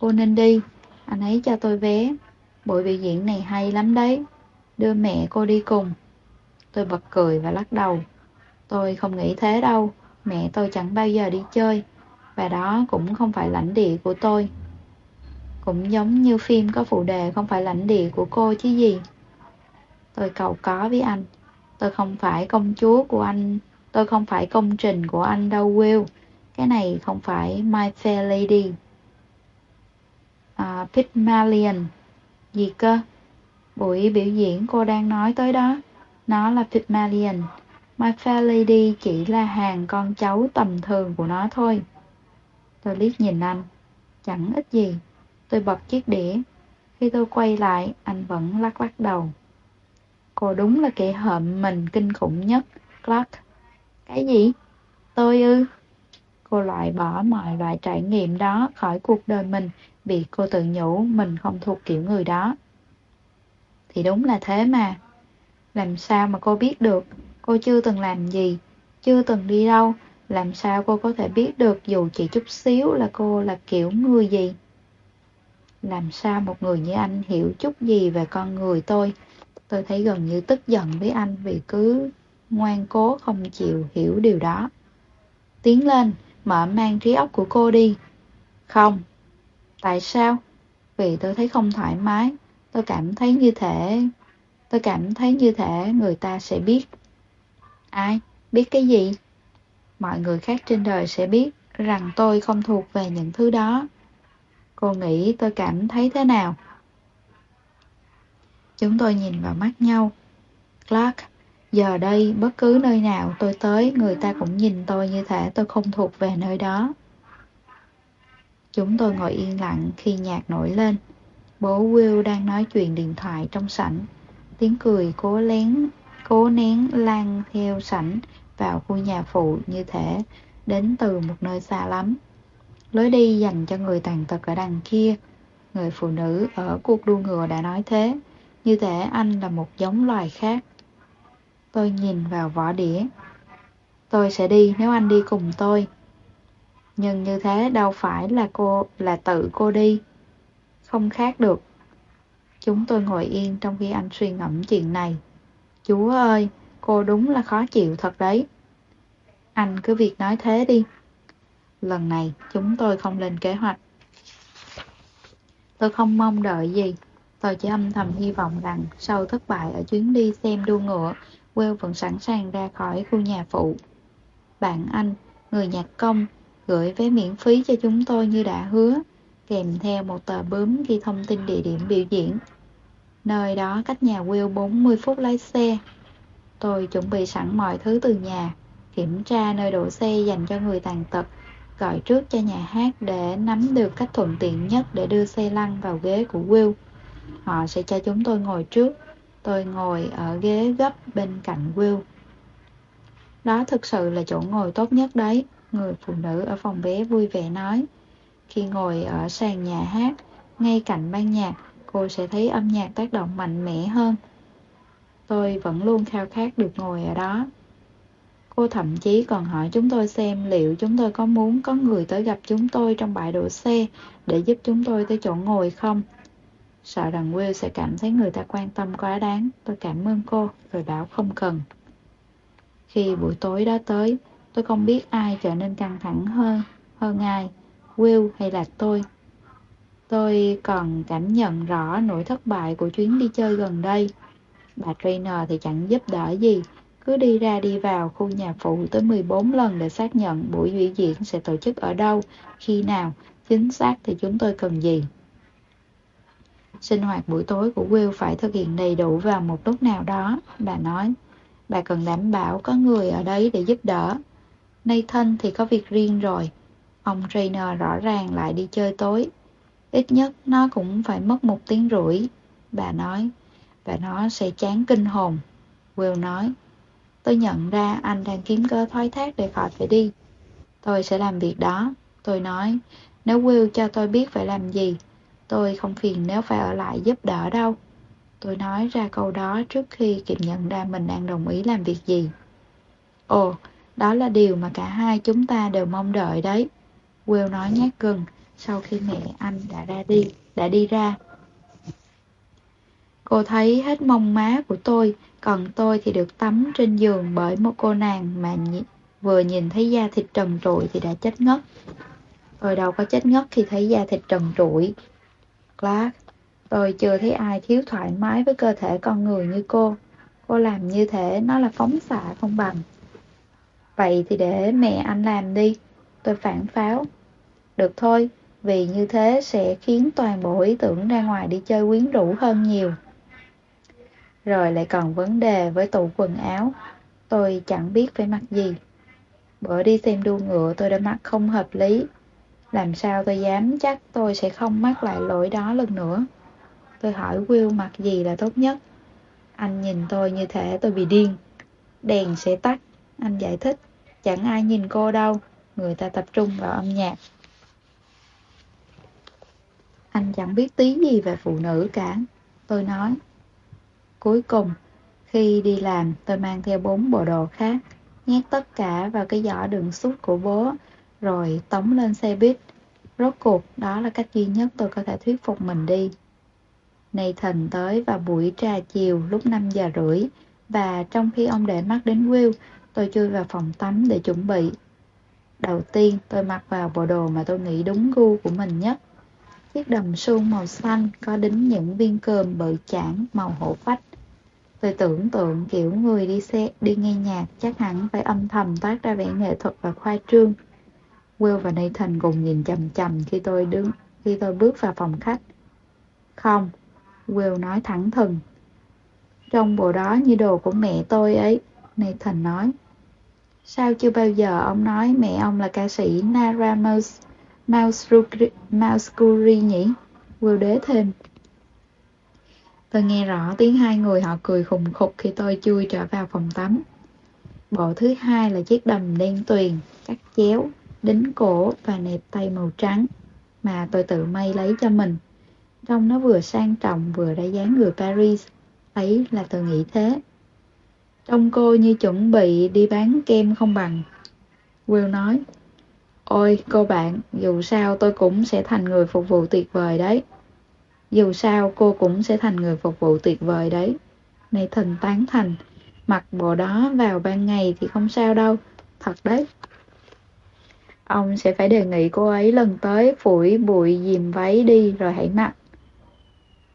[SPEAKER 1] Cô nên đi, anh ấy cho tôi vé. Buổi biểu diễn này hay lắm đấy. Đưa mẹ cô đi cùng. Tôi bật cười và lắc đầu. Tôi không nghĩ thế đâu, mẹ tôi chẳng bao giờ đi chơi, và đó cũng không phải lãnh địa của tôi. Cũng giống như phim có phụ đề không phải lãnh địa của cô chứ gì. Tôi cầu có với anh. Tôi không phải công chúa của anh, tôi không phải công trình của anh đâu Will. Cái này không phải My Fair Lady. À, Pygmalion. Gì cơ? Buổi biểu diễn cô đang nói tới đó. Nó là Pygmalion. My Fair Lady chỉ là hàng con cháu tầm thường của nó thôi. Tôi liếc nhìn anh. Chẳng ít gì. Tôi bật chiếc đĩa. Khi tôi quay lại, anh vẫn lắc lắc đầu. Cô đúng là kẻ hợm mình kinh khủng nhất, Clark. Cái gì? Tôi ư? Cô loại bỏ mọi loại trải nghiệm đó khỏi cuộc đời mình vì cô tự nhủ mình không thuộc kiểu người đó. Thì đúng là thế mà. Làm sao mà cô biết được? Cô chưa từng làm gì, chưa từng đi đâu. Làm sao cô có thể biết được dù chỉ chút xíu là cô là kiểu người gì? Làm sao một người như anh hiểu chút gì về con người tôi? Tôi thấy gần như tức giận với anh vì cứ ngoan cố không chịu hiểu điều đó. Tiến lên, mở mang trí óc của cô đi. Không. Tại sao? Vì tôi thấy không thoải mái. Tôi cảm thấy như thể... Tôi cảm thấy như thể người ta sẽ biết. Ai? Biết cái gì? Mọi người khác trên đời sẽ biết rằng tôi không thuộc về những thứ đó. Cô nghĩ tôi cảm thấy thế nào? Chúng tôi nhìn vào mắt nhau. Clark, giờ đây bất cứ nơi nào tôi tới người ta cũng nhìn tôi như thể tôi không thuộc về nơi đó. Chúng tôi ngồi yên lặng khi nhạc nổi lên. Bố Will đang nói chuyện điện thoại trong sảnh. Tiếng cười cố lén, cố nén lan theo sảnh vào khu nhà phụ như thể đến từ một nơi xa lắm. Lối đi dành cho người tàn tật ở đằng kia. Người phụ nữ ở cuộc đua ngựa đã nói thế. Như thể anh là một giống loài khác. Tôi nhìn vào vỏ đĩa. Tôi sẽ đi nếu anh đi cùng tôi. Nhưng như thế đâu phải là cô là tự cô đi. Không khác được. Chúng tôi ngồi yên trong khi anh suy ngẫm chuyện này. Chúa ơi, cô đúng là khó chịu thật đấy. Anh cứ việc nói thế đi. Lần này chúng tôi không lên kế hoạch. Tôi không mong đợi gì. Tôi chỉ âm thầm hy vọng rằng sau thất bại ở chuyến đi xem đua ngựa, Will vẫn sẵn sàng ra khỏi khu nhà phụ. Bạn anh, người nhạc công, gửi vé miễn phí cho chúng tôi như đã hứa, kèm theo một tờ bướm ghi thông tin địa điểm biểu diễn. Nơi đó cách nhà Will 40 phút lái xe. Tôi chuẩn bị sẵn mọi thứ từ nhà, kiểm tra nơi đổ xe dành cho người tàn tật, gọi trước cho nhà hát để nắm được cách thuận tiện nhất để đưa xe lăn vào ghế của Will. Họ sẽ cho chúng tôi ngồi trước, tôi ngồi ở ghế gấp bên cạnh Will. Đó thực sự là chỗ ngồi tốt nhất đấy, người phụ nữ ở phòng bé vui vẻ nói. Khi ngồi ở sàn nhà hát, ngay cạnh ban nhạc, cô sẽ thấy âm nhạc tác động mạnh mẽ hơn. Tôi vẫn luôn khao khát được ngồi ở đó. Cô thậm chí còn hỏi chúng tôi xem liệu chúng tôi có muốn có người tới gặp chúng tôi trong bãi đổ xe để giúp chúng tôi tới chỗ ngồi không. Sợ rằng Will sẽ cảm thấy người ta quan tâm quá đáng, tôi cảm ơn cô, rồi bảo không cần. Khi buổi tối đó tới, tôi không biết ai trở nên căng thẳng hơn, hơn ai, Will hay là tôi. Tôi còn cảm nhận rõ nỗi thất bại của chuyến đi chơi gần đây. Bà trainer thì chẳng giúp đỡ gì, cứ đi ra đi vào khu nhà phụ tới 14 lần để xác nhận buổi biểu diễn sẽ tổ chức ở đâu, khi nào, chính xác thì chúng tôi cần gì. Sinh hoạt buổi tối của Will phải thực hiện đầy đủ vào một lúc nào đó, bà nói. Bà cần đảm bảo có người ở đấy để giúp đỡ. Nathan thì có việc riêng rồi. Ông trainer rõ ràng lại đi chơi tối. Ít nhất nó cũng phải mất một tiếng rưỡi, bà nói. Và nó sẽ chán kinh hồn. Will nói. Tôi nhận ra anh đang kiếm cơ thoái thác để khỏi phải đi. Tôi sẽ làm việc đó. Tôi nói, nếu Will cho tôi biết phải làm gì, tôi không phiền nếu phải ở lại giúp đỡ đâu. Tôi nói ra câu đó trước khi kịp nhận ra mình đang đồng ý làm việc gì. Ồ, đó là điều mà cả hai chúng ta đều mong đợi đấy. Will nói nhát gừng sau khi mẹ anh đã ra đi, đã đi ra. Cô thấy hết mông má của tôi, còn tôi thì được tắm trên giường bởi một cô nàng mà nh vừa nhìn thấy da thịt trần trụi thì đã chết ngất. Tôi đâu có chết ngất khi thấy da thịt trần trụi. Clark, tôi chưa thấy ai thiếu thoải mái với cơ thể con người như cô. Cô làm như thế nó là phóng xạ không bằng. Vậy thì để mẹ anh làm đi. Tôi phản pháo. Được thôi, vì như thế sẽ khiến toàn bộ ý tưởng ra ngoài đi chơi quyến rũ hơn nhiều. Rồi lại còn vấn đề với tủ quần áo. Tôi chẳng biết phải mặc gì. Bữa đi xem đua ngựa tôi đã mặc không hợp lý. Làm sao tôi dám chắc tôi sẽ không mắc lại lỗi đó lần nữa. Tôi hỏi Will mặc gì là tốt nhất. Anh nhìn tôi như thể tôi bị điên. Đèn sẽ tắt, anh giải thích. Chẳng ai nhìn cô đâu, người ta tập trung vào âm nhạc. Anh chẳng biết tí gì về phụ nữ cả, tôi nói. Cuối cùng, khi đi làm, tôi mang theo bốn bộ đồ khác, nhét tất cả vào cái giỏ đựng sút của bố, rồi tống lên xe buýt. Rốt cuộc, đó là cách duy nhất tôi có thể thuyết phục mình đi. Nathan tới vào buổi trà chiều lúc 5 giờ rưỡi, và trong khi ông để mắt đến Will, tôi chui vào phòng tắm để chuẩn bị. Đầu tiên, tôi mặc vào bộ đồ mà tôi nghĩ đúng gu của mình nhất. Chiếc đầm suông màu xanh có đính những viên cơm bự chản màu hổ phách. Tôi tưởng tượng kiểu người đi xe đi nghe nhạc chắc hẳn phải âm thầm toát ra vẻ nghệ thuật và khoa trương. Will và Nathan cùng nhìn chầm chầm khi tôi đứng khi tôi bước vào phòng khách. Không, Will nói thẳng thừng. Trong bộ đó như đồ của mẹ tôi ấy, Nathan nói. Sao chưa bao giờ ông nói mẹ ông là ca sĩ Nara Mouskuri nhỉ? Will đế thêm. Tôi nghe rõ tiếng hai người họ cười khùng khục khi tôi chui trở vào phòng tắm. Bộ thứ hai là chiếc đầm đen tuyền, cắt chéo, đính cổ và nẹp tay màu trắng mà tôi tự may lấy cho mình. Trông nó vừa sang trọng vừa ra dáng người Paris. Ấy là tôi nghĩ thế. Trông cô như chuẩn bị đi bán kem không bằng. Will nói, Ôi cô bạn, dù sao tôi cũng sẽ thành người phục vụ tuyệt vời đấy. Dù sao cô cũng sẽ thành người phục vụ tuyệt vời đấy. Nathan tán thành, mặc bộ đó vào ban ngày thì không sao đâu, thật đấy. Ông sẽ phải đề nghị cô ấy lần tới phủi bụi dìm váy đi rồi hãy mặc.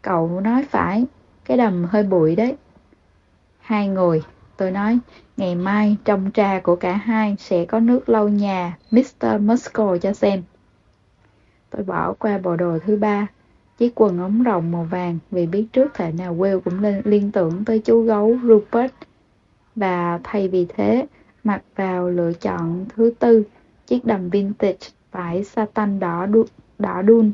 [SPEAKER 1] Cậu nói phải, cái đầm hơi bụi đấy. Hai người, tôi nói, ngày mai trong trà của cả hai sẽ có nước lau nhà Mr. Muscle cho xem. Tôi bỏ qua bộ đồ thứ ba, chiếc quần ống rộng màu vàng vì biết trước thể nào Will cũng lên liên tưởng tới chú gấu Rupert. Và thay vì thế, mặc vào lựa chọn thứ tư, chiếc đầm vintage vải satin đỏ, đu, đỏ đun.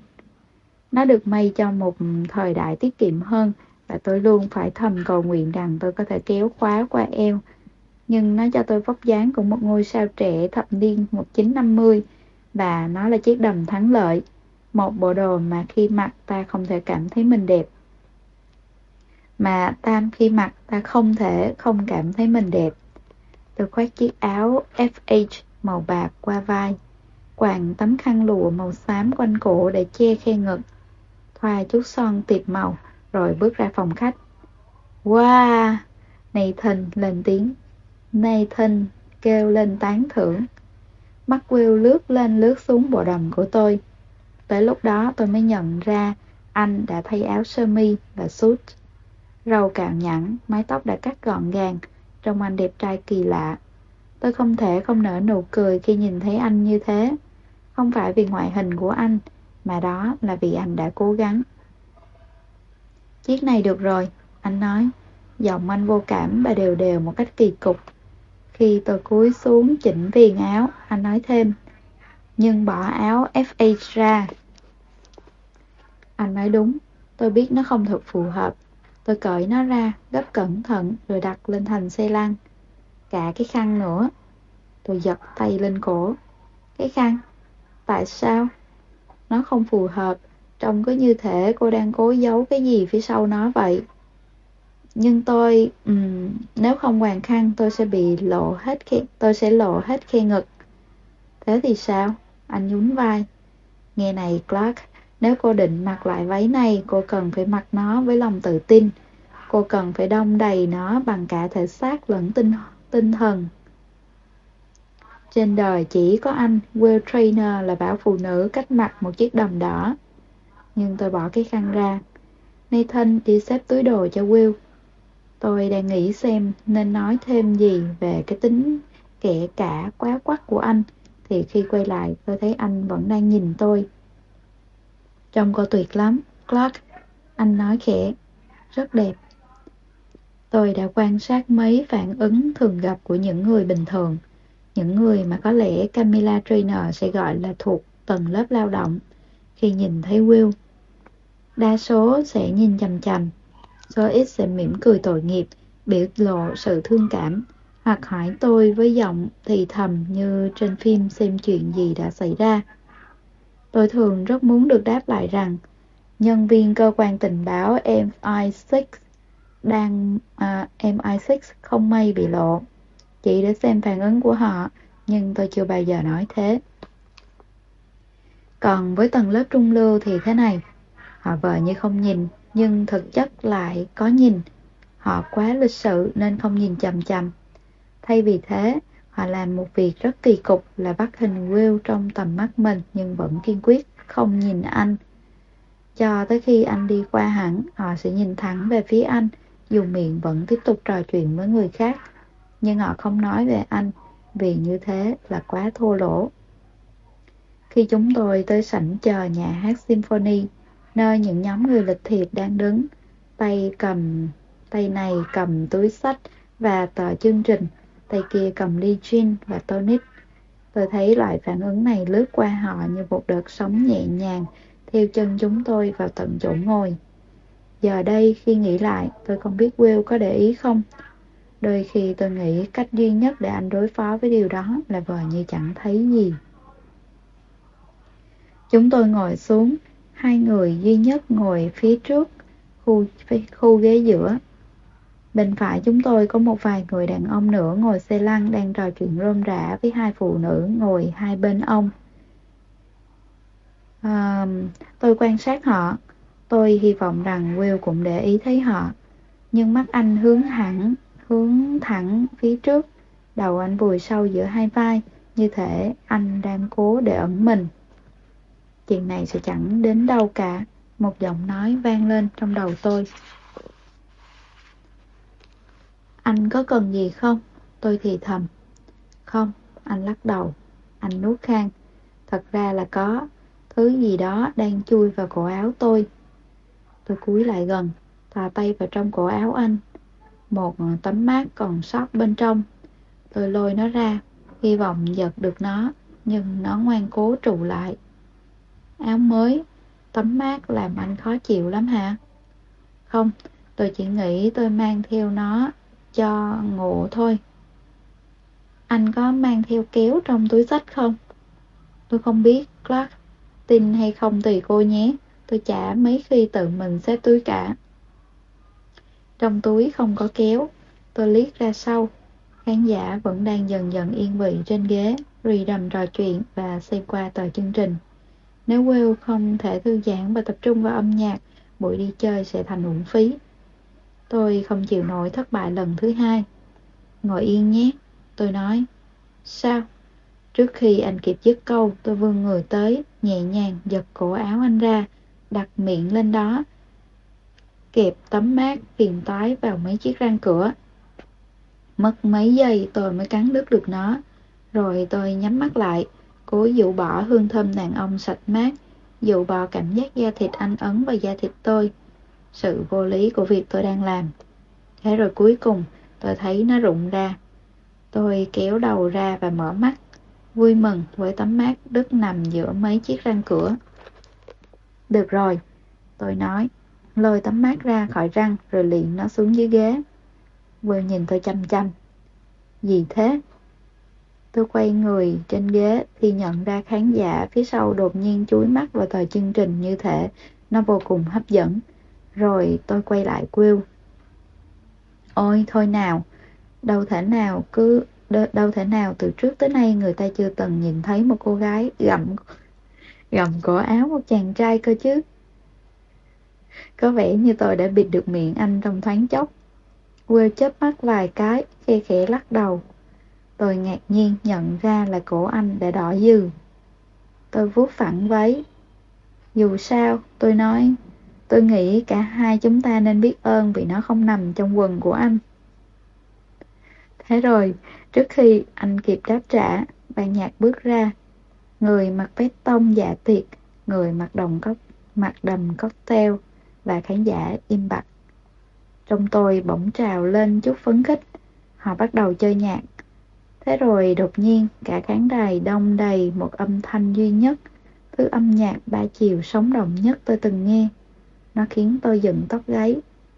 [SPEAKER 1] Nó được may cho một thời đại tiết kiệm hơn và tôi luôn phải thầm cầu nguyện rằng tôi có thể kéo khóa qua eo. Nhưng nó cho tôi vóc dáng của một ngôi sao trẻ thập niên 1950 và nó là chiếc đầm thắng lợi. Một bộ đồ mà khi mặc ta không thể cảm thấy mình đẹp. Mà tan khi mặc ta không thể không cảm thấy mình đẹp. Tôi khoác chiếc áo FH màu bạc qua vai, quàng tấm khăn lụa màu xám quanh cổ để che khe ngực, thoa chút son tiệp màu rồi bước ra phòng khách. Wow! Nathan lên tiếng. Nathan kêu lên tán thưởng. Mắt Will lướt lên lướt xuống bộ đầm của tôi. Tới lúc đó tôi mới nhận ra anh đã thay áo sơ mi và suit. Râu cạo nhẵn, mái tóc đã cắt gọn gàng, trông anh đẹp trai kỳ lạ. Tôi không thể không nở nụ cười khi nhìn thấy anh như thế. Không phải vì ngoại hình của anh, mà đó là vì anh đã cố gắng. Chiếc này được rồi, anh nói. Giọng anh vô cảm và đều đều một cách kỳ cục. Khi tôi cúi xuống chỉnh viền áo, anh nói thêm. Nhưng bỏ áo FH ra. Anh nói đúng, tôi biết nó không thật phù hợp. Tôi cởi nó ra, gấp cẩn thận rồi đặt lên thành xe lăn. Cả cái khăn nữa. Tôi giật tay lên cổ. Cái khăn? Tại sao? Nó không phù hợp Trông cứ như thể cô đang cố giấu cái gì phía sau nó vậy. Nhưng tôi, um, nếu không hoàn khăn tôi sẽ bị lộ hết khi, tôi sẽ lộ hết khe ngực. Thế thì sao? Anh nhún vai. Nghe này Clark, nếu cô định mặc lại váy này, cô cần phải mặc nó với lòng tự tin. Cô cần phải đông đầy nó bằng cả thể xác lẫn tinh, tinh thần. Trên đời chỉ có anh, Will Trainer là bảo phụ nữ cách mặc một chiếc đầm đỏ nhưng tôi bỏ cái khăn ra. Nathan đi xếp túi đồ cho Will. Tôi đang nghĩ xem nên nói thêm gì về cái tính kẻ cả quá quắc của anh, thì khi quay lại tôi thấy anh vẫn đang nhìn tôi. Trông cô tuyệt lắm, Clark. Anh nói khẽ, rất đẹp. Tôi đã quan sát mấy phản ứng thường gặp của những người bình thường, những người mà có lẽ Camilla Trainer sẽ gọi là thuộc tầng lớp lao động khi nhìn thấy Will. Đa số sẽ nhìn chằm chằm, số ít sẽ mỉm cười tội nghiệp, biểu lộ sự thương cảm, hoặc hỏi tôi với giọng thì thầm như trên phim xem chuyện gì đã xảy ra. Tôi thường rất muốn được đáp lại rằng nhân viên cơ quan tình báo MI6 đang à, MI6 không may bị lộ. Chỉ để xem phản ứng của họ, nhưng tôi chưa bao giờ nói thế. Còn với tầng lớp trung lưu thì thế này, họ vờ như không nhìn, nhưng thực chất lại có nhìn. Họ quá lịch sự nên không nhìn chầm chầm. Thay vì thế, họ làm một việc rất kỳ cục là bắt hình Will trong tầm mắt mình nhưng vẫn kiên quyết không nhìn anh. Cho tới khi anh đi qua hẳn, họ sẽ nhìn thẳng về phía anh, dù miệng vẫn tiếp tục trò chuyện với người khác. Nhưng họ không nói về anh, vì như thế là quá thô lỗ. Khi chúng tôi tới sảnh chờ nhà hát symphony, nơi những nhóm người lịch thiệp đang đứng, tay cầm, tay này cầm túi sách và tờ chương trình, tay kia cầm ly gin và tonic. Tôi thấy loại phản ứng này lướt qua họ như một đợt sóng nhẹ nhàng theo chân chúng tôi vào tận chỗ ngồi. Giờ đây khi nghĩ lại, tôi không biết Will có để ý không. Đôi khi tôi nghĩ cách duy nhất để anh đối phó với điều đó là vờ như chẳng thấy gì. Chúng tôi ngồi xuống, hai người duy nhất ngồi phía trước, khu, khu ghế giữa. Bên phải chúng tôi có một vài người đàn ông nữa ngồi xe lăn đang trò chuyện rôm rã với hai phụ nữ ngồi hai bên ông. À, tôi quan sát họ. Tôi hy vọng rằng Will cũng để ý thấy họ. Nhưng mắt anh hướng hẳn, hướng thẳng phía trước. Đầu anh vùi sâu giữa hai vai, như thể anh đang cố để ẩn mình. Chuyện này sẽ chẳng đến đâu cả. Một giọng nói vang lên trong đầu tôi. Anh có cần gì không? Tôi thì thầm. Không, anh lắc đầu. Anh nuốt khang. Thật ra là có. Thứ gì đó đang chui vào cổ áo tôi. Tôi cúi lại gần, thò tay vào trong cổ áo anh. Một tấm mát còn sót bên trong. Tôi lôi nó ra, hy vọng giật được nó, nhưng nó ngoan cố trụ lại. Áo mới, tấm mát làm anh khó chịu lắm hả? Không, tôi chỉ nghĩ tôi mang theo nó cho ngủ thôi. Anh có mang theo kéo trong túi sách không? Tôi không biết, Clark. Tin hay không tùy cô nhé. Tôi chả mấy khi tự mình xếp túi cả. Trong túi không có kéo. Tôi liếc ra sau. Khán giả vẫn đang dần dần yên vị trên ghế, rì rầm trò chuyện và xem qua tờ chương trình. Nếu Will không thể thư giãn và tập trung vào âm nhạc, buổi đi chơi sẽ thành uổng phí. Tôi không chịu nổi thất bại lần thứ hai. Ngồi yên nhé, tôi nói. Sao? Trước khi anh kịp dứt câu, tôi vươn người tới, nhẹ nhàng giật cổ áo anh ra, đặt miệng lên đó, kẹp tấm mát phiền toái vào mấy chiếc răng cửa. Mất mấy giây tôi mới cắn đứt được nó, rồi tôi nhắm mắt lại, cố dụ bỏ hương thơm đàn ông sạch mát, dụ bỏ cảm giác da thịt anh ấn vào da thịt tôi sự vô lý của việc tôi đang làm. Thế rồi cuối cùng, tôi thấy nó rụng ra. Tôi kéo đầu ra và mở mắt, vui mừng với tấm mát đứt nằm giữa mấy chiếc răng cửa. Được rồi, tôi nói, lôi tấm mát ra khỏi răng rồi liền nó xuống dưới ghế. Vừa nhìn tôi chăm chăm. Gì thế? Tôi quay người trên ghế thì nhận ra khán giả phía sau đột nhiên chúi mắt vào tờ chương trình như thế, nó vô cùng hấp dẫn. Rồi tôi quay lại Will. Ôi thôi nào, đâu thể nào cứ đâu thể nào từ trước tới nay người ta chưa từng nhìn thấy một cô gái gặm gầm cổ áo một chàng trai cơ chứ. Có vẻ như tôi đã bịt được miệng anh trong thoáng chốc. Will chớp mắt vài cái, khe khẽ lắc đầu. Tôi ngạc nhiên nhận ra là cổ anh đã đỏ dừ. Tôi vuốt phẳng váy. Dù sao, tôi nói, Tôi nghĩ cả hai chúng ta nên biết ơn vì nó không nằm trong quần của anh. Thế rồi, trước khi anh kịp đáp trả, ban nhạc bước ra. Người mặc vest tông dạ tiệc, người mặc đồng cốc, mặc đầm cocktail và khán giả im bặt. Trong tôi bỗng trào lên chút phấn khích. Họ bắt đầu chơi nhạc. Thế rồi đột nhiên cả khán đài đông đầy một âm thanh duy nhất, thứ âm nhạc ba chiều sống động nhất tôi từng nghe. Nó khiến tôi dựng tóc gáy,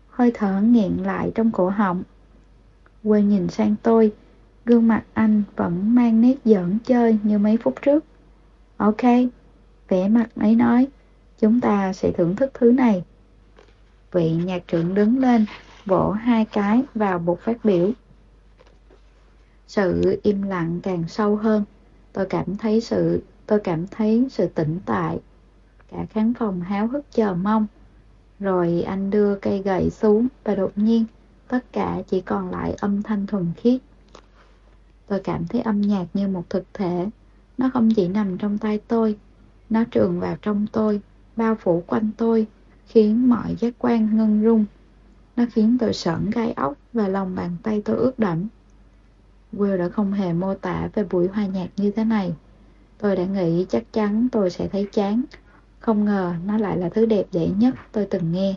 [SPEAKER 1] hơi thở nghẹn lại trong cổ họng. Quên nhìn sang tôi, gương mặt anh vẫn mang nét giỡn chơi như mấy phút trước. Ok, vẻ mặt ấy nói, chúng ta sẽ thưởng thức thứ này. Vị nhạc trưởng đứng lên, vỗ hai cái vào bục phát biểu. Sự im lặng càng sâu hơn, tôi cảm thấy sự tôi cảm thấy sự tĩnh tại. Cả khán phòng háo hức chờ mong. Rồi anh đưa cây gậy xuống và đột nhiên tất cả chỉ còn lại âm thanh thuần khiết. Tôi cảm thấy âm nhạc như một thực thể. Nó không chỉ nằm trong tay tôi, nó trường vào trong tôi, bao phủ quanh tôi, khiến mọi giác quan ngân rung. Nó khiến tôi sởn gai ốc và lòng bàn tay tôi ướt đẫm. Will đã không hề mô tả về buổi hòa nhạc như thế này. Tôi đã nghĩ chắc chắn tôi sẽ thấy chán. Không ngờ nó lại là thứ đẹp dễ nhất tôi từng nghe.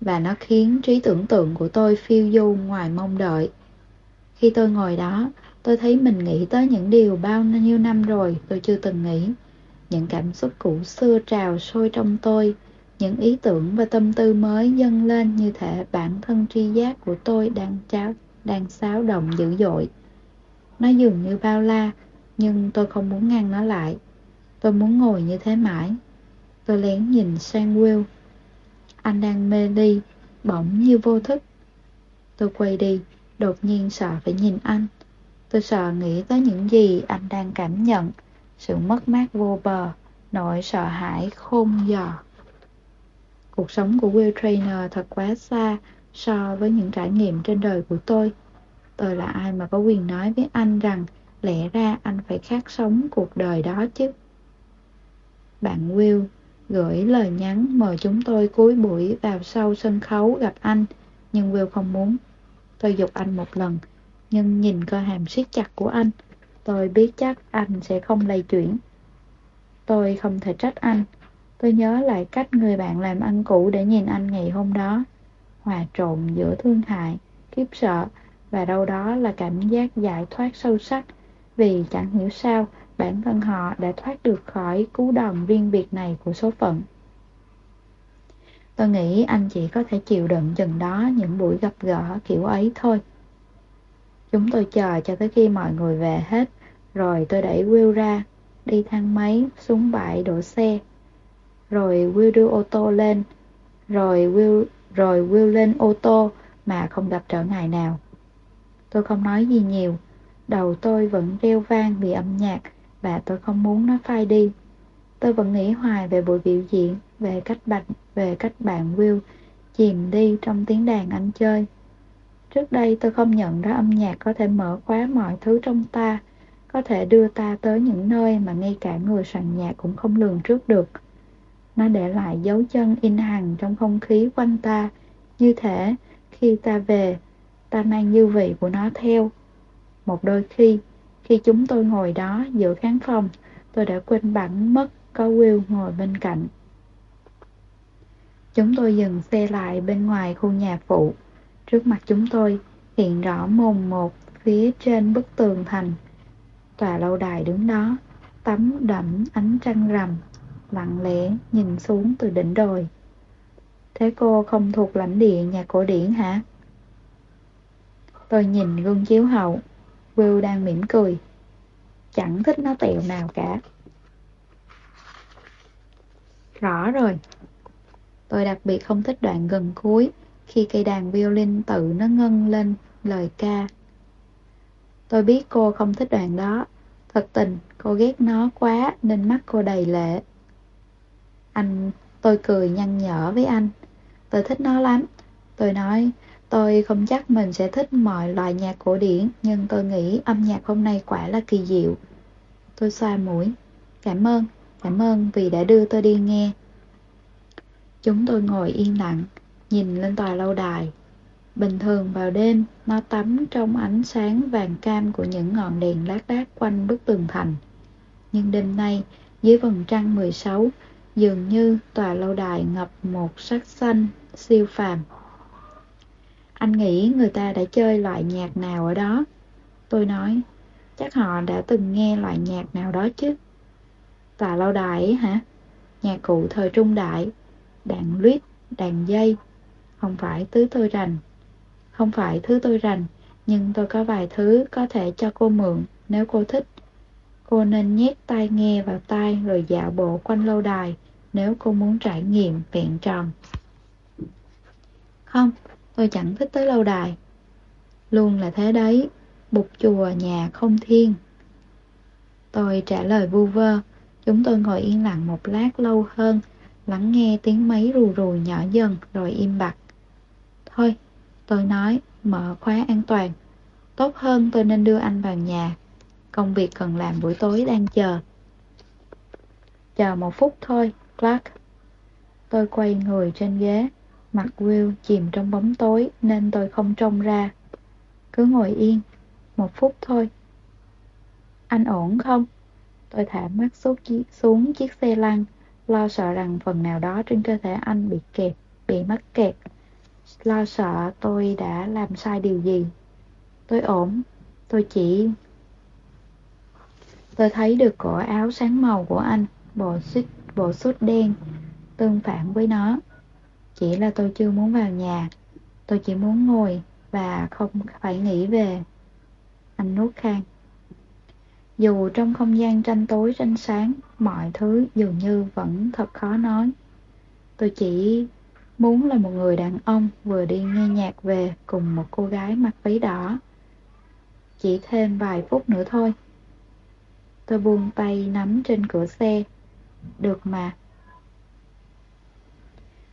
[SPEAKER 1] Và nó khiến trí tưởng tượng của tôi phiêu du ngoài mong đợi. Khi tôi ngồi đó, tôi thấy mình nghĩ tới những điều bao nhiêu năm rồi tôi chưa từng nghĩ. Những cảm xúc cũ xưa trào sôi trong tôi, những ý tưởng và tâm tư mới dâng lên như thể bản thân tri giác của tôi đang tráo, đang xáo động dữ dội. Nó dường như bao la, nhưng tôi không muốn ngăn nó lại. Tôi muốn ngồi như thế mãi. Tôi lén nhìn sang Will. Anh đang mê đi bỗng như vô thức. Tôi quay đi, đột nhiên sợ phải nhìn anh. Tôi sợ nghĩ tới những gì anh đang cảm nhận, sự mất mát vô bờ, nỗi sợ hãi khôn dò. Cuộc sống của Will Trainer thật quá xa so với những trải nghiệm trên đời của tôi. Tôi là ai mà có quyền nói với anh rằng lẽ ra anh phải khác sống cuộc đời đó chứ. Bạn Will gửi lời nhắn mời chúng tôi cuối buổi vào sau sân khấu gặp anh, nhưng Will không muốn. Tôi dục anh một lần, nhưng nhìn cơ hàm siết chặt của anh, tôi biết chắc anh sẽ không lay chuyển. Tôi không thể trách anh. Tôi nhớ lại cách người bạn làm ăn cũ để nhìn anh ngày hôm đó. Hòa trộn giữa thương hại, kiếp sợ và đâu đó là cảm giác giải thoát sâu sắc vì chẳng hiểu sao bản thân họ đã thoát được khỏi cú đòn riêng biệt này của số phận. Tôi nghĩ anh chỉ có thể chịu đựng chừng đó những buổi gặp gỡ kiểu ấy thôi. Chúng tôi chờ cho tới khi mọi người về hết, rồi tôi đẩy Will ra, đi thang máy xuống bãi đổ xe. Rồi Will đưa ô tô lên, rồi Will, rồi Will lên ô tô mà không gặp trở ngại nào. Tôi không nói gì nhiều, đầu tôi vẫn reo vang vì âm nhạc và tôi không muốn nó phai đi. Tôi vẫn nghĩ hoài về buổi biểu diễn, về cách bạn, về cách bạn Will chìm đi trong tiếng đàn anh chơi. Trước đây tôi không nhận ra âm nhạc có thể mở khóa mọi thứ trong ta, có thể đưa ta tới những nơi mà ngay cả người soạn nhạc cũng không lường trước được. Nó để lại dấu chân in hằn trong không khí quanh ta, như thể khi ta về, ta mang dư vị của nó theo. Một đôi khi, khi chúng tôi ngồi đó giữa khán phòng, tôi đã quên bẵng mất có Will ngồi bên cạnh. Chúng tôi dừng xe lại bên ngoài khu nhà phụ. Trước mặt chúng tôi hiện rõ mồn một phía trên bức tường thành. Tòa lâu đài đứng đó, tắm đẫm ánh trăng rằm, lặng lẽ nhìn xuống từ đỉnh đồi. Thế cô không thuộc lãnh địa nhà cổ điển hả? Tôi nhìn gương chiếu hậu, Will đang mỉm cười. Chẳng thích nó tẹo nào cả. Rõ rồi. Tôi đặc biệt không thích đoạn gần cuối khi cây đàn violin tự nó ngân lên lời ca. Tôi biết cô không thích đoạn đó. Thật tình, cô ghét nó quá nên mắt cô đầy lệ. Anh, tôi cười nhăn nhở với anh. Tôi thích nó lắm. Tôi nói, tôi không chắc mình sẽ thích mọi loại nhạc cổ điển, nhưng tôi nghĩ âm nhạc hôm nay quả là kỳ diệu. Tôi xoa mũi. Cảm ơn, cảm ơn vì đã đưa tôi đi nghe. Chúng tôi ngồi yên lặng, nhìn lên tòa lâu đài. Bình thường vào đêm, nó tắm trong ánh sáng vàng cam của những ngọn đèn lác đác quanh bức tường thành. Nhưng đêm nay, dưới vầng trăng 16, dường như tòa lâu đài ngập một sắc xanh siêu phàm. Anh nghĩ người ta đã chơi loại nhạc nào ở đó? Tôi nói, chắc họ đã từng nghe loại nhạc nào đó chứ. Tà lâu đài ấy hả? Nhạc cụ thời trung đại, đàn luyết, đàn dây, không phải thứ tôi rành. Không phải thứ tôi rành, nhưng tôi có vài thứ có thể cho cô mượn nếu cô thích. Cô nên nhét tai nghe vào tai rồi dạo bộ quanh lâu đài nếu cô muốn trải nghiệm vẹn tròn. Không, tôi chẳng thích tới lâu đài. Luôn là thế đấy, bục chùa nhà không thiên. Tôi trả lời vu vơ, chúng tôi ngồi yên lặng một lát lâu hơn, lắng nghe tiếng máy rù rù nhỏ dần rồi im bặt. Thôi, tôi nói, mở khóa an toàn. Tốt hơn tôi nên đưa anh vào nhà. Công việc cần làm buổi tối đang chờ. Chờ một phút thôi, Clark. Tôi quay người trên ghế, mặt Will chìm trong bóng tối nên tôi không trông ra. Cứ ngồi yên, một phút thôi. Anh ổn không? Tôi thả mắt xuống chiếc xe lăn, lo sợ rằng phần nào đó trên cơ thể anh bị kẹt, bị mắc kẹt. Lo sợ tôi đã làm sai điều gì. Tôi ổn, tôi chỉ... Tôi thấy được cổ áo sáng màu của anh, bộ suit, bộ suit đen, tương phản với nó. Chỉ là tôi chưa muốn vào nhà, tôi chỉ muốn ngồi và không phải nghĩ về. Anh nuốt khang. Dù trong không gian tranh tối tranh sáng, mọi thứ dường như vẫn thật khó nói. Tôi chỉ muốn là một người đàn ông vừa đi nghe nhạc về cùng một cô gái mặc váy đỏ. Chỉ thêm vài phút nữa thôi. Tôi buông tay nắm trên cửa xe. Được mà.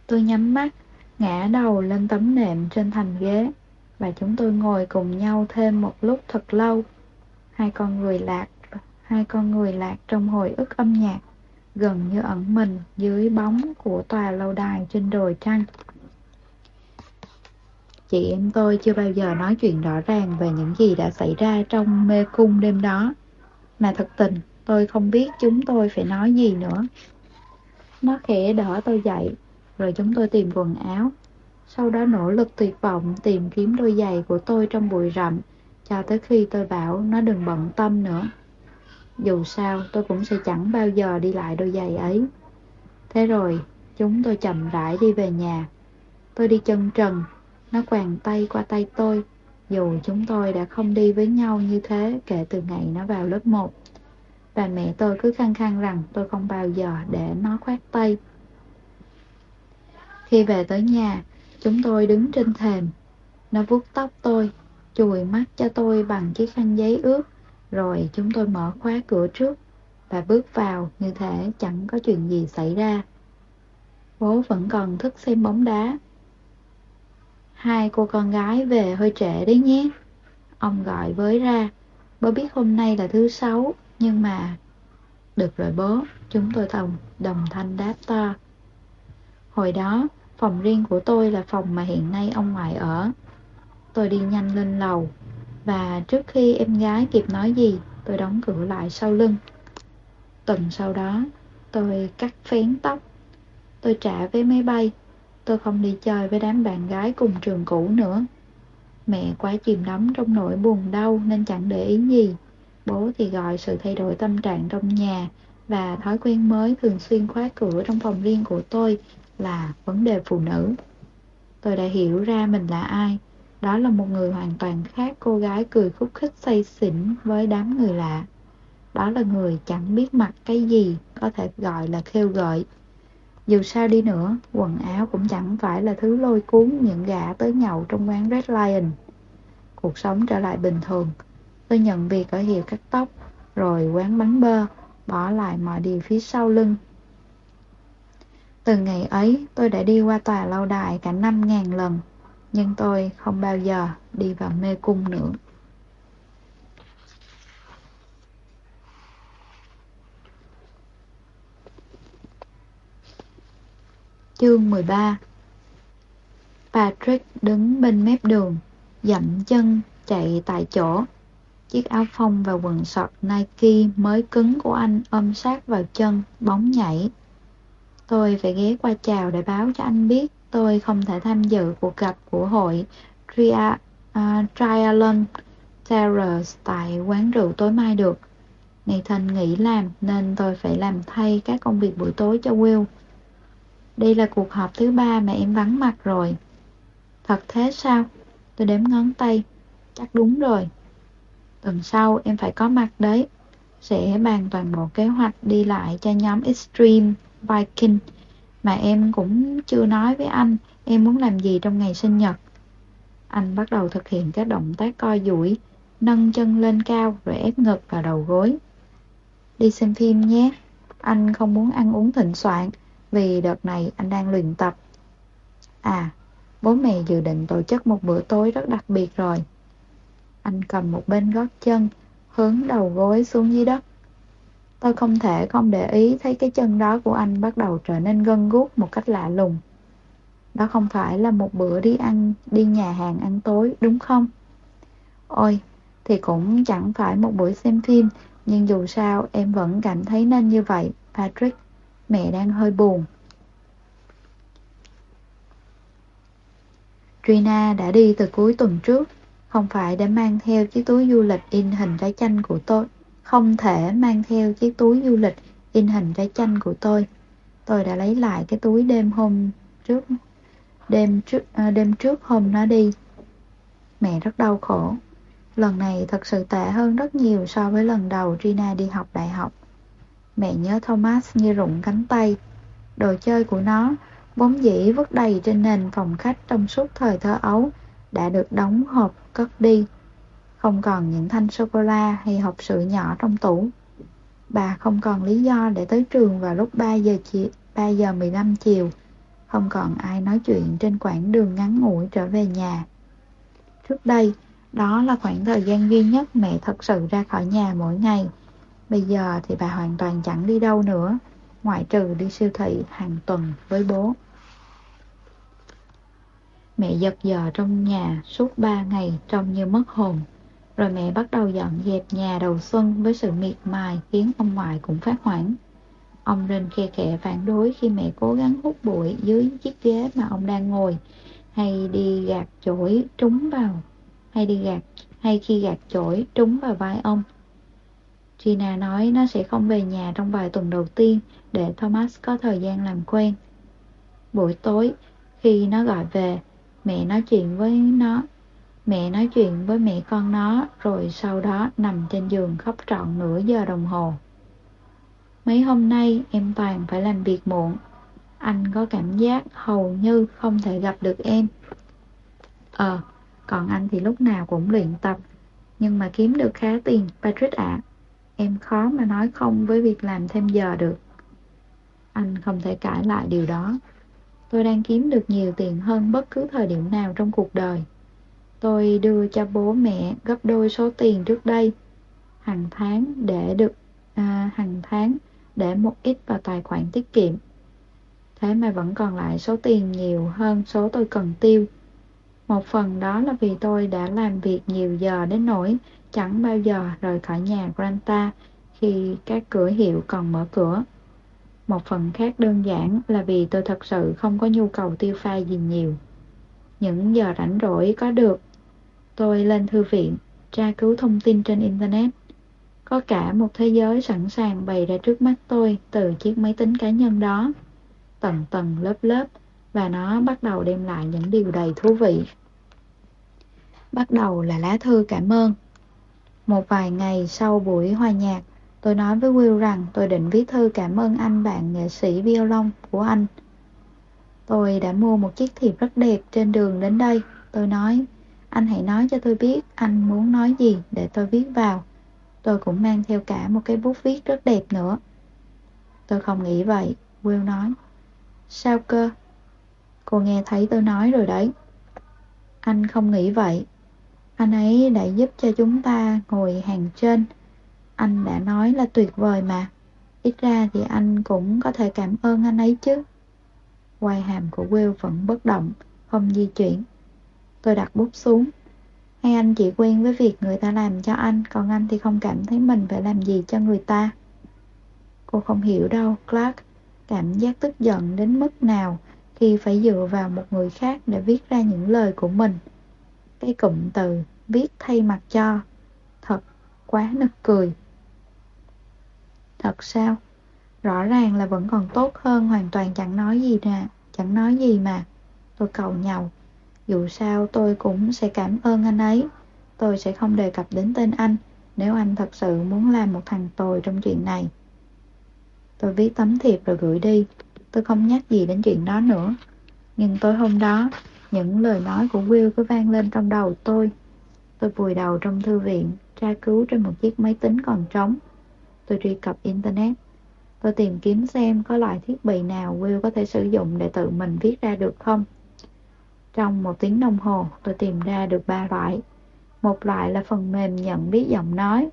[SPEAKER 1] Tôi nhắm mắt, ngã đầu lên tấm nệm trên thành ghế và chúng tôi ngồi cùng nhau thêm một lúc thật lâu. Hai con người lạc, hai con người lạc trong hồi ức âm nhạc, gần như ẩn mình dưới bóng của tòa lâu đài trên đồi trăng. Chị em tôi chưa bao giờ nói chuyện rõ ràng về những gì đã xảy ra trong mê cung đêm đó. Mà thật tình, tôi không biết chúng tôi phải nói gì nữa. Nó khẽ đỡ tôi dậy, rồi chúng tôi tìm quần áo. Sau đó nỗ lực tuyệt vọng tìm kiếm đôi giày của tôi trong bụi rậm, cho tới khi tôi bảo nó đừng bận tâm nữa. Dù sao, tôi cũng sẽ chẳng bao giờ đi lại đôi giày ấy. Thế rồi, chúng tôi chậm rãi đi về nhà. Tôi đi chân trần, nó quàng tay qua tay tôi, dù chúng tôi đã không đi với nhau như thế kể từ ngày nó vào lớp 1. Và mẹ tôi cứ khăng khăng rằng tôi không bao giờ để nó khoát tay. Khi về tới nhà, chúng tôi đứng trên thềm. Nó vuốt tóc tôi, chùi mắt cho tôi bằng chiếc khăn giấy ướt, rồi chúng tôi mở khóa cửa trước và bước vào như thể chẳng có chuyện gì xảy ra. Bố vẫn còn thức xem bóng đá. Hai cô con gái về hơi trễ đấy nhé. Ông gọi với ra. Bố biết hôm nay là thứ sáu, nhưng mà... Được rồi bố, chúng tôi đồng, đồng thanh đáp to. Hồi đó, phòng riêng của tôi là phòng mà hiện nay ông ngoại ở. Tôi đi nhanh lên lầu, và trước khi em gái kịp nói gì, tôi đóng cửa lại sau lưng. Tuần sau đó, tôi cắt phén tóc. Tôi trả vé máy bay. Tôi không đi chơi với đám bạn gái cùng trường cũ nữa. Mẹ quá chìm đắm trong nỗi buồn đau nên chẳng để ý gì. Bố thì gọi sự thay đổi tâm trạng trong nhà và thói quen mới thường xuyên khóa cửa trong phòng riêng của tôi là vấn đề phụ nữ. Tôi đã hiểu ra mình là ai. Đó là một người hoàn toàn khác cô gái cười khúc khích say xỉn với đám người lạ. Đó là người chẳng biết mặc cái gì có thể gọi là khêu gợi. Dù sao đi nữa, quần áo cũng chẳng phải là thứ lôi cuốn những gã tới nhậu trong quán Red Lion. Cuộc sống trở lại bình thường. Tôi nhận việc ở hiệu cắt tóc, rồi quán bánh bơ, bỏ lại mọi điều phía sau lưng từ ngày ấy, tôi đã đi qua tòa lâu đài cả năm ngàn lần, nhưng tôi không bao giờ đi vào mê cung nữa. Chương 13 Patrick đứng bên mép đường, dậm chân chạy tại chỗ. Chiếc áo phông và quần sọt Nike mới cứng của anh ôm sát vào chân, bóng nhảy. Tôi phải ghé qua chào để báo cho anh biết tôi không thể tham dự cuộc gặp của hội Tria, uh, Triathlon Terrors tại quán rượu tối mai được. Nathan nghỉ làm nên tôi phải làm thay các công việc buổi tối cho Will. Đây là cuộc họp thứ ba mà em vắng mặt rồi. Thật thế sao? Tôi đếm ngón tay. Chắc đúng rồi. Tuần sau em phải có mặt đấy. Sẽ bàn toàn bộ kế hoạch đi lại cho nhóm Extreme Viking mà em cũng chưa nói với anh em muốn làm gì trong ngày sinh nhật. Anh bắt đầu thực hiện các động tác co duỗi, nâng chân lên cao rồi ép ngực vào đầu gối. Đi xem phim nhé. Anh không muốn ăn uống thịnh soạn vì đợt này anh đang luyện tập. À, bố mẹ dự định tổ chức một bữa tối rất đặc biệt rồi. Anh cầm một bên gót chân, hướng đầu gối xuống dưới đất. Tôi không thể không để ý thấy cái chân đó của anh bắt đầu trở nên gân guốc một cách lạ lùng. Đó không phải là một bữa đi ăn, đi nhà hàng ăn tối, đúng không? Ôi, thì cũng chẳng phải một buổi xem phim, nhưng dù sao em vẫn cảm thấy nên như vậy, Patrick. Mẹ đang hơi buồn. Trina đã đi từ cuối tuần trước, không phải để mang theo chiếc túi du lịch in hình trái chanh của tôi. Không thể mang theo chiếc túi du lịch in hình trái chanh của tôi. Tôi đã lấy lại cái túi đêm hôm trước đêm trước à, đêm trước hôm nó đi. Mẹ rất đau khổ. Lần này thật sự tệ hơn rất nhiều so với lần đầu Trina đi học đại học. Mẹ nhớ Thomas như rụng cánh tay. Đồ chơi của nó, vốn dĩ vứt đầy trên nền phòng khách trong suốt thời thơ ấu, đã được đóng hộp cất đi. Không còn những thanh sô-cô-la hay hộp sữa nhỏ trong tủ. Bà không còn lý do để tới trường vào lúc 3 giờ chiều, 3 giờ 15 chiều. Không còn ai nói chuyện trên quãng đường ngắn ngủi trở về nhà. Trước đây, đó là khoảng thời gian duy nhất mẹ thật sự ra khỏi nhà mỗi ngày. Bây giờ thì bà hoàn toàn chẳng đi đâu nữa, ngoại trừ đi siêu thị hàng tuần với bố. Mẹ giật giờ trong nhà suốt ba ngày trông như mất hồn. Rồi mẹ bắt đầu dọn dẹp nhà đầu xuân với sự miệt mài khiến ông ngoại cũng phát hoảng. Ông rên khe khẽ phản đối khi mẹ cố gắng hút bụi dưới chiếc ghế mà ông đang ngồi, hay đi gạt chổi trúng vào, hay đi gạt, hay khi gạt chổi trúng vào vai ông. Gina nói nó sẽ không về nhà trong vài tuần đầu tiên để Thomas có thời gian làm quen. Buổi tối, khi nó gọi về, mẹ nói chuyện với nó. Mẹ nói chuyện với mẹ con nó rồi sau đó nằm trên giường khóc trọn nửa giờ đồng hồ. Mấy hôm nay em toàn phải làm việc muộn. Anh có cảm giác hầu như không thể gặp được em. Ờ, còn anh thì lúc nào cũng luyện tập, nhưng mà kiếm được khá tiền, Patrick ạ. À. Em khó mà nói không với việc làm thêm giờ được. Anh không thể cãi lại điều đó. Tôi đang kiếm được nhiều tiền hơn bất cứ thời điểm nào trong cuộc đời. Tôi đưa cho bố mẹ gấp đôi số tiền trước đây hàng tháng để được à, hàng tháng để một ít vào tài khoản tiết kiệm. Thế mà vẫn còn lại số tiền nhiều hơn số tôi cần tiêu. Một phần đó là vì tôi đã làm việc nhiều giờ đến nỗi chẳng bao giờ rời khỏi nhà Granta khi các cửa hiệu còn mở cửa. Một phần khác đơn giản là vì tôi thật sự không có nhu cầu tiêu pha gì nhiều. Những giờ rảnh rỗi có được, tôi lên thư viện, tra cứu thông tin trên Internet. Có cả một thế giới sẵn sàng bày ra trước mắt tôi từ chiếc máy tính cá nhân đó. Tầng tầng lớp lớp, và nó bắt đầu đem lại những điều đầy thú vị. Bắt đầu là lá thư cảm ơn một vài ngày sau buổi hòa nhạc, tôi nói với Will rằng tôi định viết thư cảm ơn anh bạn nghệ sĩ violon của anh. Tôi đã mua một chiếc thiệp rất đẹp trên đường đến đây. Tôi nói, anh hãy nói cho tôi biết anh muốn nói gì để tôi viết vào. Tôi cũng mang theo cả một cái bút viết rất đẹp nữa. Tôi không nghĩ vậy, Will nói. Sao cơ? Cô nghe thấy tôi nói rồi đấy. Anh không nghĩ vậy, anh ấy đã giúp cho chúng ta ngồi hàng trên. Anh đã nói là tuyệt vời mà. Ít ra thì anh cũng có thể cảm ơn anh ấy chứ. Quai hàm của Will vẫn bất động, không di chuyển. Tôi đặt bút xuống. Hay anh chỉ quen với việc người ta làm cho anh, còn anh thì không cảm thấy mình phải làm gì cho người ta. Cô không hiểu đâu, Clark. Cảm giác tức giận đến mức nào khi phải dựa vào một người khác để viết ra những lời của mình. Cái cụm từ viết thay mặt cho thật quá nực cười. Thật sao? Rõ ràng là vẫn còn tốt hơn hoàn toàn chẳng nói gì nè, chẳng nói gì mà. Tôi cầu nhau. Dù sao tôi cũng sẽ cảm ơn anh ấy. Tôi sẽ không đề cập đến tên anh nếu anh thật sự muốn làm một thằng tồi trong chuyện này. Tôi viết tấm thiệp rồi gửi đi. Tôi không nhắc gì đến chuyện đó nữa. Nhưng tối hôm đó, những lời nói của Will cứ vang lên trong đầu tôi. Tôi vùi đầu trong thư viện, tra cứu trên một chiếc máy tính còn trống. Tôi truy cập Internet. Tôi tìm kiếm xem có loại thiết bị nào Will có thể sử dụng để tự mình viết ra được không. Trong một tiếng đồng hồ, tôi tìm ra được ba loại. Một loại là phần mềm nhận biết giọng nói,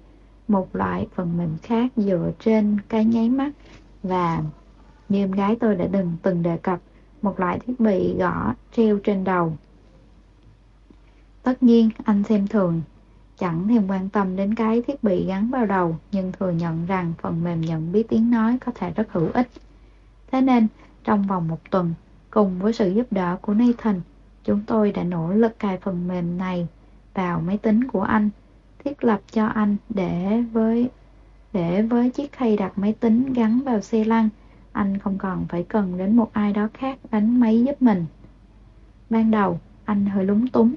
[SPEAKER 1] một loại phần mềm khác dựa trên cái nháy mắt và như em gái tôi đã từng từng đề cập, một loại thiết bị gõ treo trên đầu. Tất nhiên, anh xem thường, chẳng thèm quan tâm đến cái thiết bị gắn vào đầu, nhưng thừa nhận rằng phần mềm nhận biết tiếng nói có thể rất hữu ích. Thế nên, trong vòng một tuần, cùng với sự giúp đỡ của Nathan, chúng tôi đã nỗ lực cài phần mềm này vào máy tính của anh, thiết lập cho anh để với để với chiếc khay đặt máy tính gắn vào xe lăn, anh không còn phải cần đến một ai đó khác đánh máy giúp mình. Ban đầu, anh hơi lúng túng,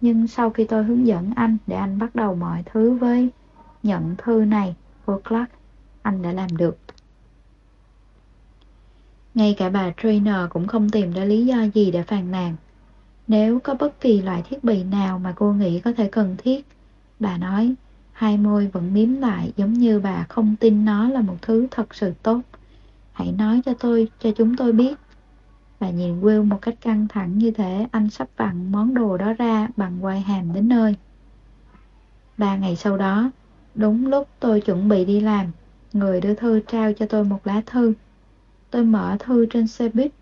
[SPEAKER 1] nhưng sau khi tôi hướng dẫn anh để anh bắt đầu mọi thứ với nhận thư này, cô Clark, anh đã làm được. Ngay cả bà trainer cũng không tìm ra lý do gì để phàn nàn. Nếu có bất kỳ loại thiết bị nào mà cô nghĩ có thể cần thiết, bà nói, hai môi vẫn miếm lại giống như bà không tin nó là một thứ thật sự tốt. Hãy nói cho tôi, cho chúng tôi biết. Bà nhìn Will một cách căng thẳng như thế anh sắp vặn món đồ đó ra bằng quai hàm đến nơi. Ba ngày sau đó, đúng lúc tôi chuẩn bị đi làm, người đưa thư trao cho tôi một lá thư. Tôi mở thư trên xe buýt,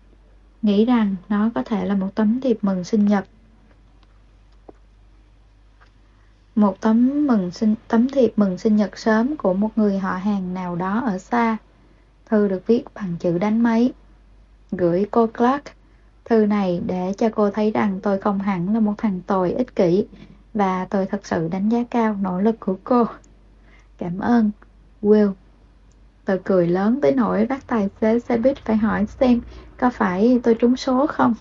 [SPEAKER 1] nghĩ rằng nó có thể là một tấm thiệp mừng sinh nhật. Một tấm mừng sinh tấm thiệp mừng sinh nhật sớm của một người họ hàng nào đó ở xa. Thư được viết bằng chữ đánh máy. Gửi cô Clark. Thư này để cho cô thấy rằng tôi không hẳn là một thằng tồi ích kỷ và tôi thật sự đánh giá cao nỗ lực của cô. Cảm ơn, Will. Tôi cười lớn tới nỗi bắt tài xế xe buýt phải hỏi xem có phải tôi trúng số không.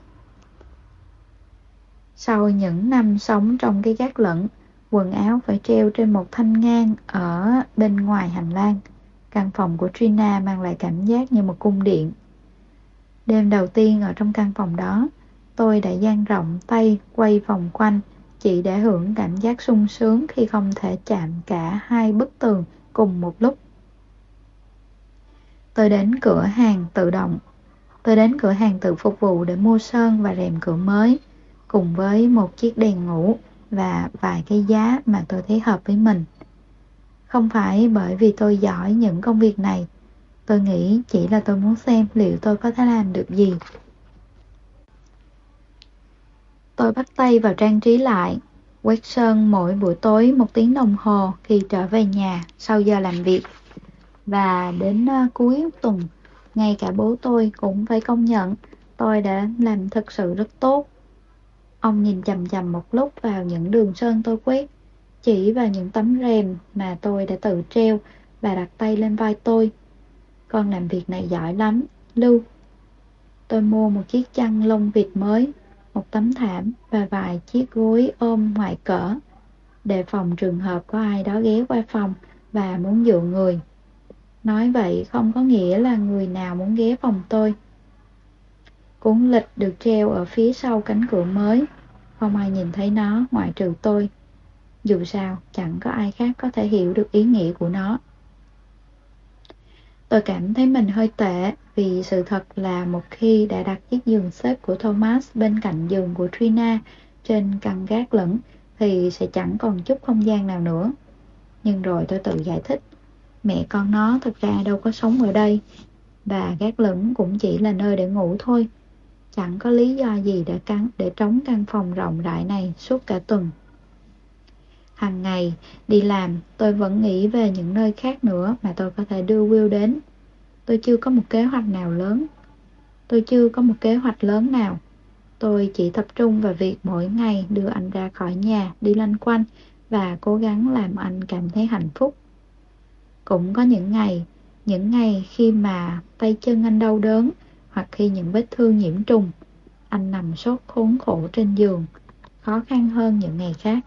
[SPEAKER 1] Sau những năm sống trong cái gác lẫn, quần áo phải treo trên một thanh ngang ở bên ngoài hành lang. Căn phòng của Trina mang lại cảm giác như một cung điện. Đêm đầu tiên ở trong căn phòng đó, tôi đã dang rộng tay quay vòng quanh chỉ để hưởng cảm giác sung sướng khi không thể chạm cả hai bức tường cùng một lúc. Tôi đến cửa hàng tự động. Tôi đến cửa hàng tự phục vụ để mua sơn và rèm cửa mới, cùng với một chiếc đèn ngủ và vài cái giá mà tôi thấy hợp với mình. Không phải bởi vì tôi giỏi những công việc này, tôi nghĩ chỉ là tôi muốn xem liệu tôi có thể làm được gì. Tôi bắt tay vào trang trí lại, quét sơn mỗi buổi tối một tiếng đồng hồ khi trở về nhà sau giờ làm việc. Và đến ờ, cuối tuần, ngay cả bố tôi cũng phải công nhận tôi đã làm thực sự rất tốt. Ông nhìn chầm chầm một lúc vào những đường sơn tôi quét, chỉ vào những tấm rèm mà tôi đã tự treo và đặt tay lên vai tôi. Con làm việc này giỏi lắm, Lưu. Tôi mua một chiếc chăn lông vịt mới, một tấm thảm và vài chiếc gối ôm ngoại cỡ, để phòng trường hợp có ai đó ghé qua phòng và muốn dụ người. Nói vậy không có nghĩa là người nào muốn ghé phòng tôi. Cuốn lịch được treo ở phía sau cánh cửa mới. Không ai nhìn thấy nó ngoại trừ tôi. Dù sao, chẳng có ai khác có thể hiểu được ý nghĩa của nó. Tôi cảm thấy mình hơi tệ vì sự thật là một khi đã đặt chiếc giường xếp của Thomas bên cạnh giường của Trina trên căn gác lửng thì sẽ chẳng còn chút không gian nào nữa. Nhưng rồi tôi tự giải thích Mẹ con nó thật ra đâu có sống ở đây. Và gác lửng cũng chỉ là nơi để ngủ thôi. Chẳng có lý do gì để cắn để trống căn phòng rộng rãi này suốt cả tuần. Hàng ngày đi làm tôi vẫn nghĩ về những nơi khác nữa mà tôi có thể đưa Will đến. Tôi chưa có một kế hoạch nào lớn. Tôi chưa có một kế hoạch lớn nào. Tôi chỉ tập trung vào việc mỗi ngày đưa anh ra khỏi nhà, đi loanh quanh và cố gắng làm anh cảm thấy hạnh phúc. Cũng có những ngày, những ngày khi mà tay chân anh đau đớn hoặc khi những vết thương nhiễm trùng, anh nằm sốt khốn khổ trên giường, khó khăn hơn những ngày khác.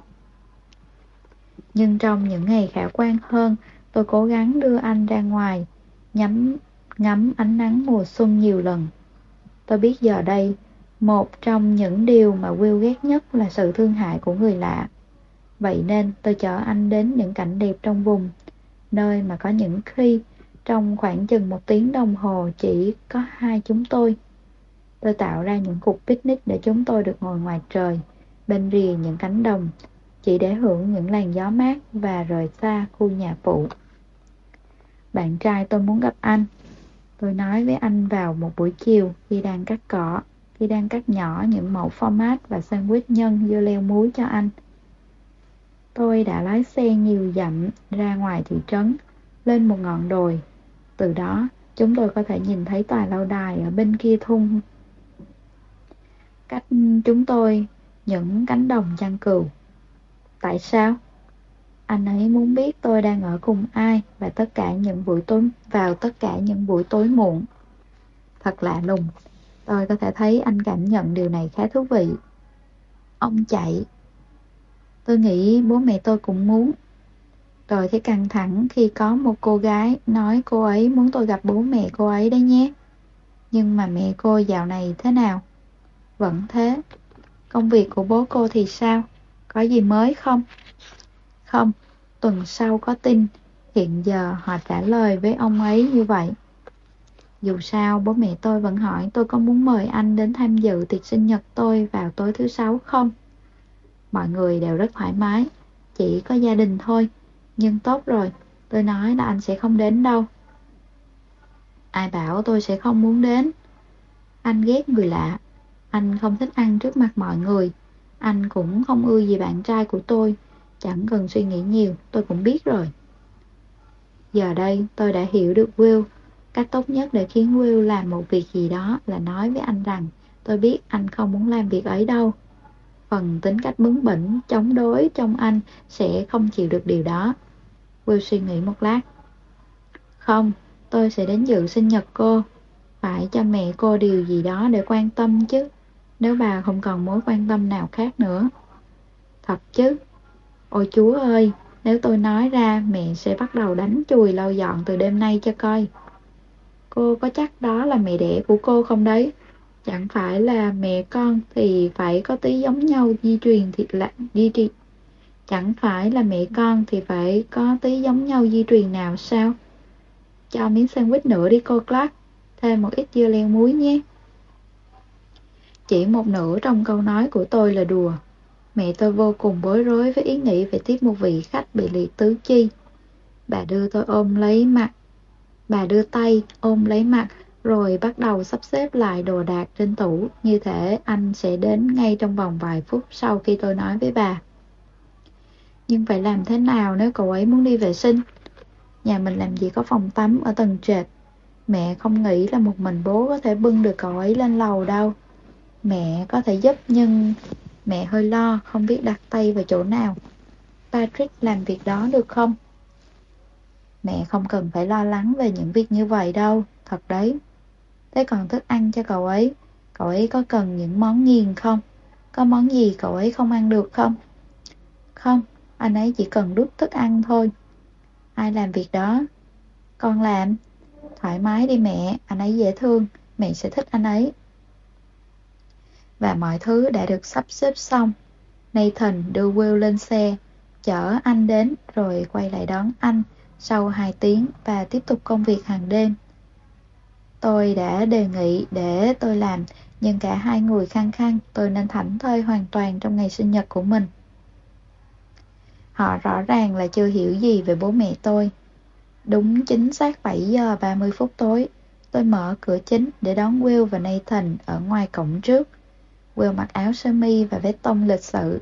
[SPEAKER 1] Nhưng trong những ngày khả quan hơn, tôi cố gắng đưa anh ra ngoài, nhắm ngắm ánh nắng mùa xuân nhiều lần. Tôi biết giờ đây, một trong những điều mà Will ghét nhất là sự thương hại của người lạ. Vậy nên tôi chở anh đến những cảnh đẹp trong vùng, nơi mà có những khi trong khoảng chừng một tiếng đồng hồ chỉ có hai chúng tôi. Tôi tạo ra những cuộc picnic để chúng tôi được ngồi ngoài trời, bên rìa những cánh đồng, chỉ để hưởng những làn gió mát và rời xa khu nhà phụ. Bạn trai tôi muốn gặp anh. Tôi nói với anh vào một buổi chiều khi đang cắt cỏ, khi đang cắt nhỏ những mẫu format và sandwich nhân dưa leo muối cho anh. Tôi đã lái xe nhiều dặm ra ngoài thị trấn, lên một ngọn đồi. Từ đó, chúng tôi có thể nhìn thấy tòa lâu đài ở bên kia thung. Cách chúng tôi những cánh đồng chăn cừu. Tại sao? Anh ấy muốn biết tôi đang ở cùng ai và tất cả những buổi tối vào tất cả những buổi tối muộn. Thật lạ lùng, tôi có thể thấy anh cảm nhận điều này khá thú vị. Ông chạy. Tôi nghĩ bố mẹ tôi cũng muốn. Tôi thấy căng thẳng khi có một cô gái nói cô ấy muốn tôi gặp bố mẹ cô ấy đấy nhé. Nhưng mà mẹ cô dạo này thế nào? Vẫn thế. Công việc của bố cô thì sao? Có gì mới không? Không, tuần sau có tin, hiện giờ họ trả lời với ông ấy như vậy. Dù sao, bố mẹ tôi vẫn hỏi tôi có muốn mời anh đến tham dự tiệc sinh nhật tôi vào tối thứ sáu không? Mọi người đều rất thoải mái, chỉ có gia đình thôi. Nhưng tốt rồi, tôi nói là anh sẽ không đến đâu. Ai bảo tôi sẽ không muốn đến? Anh ghét người lạ. Anh không thích ăn trước mặt mọi người. Anh cũng không ưa gì bạn trai của tôi. Chẳng cần suy nghĩ nhiều, tôi cũng biết rồi. Giờ đây, tôi đã hiểu được Will. Cách tốt nhất để khiến Will làm một việc gì đó là nói với anh rằng tôi biết anh không muốn làm việc ấy đâu. Phần tính cách bướng bỉnh, chống đối trong anh sẽ không chịu được điều đó. Will suy nghĩ một lát. Không, tôi sẽ đến dự sinh nhật cô. Phải cho mẹ cô điều gì đó để quan tâm chứ. Nếu bà không còn mối quan tâm nào khác nữa. Thật chứ, Ôi chúa ơi, nếu tôi nói ra mẹ sẽ bắt đầu đánh chùi lau dọn từ đêm nay cho coi. Cô có chắc đó là mẹ đẻ của cô không đấy? Chẳng phải là mẹ con thì phải có tí giống nhau di truyền thì lạc di truyền. Chẳng phải là mẹ con thì phải có tí giống nhau di truyền nào sao? Cho miếng sandwich nữa đi cô Clark, thêm một ít dưa leo muối nhé. Chỉ một nửa trong câu nói của tôi là đùa. Mẹ tôi vô cùng bối rối với ý nghĩ về tiếp một vị khách bị liệt tứ chi. Bà đưa tôi ôm lấy mặt. Bà đưa tay ôm lấy mặt rồi bắt đầu sắp xếp lại đồ đạc trên tủ như thể anh sẽ đến ngay trong vòng vài phút sau khi tôi nói với bà. Nhưng phải làm thế nào nếu cậu ấy muốn đi vệ sinh? Nhà mình làm gì có phòng tắm ở tầng trệt. Mẹ không nghĩ là một mình bố có thể bưng được cậu ấy lên lầu đâu. Mẹ có thể giúp nhưng Mẹ hơi lo, không biết đặt tay vào chỗ nào. Patrick làm việc đó được không? Mẹ không cần phải lo lắng về những việc như vậy đâu, thật đấy. Thế còn thức ăn cho cậu ấy, cậu ấy có cần những món nghiền không? Có món gì cậu ấy không ăn được không? Không, anh ấy chỉ cần đút thức ăn thôi. Ai làm việc đó? Con làm. Thoải mái đi mẹ, anh ấy dễ thương, mẹ sẽ thích anh ấy và mọi thứ đã được sắp xếp xong. Nathan đưa Will lên xe, chở anh đến rồi quay lại đón anh sau 2 tiếng và tiếp tục công việc hàng đêm. Tôi đã đề nghị để tôi làm, nhưng cả hai người khăng khăng tôi nên thảnh thơi hoàn toàn trong ngày sinh nhật của mình. Họ rõ ràng là chưa hiểu gì về bố mẹ tôi. Đúng chính xác 7 giờ 30 phút tối, tôi mở cửa chính để đón Will và Nathan ở ngoài cổng trước. Will mặc áo sơ mi và vest tông lịch sự.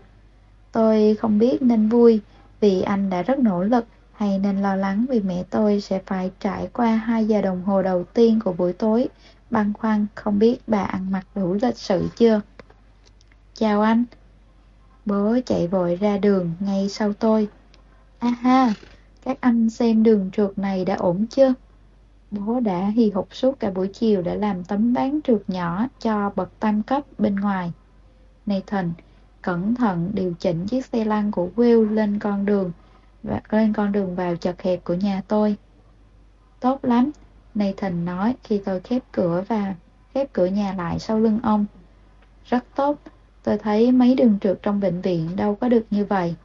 [SPEAKER 1] Tôi không biết nên vui vì anh đã rất nỗ lực hay nên lo lắng vì mẹ tôi sẽ phải trải qua 2 giờ đồng hồ đầu tiên của buổi tối băn khoăn không biết bà ăn mặc đủ lịch sự chưa. Chào anh. Bố chạy vội ra đường ngay sau tôi. A ha, các anh xem đường trượt này đã ổn chưa? Bố đã hì hục suốt cả buổi chiều để làm tấm ván trượt nhỏ cho bậc tam cấp bên ngoài. Nathan cẩn thận điều chỉnh chiếc xe lăn của Will lên con đường lên con đường vào chật hẹp của nhà tôi. Tốt lắm, Nathan nói khi tôi khép cửa và khép cửa nhà lại sau lưng ông. Rất tốt, tôi thấy mấy đường trượt trong bệnh viện đâu có được như vậy.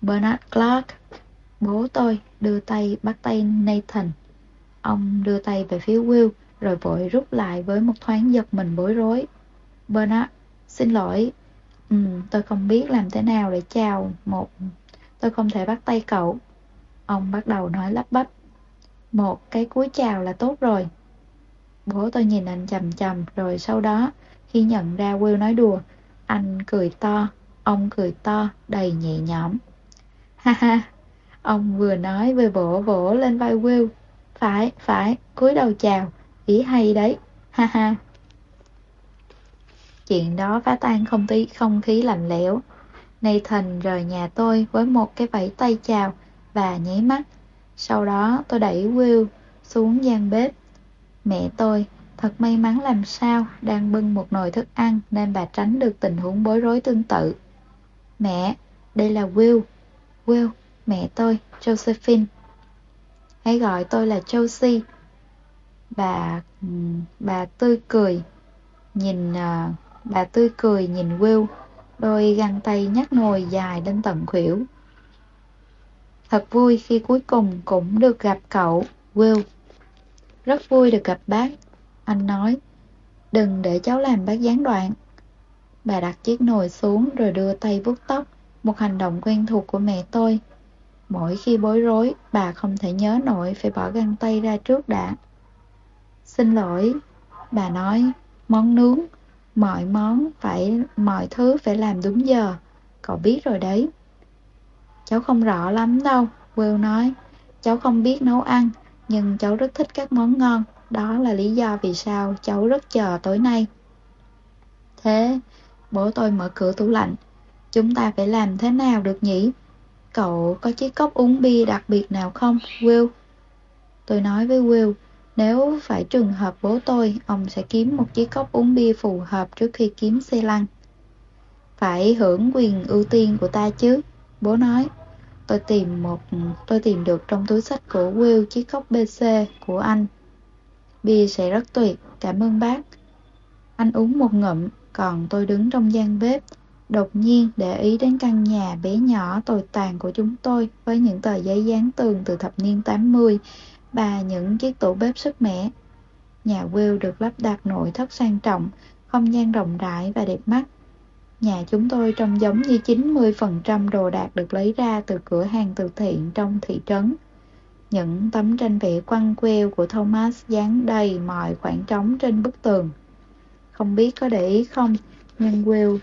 [SPEAKER 1] Bernard Clark, bố tôi, đưa tay bắt tay Nathan. Ông đưa tay về phía Will, rồi vội rút lại với một thoáng giật mình bối rối. Bernard, xin lỗi, ừ, tôi không biết làm thế nào để chào một... Tôi không thể bắt tay cậu. Ông bắt đầu nói lắp bắp. Một cái cúi chào là tốt rồi. Bố tôi nhìn anh chầm chầm, rồi sau đó, khi nhận ra Will nói đùa, anh cười to, ông cười to, đầy nhẹ nhõm. Ha ha, ông vừa nói vừa vỗ vỗ lên vai Will. Phải, phải, cúi đầu chào, ý hay đấy, ha ha. Chuyện đó phá tan không tí không khí lạnh lẽo. Nathan rời nhà tôi với một cái vẫy tay chào và nháy mắt. Sau đó tôi đẩy Will xuống gian bếp. Mẹ tôi thật may mắn làm sao đang bưng một nồi thức ăn nên bà tránh được tình huống bối rối tương tự. Mẹ, đây là Will. Will, mẹ tôi, Josephine. Hãy gọi tôi là Josie. Bà bà tươi cười nhìn uh, bà tươi cười nhìn Will, đôi găng tay nhắc nồi dài đến tận khuỷu. Thật vui khi cuối cùng cũng được gặp cậu, Will. Rất vui được gặp bác, anh nói. Đừng để cháu làm bác gián đoạn. Bà đặt chiếc nồi xuống rồi đưa tay vuốt tóc, một hành động quen thuộc của mẹ tôi. Mỗi khi bối rối, bà không thể nhớ nổi phải bỏ găng tay ra trước đã. Xin lỗi, bà nói, món nướng, mọi món phải, mọi thứ phải làm đúng giờ, cậu biết rồi đấy. Cháu không rõ lắm đâu, Will nói. Cháu không biết nấu ăn, nhưng cháu rất thích các món ngon. Đó là lý do vì sao cháu rất chờ tối nay. Thế, bố tôi mở cửa tủ lạnh. Chúng ta phải làm thế nào được nhỉ? Cậu có chiếc cốc uống bia đặc biệt nào không, Will? Tôi nói với Will, nếu phải trường hợp bố tôi, ông sẽ kiếm một chiếc cốc uống bia phù hợp trước khi kiếm xe lăn. Phải hưởng quyền ưu tiên của ta chứ, bố nói. Tôi tìm một tôi tìm được trong túi sách của Will chiếc cốc BC của anh. Bia sẽ rất tuyệt, cảm ơn bác. Anh uống một ngụm, còn tôi đứng trong gian bếp, đột nhiên để ý đến căn nhà bé nhỏ tồi tàn của chúng tôi với những tờ giấy dán tường từ thập niên 80 và những chiếc tủ bếp sức mẻ. Nhà Will được lắp đặt nội thất sang trọng, không gian rộng rãi và đẹp mắt. Nhà chúng tôi trông giống như 90% đồ đạc được lấy ra từ cửa hàng từ thiện trong thị trấn. Những tấm tranh vẽ quăng queo của Thomas dán đầy mọi khoảng trống trên bức tường. Không biết có để ý không, nhưng Will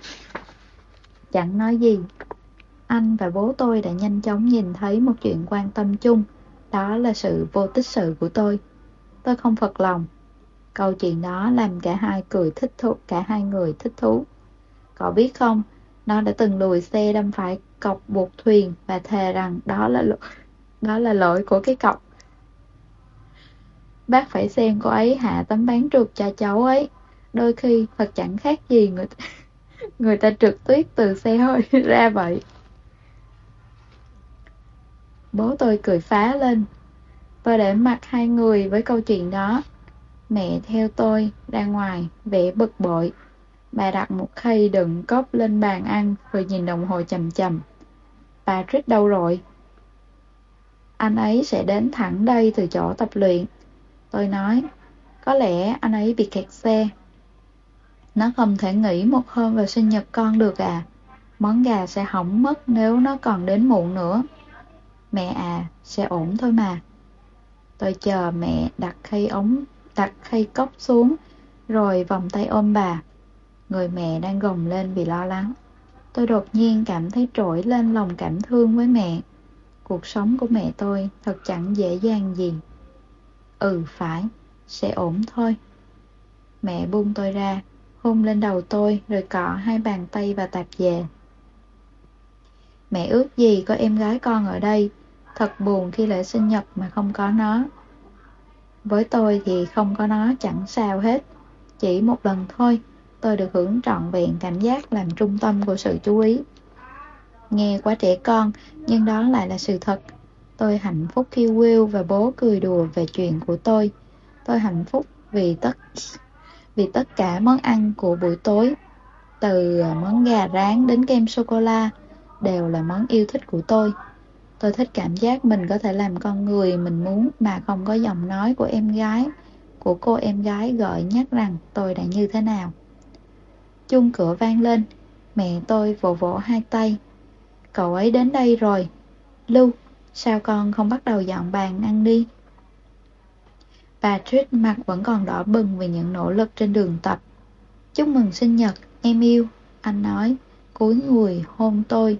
[SPEAKER 1] chẳng nói gì. Anh và bố tôi đã nhanh chóng nhìn thấy một chuyện quan tâm chung, đó là sự vô tích sự của tôi. Tôi không phật lòng. Câu chuyện đó làm cả hai cười thích thú, cả hai người thích thú. Cậu biết không, nó đã từng lùi xe đâm phải cọc buộc thuyền và thề rằng đó là lỗi, đó là lỗi của cái cọc. Bác phải xem cô ấy hạ tấm bán trượt cho cháu ấy. Đôi khi thật chẳng khác gì người người ta trượt tuyết từ xe hơi ra vậy. Bố tôi cười phá lên. Tôi để mặt hai người với câu chuyện đó. Mẹ theo tôi ra ngoài, vẻ bực bội. Bà đặt một khay đựng cốc lên bàn ăn rồi nhìn đồng hồ chầm chầm. Patrick đâu rồi? Anh ấy sẽ đến thẳng đây từ chỗ tập luyện. Tôi nói, có lẽ anh ấy bị kẹt xe. Nó không thể nghỉ một hôm vào sinh nhật con được à. Món gà sẽ hỏng mất nếu nó còn đến muộn nữa. Mẹ à, sẽ ổn thôi mà. Tôi chờ mẹ đặt khay ống, đặt khay cốc xuống, rồi vòng tay ôm bà. Người mẹ đang gồng lên vì lo lắng. Tôi đột nhiên cảm thấy trỗi lên lòng cảm thương với mẹ. Cuộc sống của mẹ tôi thật chẳng dễ dàng gì. Ừ phải, sẽ ổn thôi. Mẹ buông tôi ra, hôn lên đầu tôi rồi cọ hai bàn tay và tạp về Mẹ ước gì có em gái con ở đây, thật buồn khi lễ sinh nhật mà không có nó. Với tôi thì không có nó chẳng sao hết, chỉ một lần thôi, tôi được hưởng trọn vẹn cảm giác làm trung tâm của sự chú ý. Nghe quá trẻ con, nhưng đó lại là sự thật. Tôi hạnh phúc khi Will và bố cười đùa về chuyện của tôi. Tôi hạnh phúc vì tất vì tất cả món ăn của buổi tối, từ món gà rán đến kem sô-cô-la, đều là món yêu thích của tôi. Tôi thích cảm giác mình có thể làm con người mình muốn mà không có giọng nói của em gái, của cô em gái gọi nhắc rằng tôi đã như thế nào. Chung cửa vang lên, mẹ tôi vỗ vỗ hai tay. Cậu ấy đến đây rồi. Lưu, sao con không bắt đầu dọn bàn ăn đi? Bà Trish mặt vẫn còn đỏ bừng vì những nỗ lực trên đường tập. Chúc mừng sinh nhật, em yêu, anh nói, cúi người hôn tôi.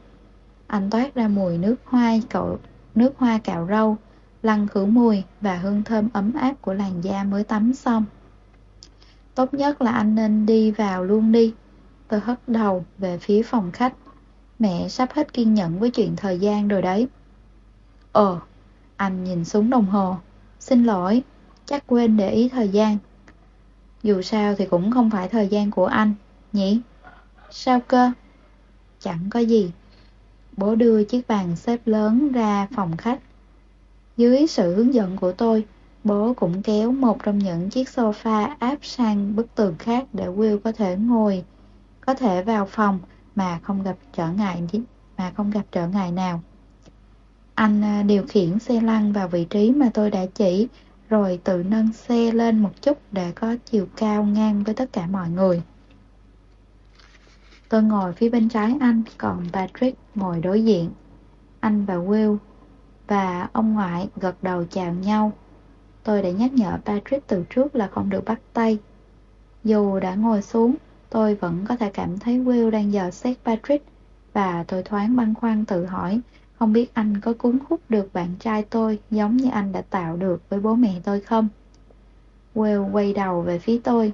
[SPEAKER 1] Anh toát ra mùi nước hoa cậu nước hoa cạo râu, lăn khử mùi và hương thơm ấm áp của làn da mới tắm xong. Tốt nhất là anh nên đi vào luôn đi. Tôi hất đầu về phía phòng khách. Mẹ sắp hết kiên nhẫn với chuyện thời gian rồi đấy. Ờ, anh nhìn xuống đồng hồ. Xin lỗi, chắc quên để ý thời gian. Dù sao thì cũng không phải thời gian của anh, nhỉ? Sao cơ? Chẳng có gì. Bố đưa chiếc bàn xếp lớn ra phòng khách. Dưới sự hướng dẫn của tôi, bố cũng kéo một trong những chiếc sofa áp sang bức tường khác để Will có thể ngồi, có thể vào phòng mà không gặp trở ngại mà không gặp trở ngại nào. Anh à, điều khiển xe lăn vào vị trí mà tôi đã chỉ, rồi tự nâng xe lên một chút để có chiều cao ngang với tất cả mọi người. Tôi ngồi phía bên trái anh, còn Patrick ngồi đối diện. Anh và Will và ông ngoại gật đầu chào nhau. Tôi đã nhắc nhở Patrick từ trước là không được bắt tay. Dù đã ngồi xuống, tôi vẫn có thể cảm thấy Will đang dò xét Patrick và tôi thoáng băn khoăn tự hỏi không biết anh có cuốn hút được bạn trai tôi giống như anh đã tạo được với bố mẹ tôi không? Will quay đầu về phía tôi.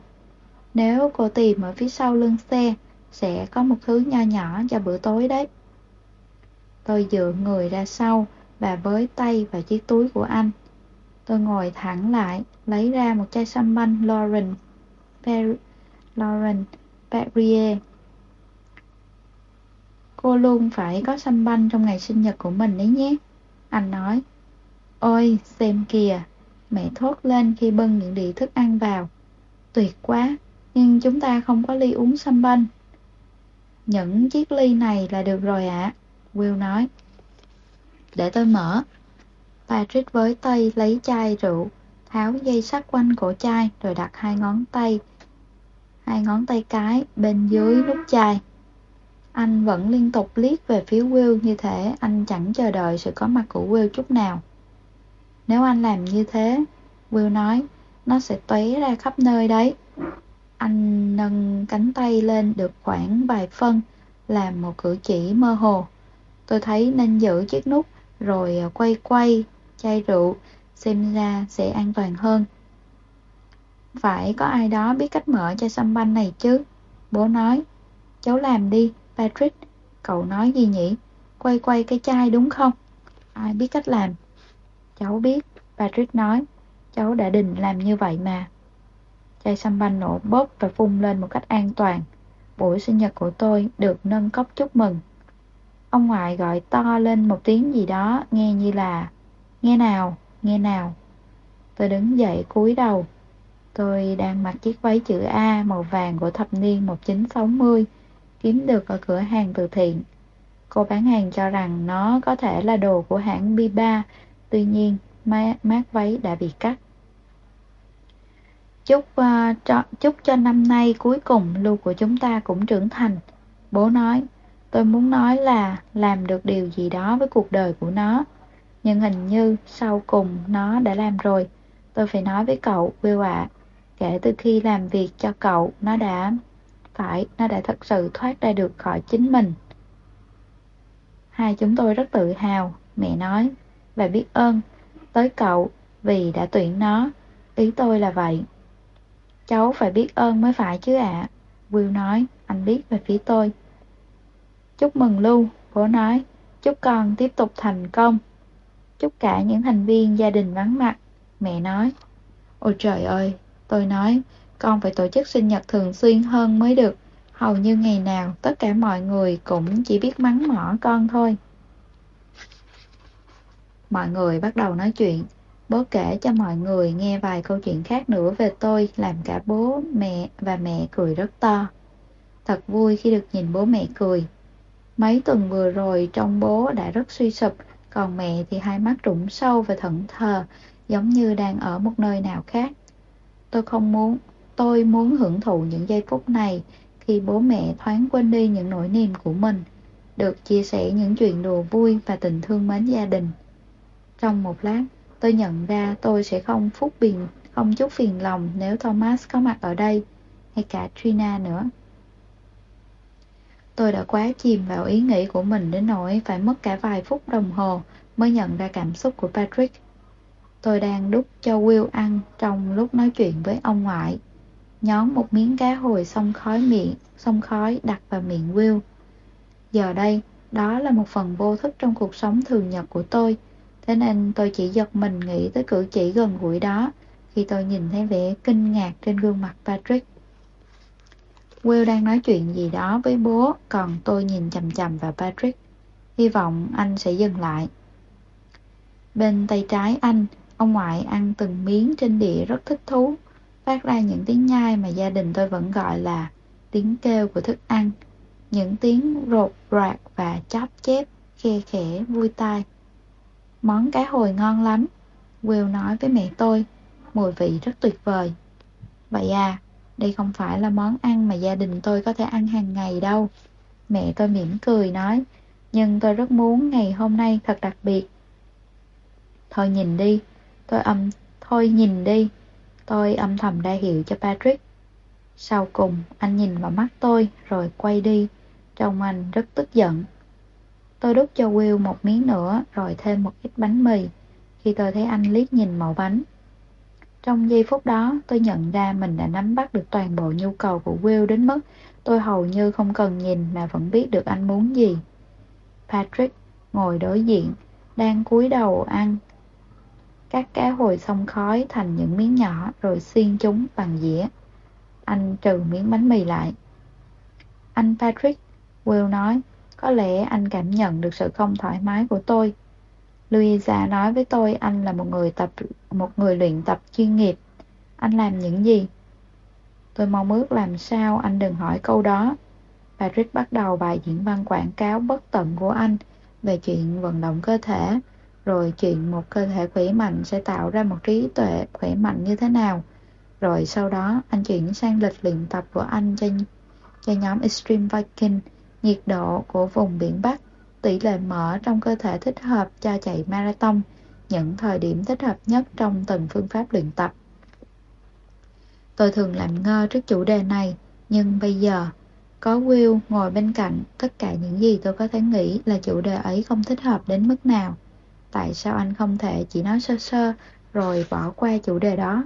[SPEAKER 1] Nếu cô tìm ở phía sau lưng xe, sẽ có một thứ nho nhỏ cho bữa tối đấy. Tôi dựa người ra sau và với tay vào chiếc túi của anh. Tôi ngồi thẳng lại, lấy ra một chai sâm banh Lauren per Lauren Perrier. Cô luôn phải có sâm banh trong ngày sinh nhật của mình đấy nhé. Anh nói. Ôi, xem kìa. Mẹ thốt lên khi bưng những đĩa thức ăn vào. Tuyệt quá, nhưng chúng ta không có ly uống sâm banh. Những chiếc ly này là được rồi ạ, à, Will nói. Để tôi mở. Patrick với tay lấy chai rượu, tháo dây sắt quanh cổ chai rồi đặt hai ngón tay, hai ngón tay cái bên dưới nút chai. Anh vẫn liên tục liếc về phía Will như thế. anh chẳng chờ đợi sự có mặt của Will chút nào. Nếu anh làm như thế, Will nói, nó sẽ tóe ra khắp nơi đấy. Anh nâng cánh tay lên được khoảng vài phân, làm một cử chỉ mơ hồ. Tôi thấy nên giữ chiếc nút, rồi à, quay quay chai rượu, xem ra sẽ an toàn hơn. Phải có ai đó biết cách mở chai xăm banh này chứ. Bố nói, cháu làm đi, Patrick. Cậu nói gì nhỉ? Quay quay cái chai đúng không? Ai biết cách làm? Cháu biết, Patrick nói. Cháu đã định làm như vậy mà. Chai sâm banh nổ bóp và phun lên một cách an toàn. Buổi sinh nhật của tôi được nâng cốc chúc mừng. Ông ngoại gọi to lên một tiếng gì đó nghe như là Nghe nào, nghe nào. Tôi đứng dậy cúi đầu. Tôi đang mặc chiếc váy chữ A màu vàng của thập niên 1960 kiếm được ở cửa hàng từ thiện. Cô bán hàng cho rằng nó có thể là đồ của hãng Biba, tuy nhiên mát váy đã bị cắt. Chúc, uh, cho, chúc cho năm nay cuối cùng Lưu của chúng ta cũng trưởng thành. Bố nói, tôi muốn nói là làm được điều gì đó với cuộc đời của nó. Nhưng hình như sau cùng nó đã làm rồi. Tôi phải nói với cậu, Will ạ. kể từ khi làm việc cho cậu, nó đã... Phải, nó đã thật sự thoát ra được khỏi chính mình. Hai chúng tôi rất tự hào, mẹ nói, và biết ơn tới cậu vì đã tuyển nó. Ý tôi là vậy. Cháu phải biết ơn mới phải chứ ạ. À. Will nói, anh biết về phía tôi. Chúc mừng Lưu, bố nói. Chúc con tiếp tục thành công. Chúc cả những thành viên gia đình vắng mặt. Mẹ nói. Ôi trời ơi, tôi nói, con phải tổ chức sinh nhật thường xuyên hơn mới được. Hầu như ngày nào, tất cả mọi người cũng chỉ biết mắng mỏ con thôi. Mọi người bắt đầu nói chuyện. Bố kể cho mọi người nghe vài câu chuyện khác nữa về tôi, làm cả bố, mẹ và mẹ cười rất to. Thật vui khi được nhìn bố mẹ cười. Mấy tuần vừa rồi trong bố đã rất suy sụp, còn mẹ thì hai mắt trũng sâu và thẫn thờ, giống như đang ở một nơi nào khác. Tôi không muốn, tôi muốn hưởng thụ những giây phút này khi bố mẹ thoáng quên đi những nỗi niềm của mình, được chia sẻ những chuyện đùa vui và tình thương mến gia đình. Trong một lát, tôi nhận ra tôi sẽ không phúc bình, không chút phiền lòng nếu Thomas có mặt ở đây, hay cả Trina nữa. Tôi đã quá chìm vào ý nghĩ của mình đến nỗi phải mất cả vài phút đồng hồ mới nhận ra cảm xúc của Patrick. Tôi đang đút cho Will ăn trong lúc nói chuyện với ông ngoại. Nhón một miếng cá hồi xông khói miệng, xông khói đặt vào miệng Will. Giờ đây, đó là một phần vô thức trong cuộc sống thường nhật của tôi. Thế nên tôi chỉ giật mình nghĩ tới cử chỉ gần gũi đó khi tôi nhìn thấy vẻ kinh ngạc trên gương mặt Patrick. Will đang nói chuyện gì đó với bố, còn tôi nhìn chầm chầm vào Patrick. Hy vọng anh sẽ dừng lại. Bên tay trái anh, ông ngoại ăn từng miếng trên đĩa rất thích thú, phát ra những tiếng nhai mà gia đình tôi vẫn gọi là tiếng kêu của thức ăn, những tiếng rột rạc và chóp chép, khe khẽ, vui tai. Món cá hồi ngon lắm, Will nói với mẹ tôi, mùi vị rất tuyệt vời. Vậy à, đây không phải là món ăn mà gia đình tôi có thể ăn hàng ngày đâu. Mẹ tôi mỉm cười nói, nhưng tôi rất muốn ngày hôm nay thật đặc biệt. Thôi nhìn đi, tôi âm, thôi nhìn đi, tôi âm thầm đa hiệu cho Patrick. Sau cùng, anh nhìn vào mắt tôi rồi quay đi, trông anh rất tức giận. Tôi đút cho Will một miếng nữa rồi thêm một ít bánh mì, khi tôi thấy anh liếc nhìn mẫu bánh. Trong giây phút đó, tôi nhận ra mình đã nắm bắt được toàn bộ nhu cầu của Will đến mức tôi hầu như không cần nhìn mà vẫn biết được anh muốn gì. Patrick ngồi đối diện, đang cúi đầu ăn. Các cá hồi xong khói thành những miếng nhỏ rồi xiên chúng bằng dĩa. Anh trừ miếng bánh mì lại. Anh Patrick, Will nói, có lẽ anh cảm nhận được sự không thoải mái của tôi. Louisa nói với tôi anh là một người tập một người luyện tập chuyên nghiệp. Anh làm những gì? Tôi mong ước làm sao anh đừng hỏi câu đó. Patrick bắt đầu bài diễn văn quảng cáo bất tận của anh về chuyện vận động cơ thể, rồi chuyện một cơ thể khỏe mạnh sẽ tạo ra một trí tuệ khỏe mạnh như thế nào. Rồi sau đó anh chuyển sang lịch luyện tập của anh cho, cho nhóm Extreme Viking, nhiệt độ của vùng biển Bắc tỷ lệ mỡ trong cơ thể thích hợp cho chạy marathon, những thời điểm thích hợp nhất trong từng phương pháp luyện tập. Tôi thường làm ngơ trước chủ đề này, nhưng bây giờ, có Will ngồi bên cạnh, tất cả những gì tôi có thể nghĩ là chủ đề ấy không thích hợp đến mức nào. Tại sao anh không thể chỉ nói sơ sơ, rồi bỏ qua chủ đề đó?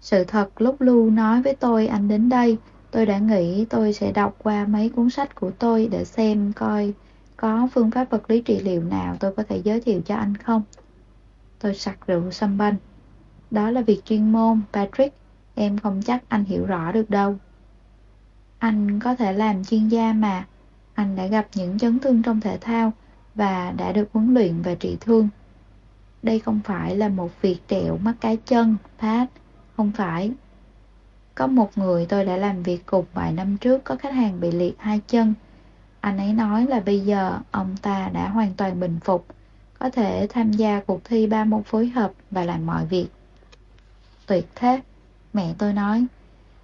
[SPEAKER 1] Sự thật lúc Lưu nói với tôi anh đến đây Tôi đã nghĩ tôi sẽ đọc qua mấy cuốn sách của tôi để xem coi có phương pháp vật lý trị liệu nào tôi có thể giới thiệu cho anh không. Tôi sặc rượu xăm banh. Đó là việc chuyên môn, Patrick. Em không chắc anh hiểu rõ được đâu. Anh có thể làm chuyên gia mà. Anh đã gặp những chấn thương trong thể thao và đã được huấn luyện và trị thương. Đây không phải là một việc trẹo mắt cái chân, Pat. Không phải, có một người tôi đã làm việc cùng vài năm trước có khách hàng bị liệt hai chân. Anh ấy nói là bây giờ ông ta đã hoàn toàn bình phục, có thể tham gia cuộc thi ba môn phối hợp và làm mọi việc. Tuyệt thế, mẹ tôi nói.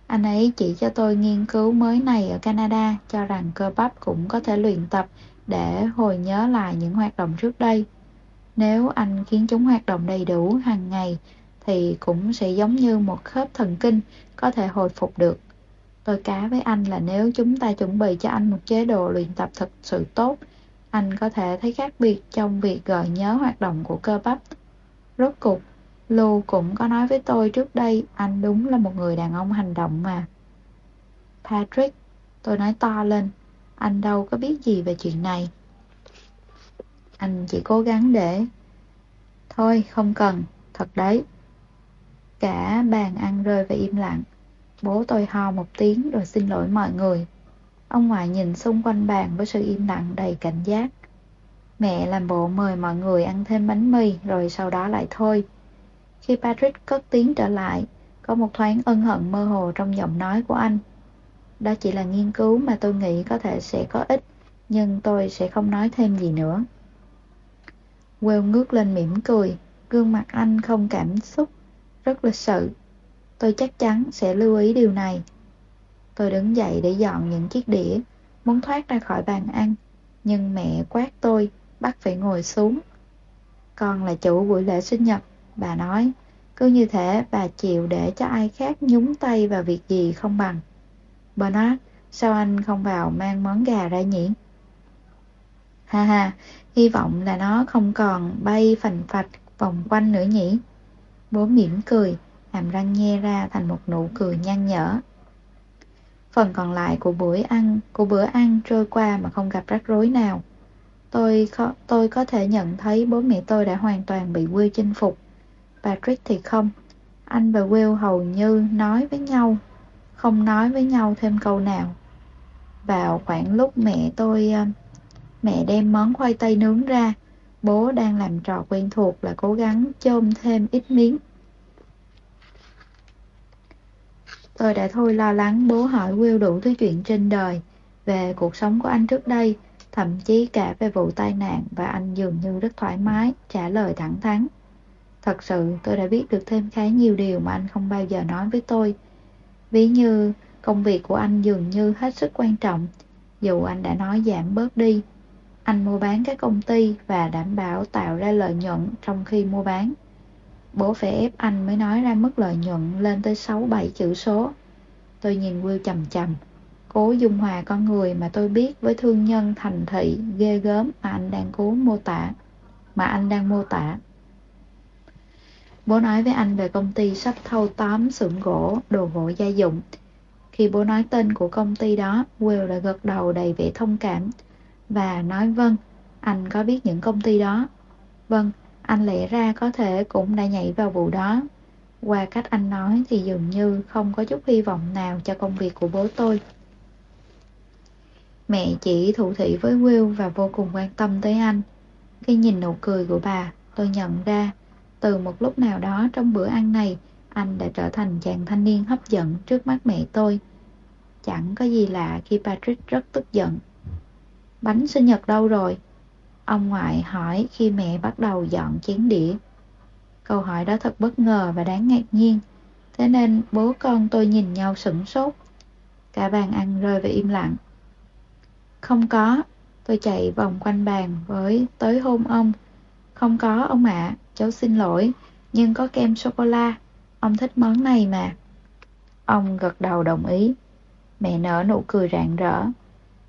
[SPEAKER 1] Anh ấy chỉ cho tôi nghiên cứu mới này ở Canada cho rằng cơ bắp cũng có thể luyện tập để hồi nhớ lại những hoạt động trước đây. Nếu anh khiến chúng hoạt động đầy đủ hàng ngày thì cũng sẽ giống như một khớp thần kinh có thể hồi phục được. Tôi cá với anh là nếu chúng ta chuẩn bị cho anh một chế độ luyện tập thật sự tốt, anh có thể thấy khác biệt trong việc gợi nhớ hoạt động của cơ bắp. Rốt cục, Lu cũng có nói với tôi trước đây anh đúng là một người đàn ông hành động mà. Patrick, tôi nói to lên, anh đâu có biết gì về chuyện này. Anh chỉ cố gắng để... Thôi, không cần, thật đấy. Cả bàn ăn rơi và im lặng. Bố tôi ho một tiếng rồi xin lỗi mọi người. Ông ngoại nhìn xung quanh bàn với sự im lặng đầy cảnh giác. Mẹ làm bộ mời mọi người ăn thêm bánh mì rồi sau đó lại thôi. Khi Patrick cất tiếng trở lại, có một thoáng ân hận mơ hồ trong giọng nói của anh. Đó chỉ là nghiên cứu mà tôi nghĩ có thể sẽ có ích, nhưng tôi sẽ không nói thêm gì nữa. Will ngước lên mỉm cười, gương mặt anh không cảm xúc, rất lịch sự. Tôi chắc chắn sẽ lưu ý điều này. Tôi đứng dậy để dọn những chiếc đĩa, muốn thoát ra khỏi bàn ăn, nhưng mẹ quát tôi, bắt phải ngồi xuống. Con là chủ buổi lễ sinh nhật, bà nói. Cứ như thế bà chịu để cho ai khác nhúng tay vào việc gì không bằng. Bernard, sao anh không vào mang món gà ra nhỉ? Ha ha, hy vọng là nó không còn bay phành phạch vòng quanh nữa nhỉ? Bố mỉm cười, hàm răng nhe ra thành một nụ cười nhăn nhở. Phần còn lại của bữa ăn, của bữa ăn trôi qua mà không gặp rắc rối nào. Tôi, tôi có thể nhận thấy bố mẹ tôi đã hoàn toàn bị Will chinh phục. Patrick thì không. Anh và Will hầu như nói với nhau, không nói với nhau thêm câu nào. Vào khoảng lúc mẹ tôi, ờ, mẹ đem món khoai tây nướng ra, bố đang làm trò quen thuộc là cố gắng chôm thêm ít miếng. Tôi đã thôi lo lắng bố hỏi Will đủ thứ chuyện trên đời, về cuộc sống của anh trước đây, thậm chí cả về vụ tai nạn và anh dường như rất thoải mái, trả lời thẳng thắn. Thật sự tôi đã biết được thêm khá nhiều điều mà anh không bao giờ nói với tôi. Ví như công việc của anh dường như hết sức quan trọng, dù anh đã nói giảm bớt đi. Anh mua bán các công ty và đảm bảo tạo ra lợi nhuận trong khi mua bán. Bố phải ép anh mới nói ra mức lợi nhuận lên tới 6-7 chữ số. Tôi nhìn Will chầm chầm, cố dung hòa con người mà tôi biết với thương nhân thành thị ghê gớm mà anh đang cố mô tả. Mà anh đang mô tả. Bố nói với anh về công ty sắp thâu tóm xưởng gỗ, đồ gỗ gia dụng. Khi bố nói tên của công ty đó, Will đã gật đầu đầy vẻ thông cảm và nói vâng, anh có biết những công ty đó. Vâng, anh lẽ ra có thể cũng đã nhảy vào vụ đó. Qua cách anh nói thì dường như không có chút hy vọng nào cho công việc của bố tôi. Mẹ chỉ thủ thị với Will và vô cùng quan tâm tới anh. Khi nhìn nụ cười của bà, tôi nhận ra từ một lúc nào đó trong bữa ăn này, anh đã trở thành chàng thanh niên hấp dẫn trước mắt mẹ tôi. Chẳng có gì lạ khi Patrick rất tức giận. Bánh sinh nhật đâu rồi? Ông ngoại hỏi khi mẹ bắt đầu dọn chén đĩa. Câu hỏi đó thật bất ngờ và đáng ngạc nhiên. Thế nên bố con tôi nhìn nhau sửng sốt. Cả bàn ăn rơi vào im lặng. Không có, tôi chạy vòng quanh bàn với tới hôn ông. Không có ông ạ, cháu xin lỗi, nhưng có kem sô-cô-la, ông thích món này mà. Ông gật đầu đồng ý. Mẹ nở nụ cười rạng rỡ.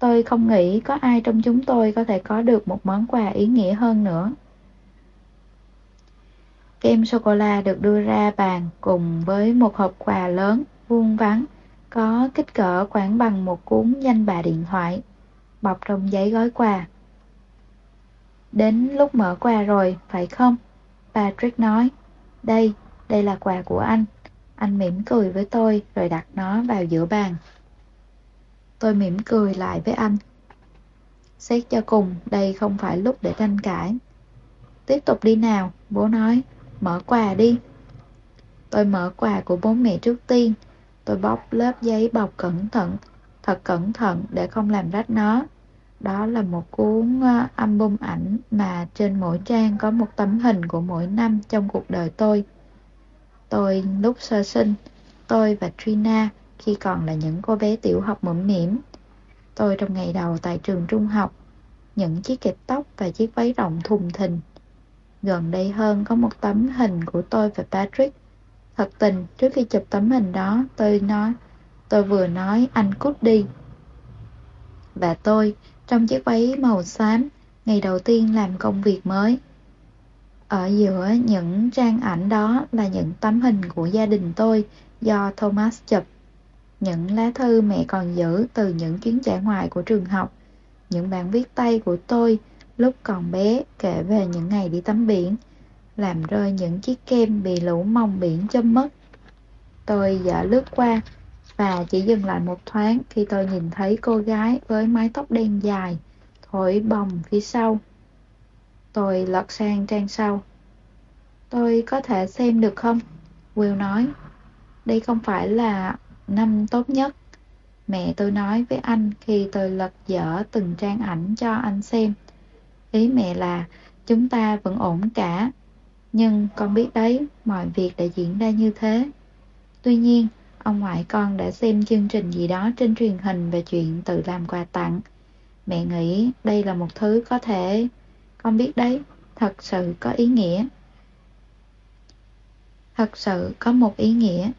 [SPEAKER 1] Tôi không nghĩ có ai trong chúng tôi có thể có được một món quà ý nghĩa hơn nữa. Kem sô-cô-la được đưa ra bàn cùng với một hộp quà lớn, vuông vắn, có kích cỡ khoảng bằng một cuốn danh bạ điện thoại, bọc trong giấy gói quà. Đến lúc mở quà rồi, phải không? Patrick nói, đây, đây là quà của anh. Anh mỉm cười với tôi rồi đặt nó vào giữa bàn. Tôi mỉm cười lại với anh. Xét cho cùng, đây không phải lúc để tranh cãi. Tiếp tục đi nào, bố nói, mở quà đi. Tôi mở quà của bố mẹ trước tiên. Tôi bóc lớp giấy bọc cẩn thận, thật cẩn thận để không làm rách nó. Đó là một cuốn ờ, album ảnh mà trên mỗi trang có một tấm hình của mỗi năm trong cuộc đời tôi. Tôi lúc sơ sinh, tôi và Trina khi còn là những cô bé tiểu học mũm mỉm. Tôi trong ngày đầu tại trường trung học, những chiếc kẹp tóc và chiếc váy rộng thùng thình. Gần đây hơn có một tấm hình của tôi và Patrick. Thật tình, trước khi chụp tấm hình đó, tôi nói, tôi vừa nói anh cút đi. Và tôi, trong chiếc váy màu xám, ngày đầu tiên làm công việc mới. Ở giữa những trang ảnh đó là những tấm hình của gia đình tôi do Thomas chụp. Những lá thư mẹ còn giữ từ những chuyến trả ngoài của trường học. Những bản viết tay của tôi lúc còn bé kể về những ngày đi tắm biển, làm rơi những chiếc kem bị lũ mông biển châm mất. Tôi dở lướt qua và chỉ dừng lại một thoáng khi tôi nhìn thấy cô gái với mái tóc đen dài, thổi bồng phía sau. Tôi lật sang trang sau. Tôi có thể xem được không? Will nói. Đây không phải là năm tốt nhất. Mẹ tôi nói với anh khi tôi lật dở từng trang ảnh cho anh xem. Ý mẹ là chúng ta vẫn ổn cả. Nhưng con biết đấy, mọi việc đã diễn ra như thế. Tuy nhiên, ông ngoại con đã xem chương trình gì đó trên truyền hình về chuyện tự làm quà tặng. Mẹ nghĩ đây là một thứ có thể, con biết đấy, thật sự có ý nghĩa. Thật sự có một ý nghĩa.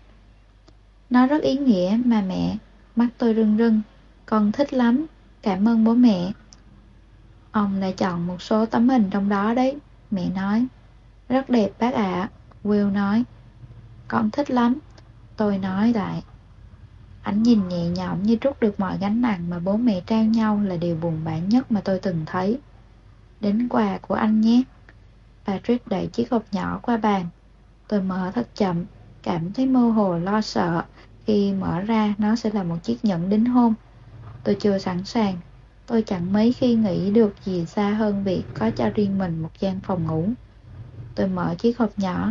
[SPEAKER 1] Nó rất ý nghĩa mà mẹ, mắt tôi rưng rưng, con thích lắm, cảm ơn bố mẹ. Ông đã chọn một số tấm hình trong đó đấy, mẹ nói. Rất đẹp bác ạ, Will nói. Con thích lắm, tôi nói lại. Anh nhìn nhẹ nhõm như trút được mọi gánh nặng mà bố mẹ trao nhau là điều buồn bã nhất mà tôi từng thấy. Đến quà của anh nhé. Patrick đẩy chiếc hộp nhỏ qua bàn. Tôi mở thật chậm, cảm thấy mơ hồ lo sợ khi mở ra nó sẽ là một chiếc nhẫn đính hôn. Tôi chưa sẵn sàng. Tôi chẳng mấy khi nghĩ được gì xa hơn việc có cho riêng mình một gian phòng ngủ. Tôi mở chiếc hộp nhỏ.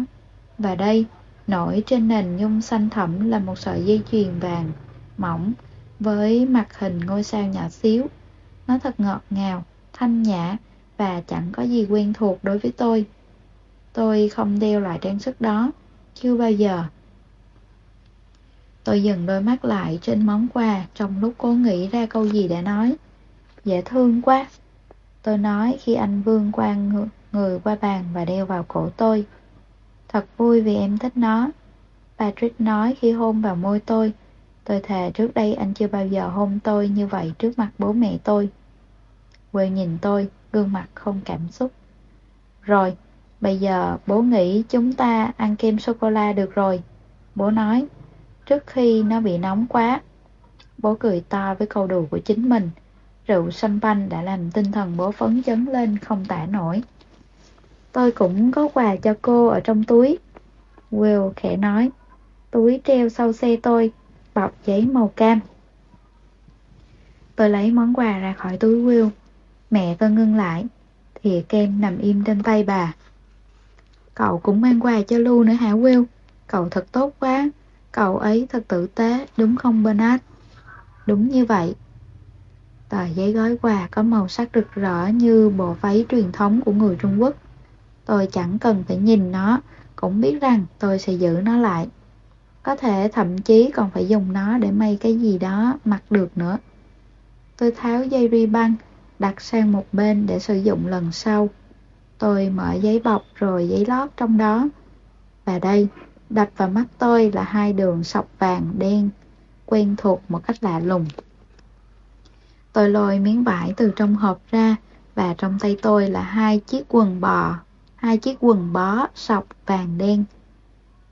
[SPEAKER 1] Và đây, nổi trên nền nhung xanh thẳm là một sợi dây chuyền vàng, mỏng, với mặt hình ngôi sao nhỏ xíu. Nó thật ngọt ngào, thanh nhã và chẳng có gì quen thuộc đối với tôi. Tôi không đeo loại trang sức đó, chưa bao giờ. Tôi dừng đôi mắt lại trên món quà trong lúc cố nghĩ ra câu gì để nói. Dễ thương quá. Tôi nói khi anh vương qua người qua bàn và đeo vào cổ tôi. Thật vui vì em thích nó. Patrick nói khi hôn vào môi tôi. Tôi thề trước đây anh chưa bao giờ hôn tôi như vậy trước mặt bố mẹ tôi. Will nhìn tôi, gương mặt không cảm xúc. Rồi, bây giờ bố nghĩ chúng ta ăn kem sô-cô-la được rồi. Bố nói, trước khi nó bị nóng quá. Bố cười to với câu đùa của chính mình. Rượu xanh banh đã làm tinh thần bố phấn chấn lên không tả nổi. Tôi cũng có quà cho cô ở trong túi. Will khẽ nói. Túi treo sau xe tôi, bọc giấy màu cam. Tôi lấy món quà ra khỏi túi Will. Mẹ tôi ngưng lại. Thìa kem nằm im trên tay bà. Cậu cũng mang quà cho Lu nữa hả Will? Cậu thật tốt quá. Cậu ấy thật tử tế, đúng không Bernard? Đúng như vậy. Tờ giấy gói quà có màu sắc rực rỡ như bộ váy truyền thống của người Trung Quốc. Tôi chẳng cần phải nhìn nó, cũng biết rằng tôi sẽ giữ nó lại. Có thể thậm chí còn phải dùng nó để may cái gì đó mặc được nữa. Tôi tháo dây ri băng, đặt sang một bên để sử dụng lần sau. Tôi mở giấy bọc rồi giấy lót trong đó. Và đây, đập vào mắt tôi là hai đường sọc vàng đen, quen thuộc một cách lạ lùng. Tôi lôi miếng vải từ trong hộp ra và trong tay tôi là hai chiếc quần bò, hai chiếc quần bó sọc vàng đen.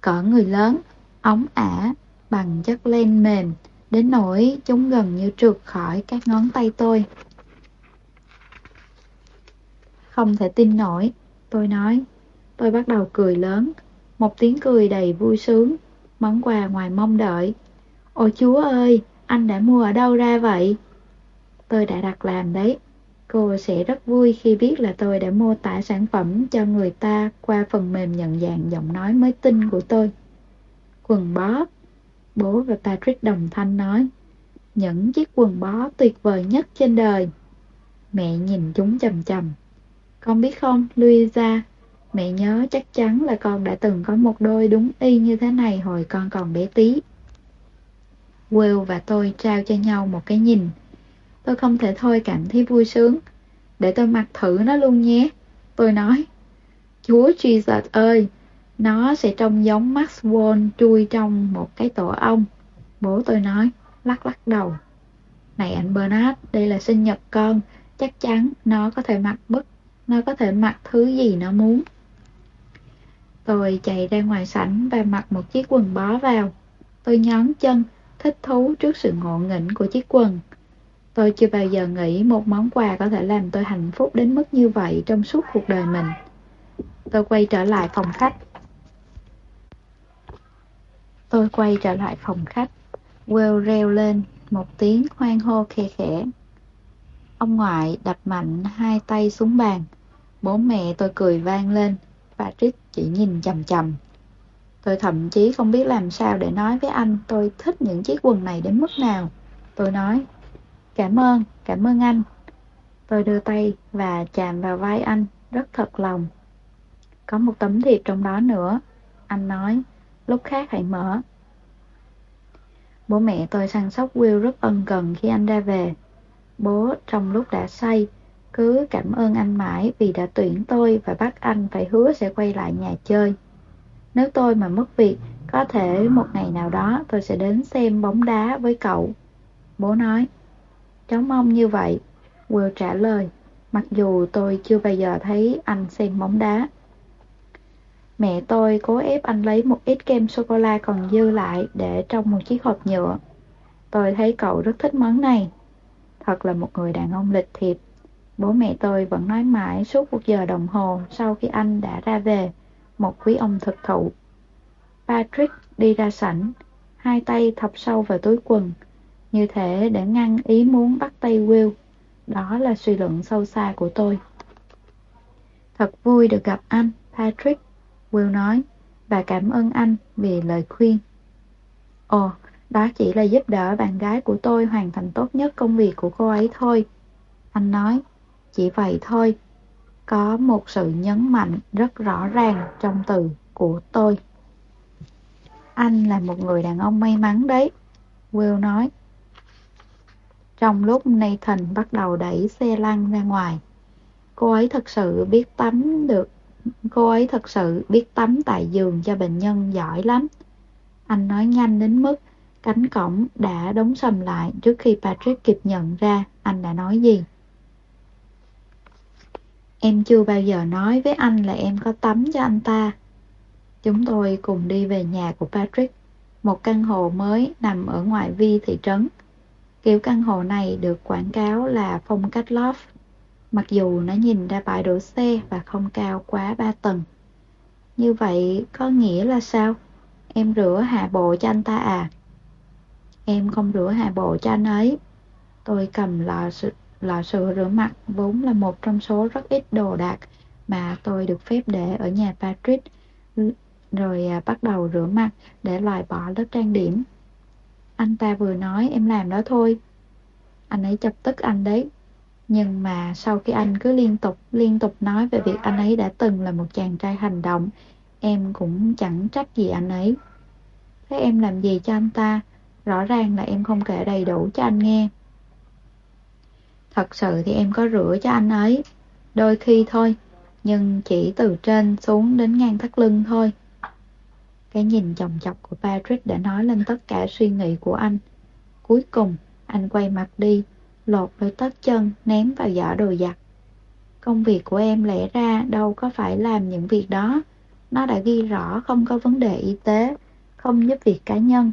[SPEAKER 1] Cỡ người lớn, ống ả, bằng chất len mềm, đến nỗi chúng gần như trượt khỏi các ngón tay tôi. Không thể tin nổi, tôi nói. Tôi bắt đầu cười lớn, một tiếng cười đầy vui sướng, món quà ngoài mong đợi. Ôi chúa ơi, anh đã mua ở đâu ra vậy? Tôi đã đặt làm đấy. Cô sẽ rất vui khi biết là tôi đã mô tả sản phẩm cho người ta qua phần mềm nhận dạng giọng nói mới tinh của tôi. Quần bó. Bố và Patrick đồng thanh nói. Những chiếc quần bó tuyệt vời nhất trên đời. Mẹ nhìn chúng chầm chầm. Con biết không, Louisa, mẹ nhớ chắc chắn là con đã từng có một đôi đúng y như thế này hồi con còn bé tí. Will và tôi trao cho nhau một cái nhìn. Tôi không thể thôi cảm thấy vui sướng. Để tôi mặc thử nó luôn nhé. Tôi nói. Chúa Jesus ơi, nó sẽ trông giống Max Wall chui trong một cái tổ ong. Bố tôi nói, lắc lắc đầu. Này anh Bernard, đây là sinh nhật con. Chắc chắn nó có thể mặc bất, nó có thể mặc thứ gì nó muốn. Tôi chạy ra ngoài sảnh và mặc một chiếc quần bó vào. Tôi nhón chân, thích thú trước sự ngộ nghĩnh của chiếc quần. Tôi chưa bao giờ nghĩ một món quà có thể làm tôi hạnh phúc đến mức như vậy trong suốt cuộc đời mình. Tôi quay trở lại phòng khách. Tôi quay trở lại phòng khách. Will reo lên một tiếng hoang hô khe khẽ. Ông ngoại đập mạnh hai tay xuống bàn. Bố mẹ tôi cười vang lên. Patrick chỉ nhìn chầm chầm. Tôi thậm chí không biết làm sao để nói với anh tôi thích những chiếc quần này đến mức nào. Tôi nói, cảm ơn, cảm ơn anh. Tôi đưa tay và chạm vào vai anh, rất thật lòng. Có một tấm thiệp trong đó nữa. Anh nói, lúc khác hãy mở. Bố mẹ tôi săn sóc Will rất ân cần khi anh ra về. Bố trong lúc đã say, cứ cảm ơn anh mãi vì đã tuyển tôi và bắt anh phải hứa sẽ quay lại nhà chơi. Nếu tôi mà mất việc, có thể một ngày nào đó tôi sẽ đến xem bóng đá với cậu. Bố nói, cháu mong như vậy. Will trả lời, mặc dù tôi chưa bao giờ thấy anh xem bóng đá. Mẹ tôi cố ép anh lấy một ít kem sô-cô-la còn dư lại để trong một chiếc hộp nhựa. Tôi thấy cậu rất thích món này. Thật là một người đàn ông lịch thiệp. Bố mẹ tôi vẫn nói mãi suốt một giờ đồng hồ sau khi anh đã ra về, một quý ông thực thụ. Patrick đi ra sảnh, hai tay thọc sâu vào túi quần, như thể để ngăn ý muốn bắt tay Will. Đó là suy luận sâu xa của tôi. Thật vui được gặp anh, Patrick. Will nói, và cảm ơn anh vì lời khuyên. Ồ, đó chỉ là giúp đỡ bạn gái của tôi hoàn thành tốt nhất công việc của cô ấy thôi. Anh nói, chỉ vậy thôi. Có một sự nhấn mạnh rất rõ ràng trong từ của tôi. Anh là một người đàn ông may mắn đấy, Will nói. Trong lúc Nathan bắt đầu đẩy xe lăn ra ngoài, cô ấy thật sự biết tắm được Cô ấy thật sự biết tắm tại giường cho bệnh nhân giỏi lắm. Anh nói nhanh đến mức cánh cổng đã đóng sầm lại trước khi Patrick kịp nhận ra anh đã nói gì. Em chưa bao giờ nói với anh là em có tắm cho anh ta. Chúng tôi cùng đi về nhà của Patrick, một căn hộ mới nằm ở ngoại vi thị trấn. Kiểu căn hộ này được quảng cáo là phong cách loft mặc dù nó nhìn ra bãi đổ xe và không cao quá 3 tầng. Như vậy có nghĩa là sao? Em rửa hạ bộ cho anh ta à? Em không rửa hạ bộ cho anh ấy. Tôi cầm lọ, lọ sữa rửa mặt vốn là một trong số rất ít đồ đạc mà tôi được phép để ở nhà Patrick rồi à, bắt đầu rửa mặt để loại bỏ lớp trang điểm. Anh ta vừa nói em làm đó thôi. Anh ấy chọc tức anh đấy. Nhưng mà sau khi anh cứ liên tục, liên tục nói về việc anh ấy đã từng là một chàng trai hành động, em cũng chẳng trách gì anh ấy. Thế em làm gì cho anh ta? Rõ ràng là em không kể đầy đủ cho anh nghe. Thật sự thì em có rửa cho anh ấy, đôi khi thôi, nhưng chỉ từ trên xuống đến ngang thắt lưng thôi. Cái nhìn chồng chọc của Patrick đã nói lên tất cả suy nghĩ của anh. Cuối cùng, anh quay mặt đi, lột đôi tất chân ném vào giỏ đồ giặt. Công việc của em lẽ ra đâu có phải làm những việc đó. Nó đã ghi rõ không có vấn đề y tế, không giúp việc cá nhân.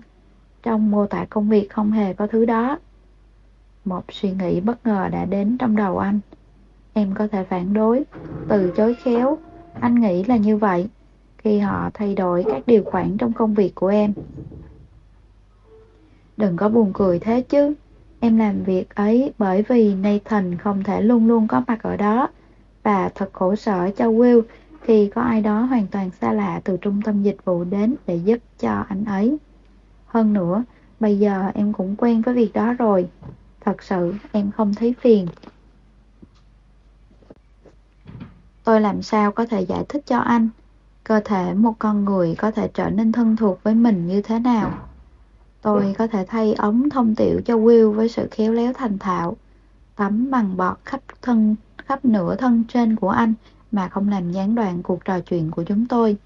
[SPEAKER 1] Trong mô tả công việc không hề có thứ đó. Một suy nghĩ bất ngờ đã đến trong đầu anh. Em có thể phản đối, từ chối khéo. Anh nghĩ là như vậy khi họ thay đổi các điều khoản trong công việc của em. Đừng có buồn cười thế chứ. Em làm việc ấy bởi vì Nathan không thể luôn luôn có mặt ở đó và thật khổ sở cho Will khi có ai đó hoàn toàn xa lạ từ trung tâm dịch vụ đến để giúp cho anh ấy. Hơn nữa, bây giờ em cũng quen với việc đó rồi. Thật sự em không thấy phiền. Tôi làm sao có thể giải thích cho anh cơ thể một con người có thể trở nên thân thuộc với mình như thế nào? Tôi có thể thay ống thông tiểu cho Will với sự khéo léo thành thạo, tắm bằng bọt khắp thân khắp nửa thân trên của anh mà không làm gián đoạn cuộc trò chuyện của chúng tôi.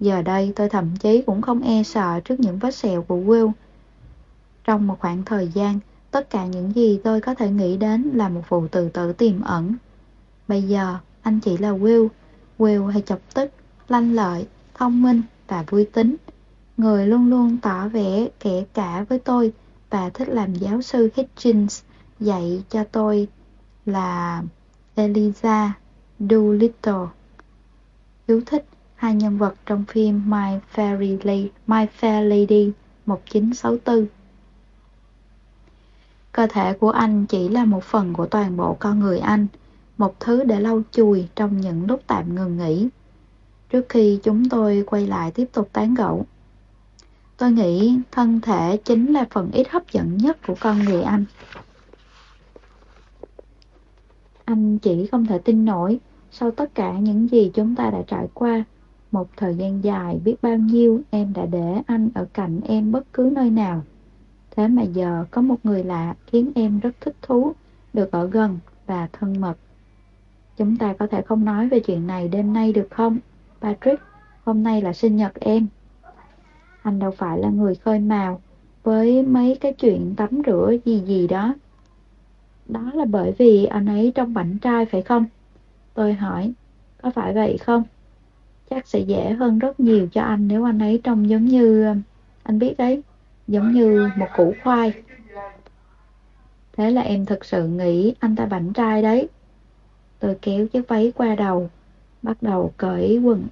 [SPEAKER 1] Giờ đây tôi thậm chí cũng không e sợ trước những vết sẹo của Will. Trong một khoảng thời gian, tất cả những gì tôi có thể nghĩ đến là một vụ tự tử tiềm ẩn. Bây giờ, anh chỉ là Will, Will hay chọc tức, lanh lợi, thông minh và vui tính. Người luôn luôn tỏ vẻ kể cả với tôi và thích làm giáo sư Hitchens dạy cho tôi là Eliza Doolittle. Chú thích hai nhân vật trong phim My Fair Lady, My Fair Lady 1964. Cơ thể của anh chỉ là một phần của toàn bộ con người anh, một thứ để lau chùi trong những lúc tạm ngừng nghỉ. Trước khi chúng tôi quay lại tiếp tục tán gẫu, tôi nghĩ thân thể chính là phần ít hấp dẫn nhất của con người anh. Anh chỉ không thể tin nổi sau tất cả những gì chúng ta đã trải qua. Một thời gian dài biết bao nhiêu em đã để anh ở cạnh em bất cứ nơi nào. Thế mà giờ có một người lạ khiến em rất thích thú, được ở gần và thân mật. Chúng ta có thể không nói về chuyện này đêm nay được không? Patrick, hôm nay là sinh nhật em. Anh đâu phải là người khơi màu với mấy cái chuyện tắm rửa gì gì đó. Đó là bởi vì anh ấy trong bảnh trai phải không? Tôi hỏi, có phải vậy không? Chắc sẽ dễ hơn rất nhiều cho anh nếu anh ấy trông giống như... Um, anh biết đấy, giống như một củ khoai. Thế là em thực sự nghĩ anh ta bảnh trai đấy. Tôi kéo chiếc váy qua đầu, bắt đầu cởi quần,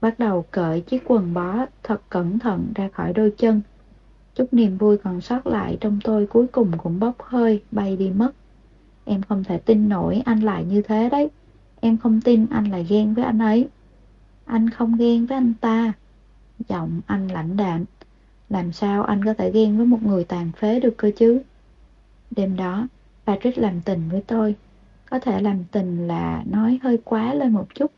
[SPEAKER 1] bắt đầu cởi chiếc quần bó thật cẩn thận ra khỏi đôi chân. Chút niềm vui còn sót lại trong tôi cuối cùng cũng bốc hơi, bay đi mất. Em không thể tin nổi anh lại như thế đấy. Em không tin anh lại ghen với anh ấy. Anh không ghen với anh ta. Giọng anh lãnh đạm. Làm sao anh có thể ghen với một người tàn phế được cơ chứ? Đêm đó, Patrick làm tình với tôi. Có thể làm tình là nói hơi quá lên một chút.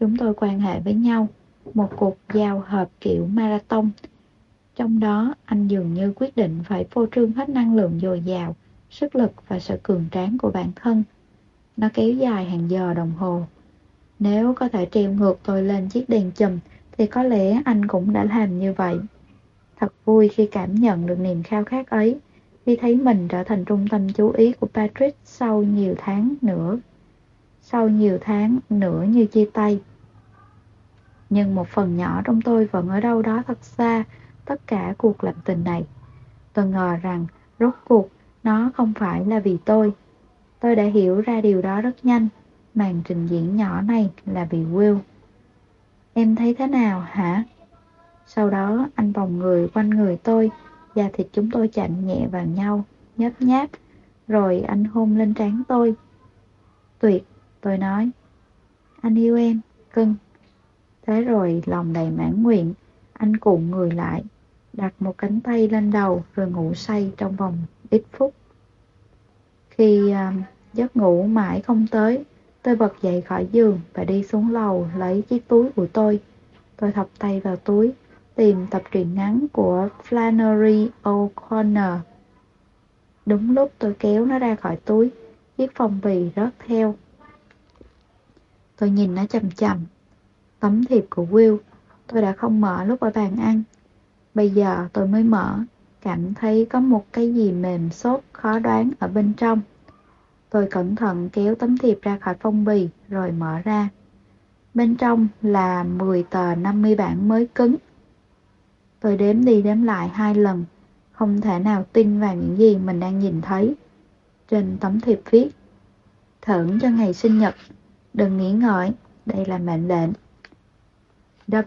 [SPEAKER 1] Chúng tôi quan hệ với nhau. Một cuộc giao hợp kiểu marathon. Trong đó, anh dường như quyết định phải phô trương hết năng lượng dồi dào, sức lực và sự cường tráng của bản thân. Nó kéo dài hàng giờ đồng hồ. Nếu có thể treo ngược tôi lên chiếc đèn chùm, thì có lẽ anh cũng đã làm như vậy. Thật vui khi cảm nhận được niềm khao khát ấy, khi thấy mình trở thành trung tâm chú ý của Patrick sau nhiều tháng nữa. Sau nhiều tháng nữa như chia tay. Nhưng một phần nhỏ trong tôi vẫn ở đâu đó thật xa tất cả cuộc làm tình này. Tôi ngờ rằng rốt cuộc nó không phải là vì tôi. Tôi đã hiểu ra điều đó rất nhanh. Màn trình diễn nhỏ này là vì Will. Em thấy thế nào hả? Sau đó anh vòng người quanh người tôi, da thịt chúng tôi chạm nhẹ vào nhau, nhấp nháp, rồi anh hôn lên trán tôi. Tuyệt, tôi nói. Anh yêu em, cưng. Thế rồi lòng đầy mãn nguyện, anh cuộn người lại, đặt một cánh tay lên đầu rồi ngủ say trong vòng ít phút. Khi uh, giấc ngủ mãi không tới, tôi bật dậy khỏi giường và đi xuống lầu lấy chiếc túi của tôi. Tôi thọc tay vào túi, tìm tập truyện ngắn của Flannery O'Connor. Đúng lúc tôi kéo nó ra khỏi túi, chiếc phong bì rớt theo. Tôi nhìn nó chầm chầm. Tấm thiệp của Will, tôi đã không mở lúc ở bàn ăn. Bây giờ tôi mới mở, cảm thấy có một cái gì mềm xốp khó đoán ở bên trong. Tôi cẩn thận kéo tấm thiệp ra khỏi phong bì rồi mở ra. Bên trong là 10 tờ 50 bản mới cứng. Tôi đếm đi đếm lại hai lần, không thể nào tin vào những gì mình đang nhìn thấy. Trên tấm thiệp viết, thưởng cho ngày sinh nhật, đừng nghĩ ngợi, đây là mệnh lệnh. W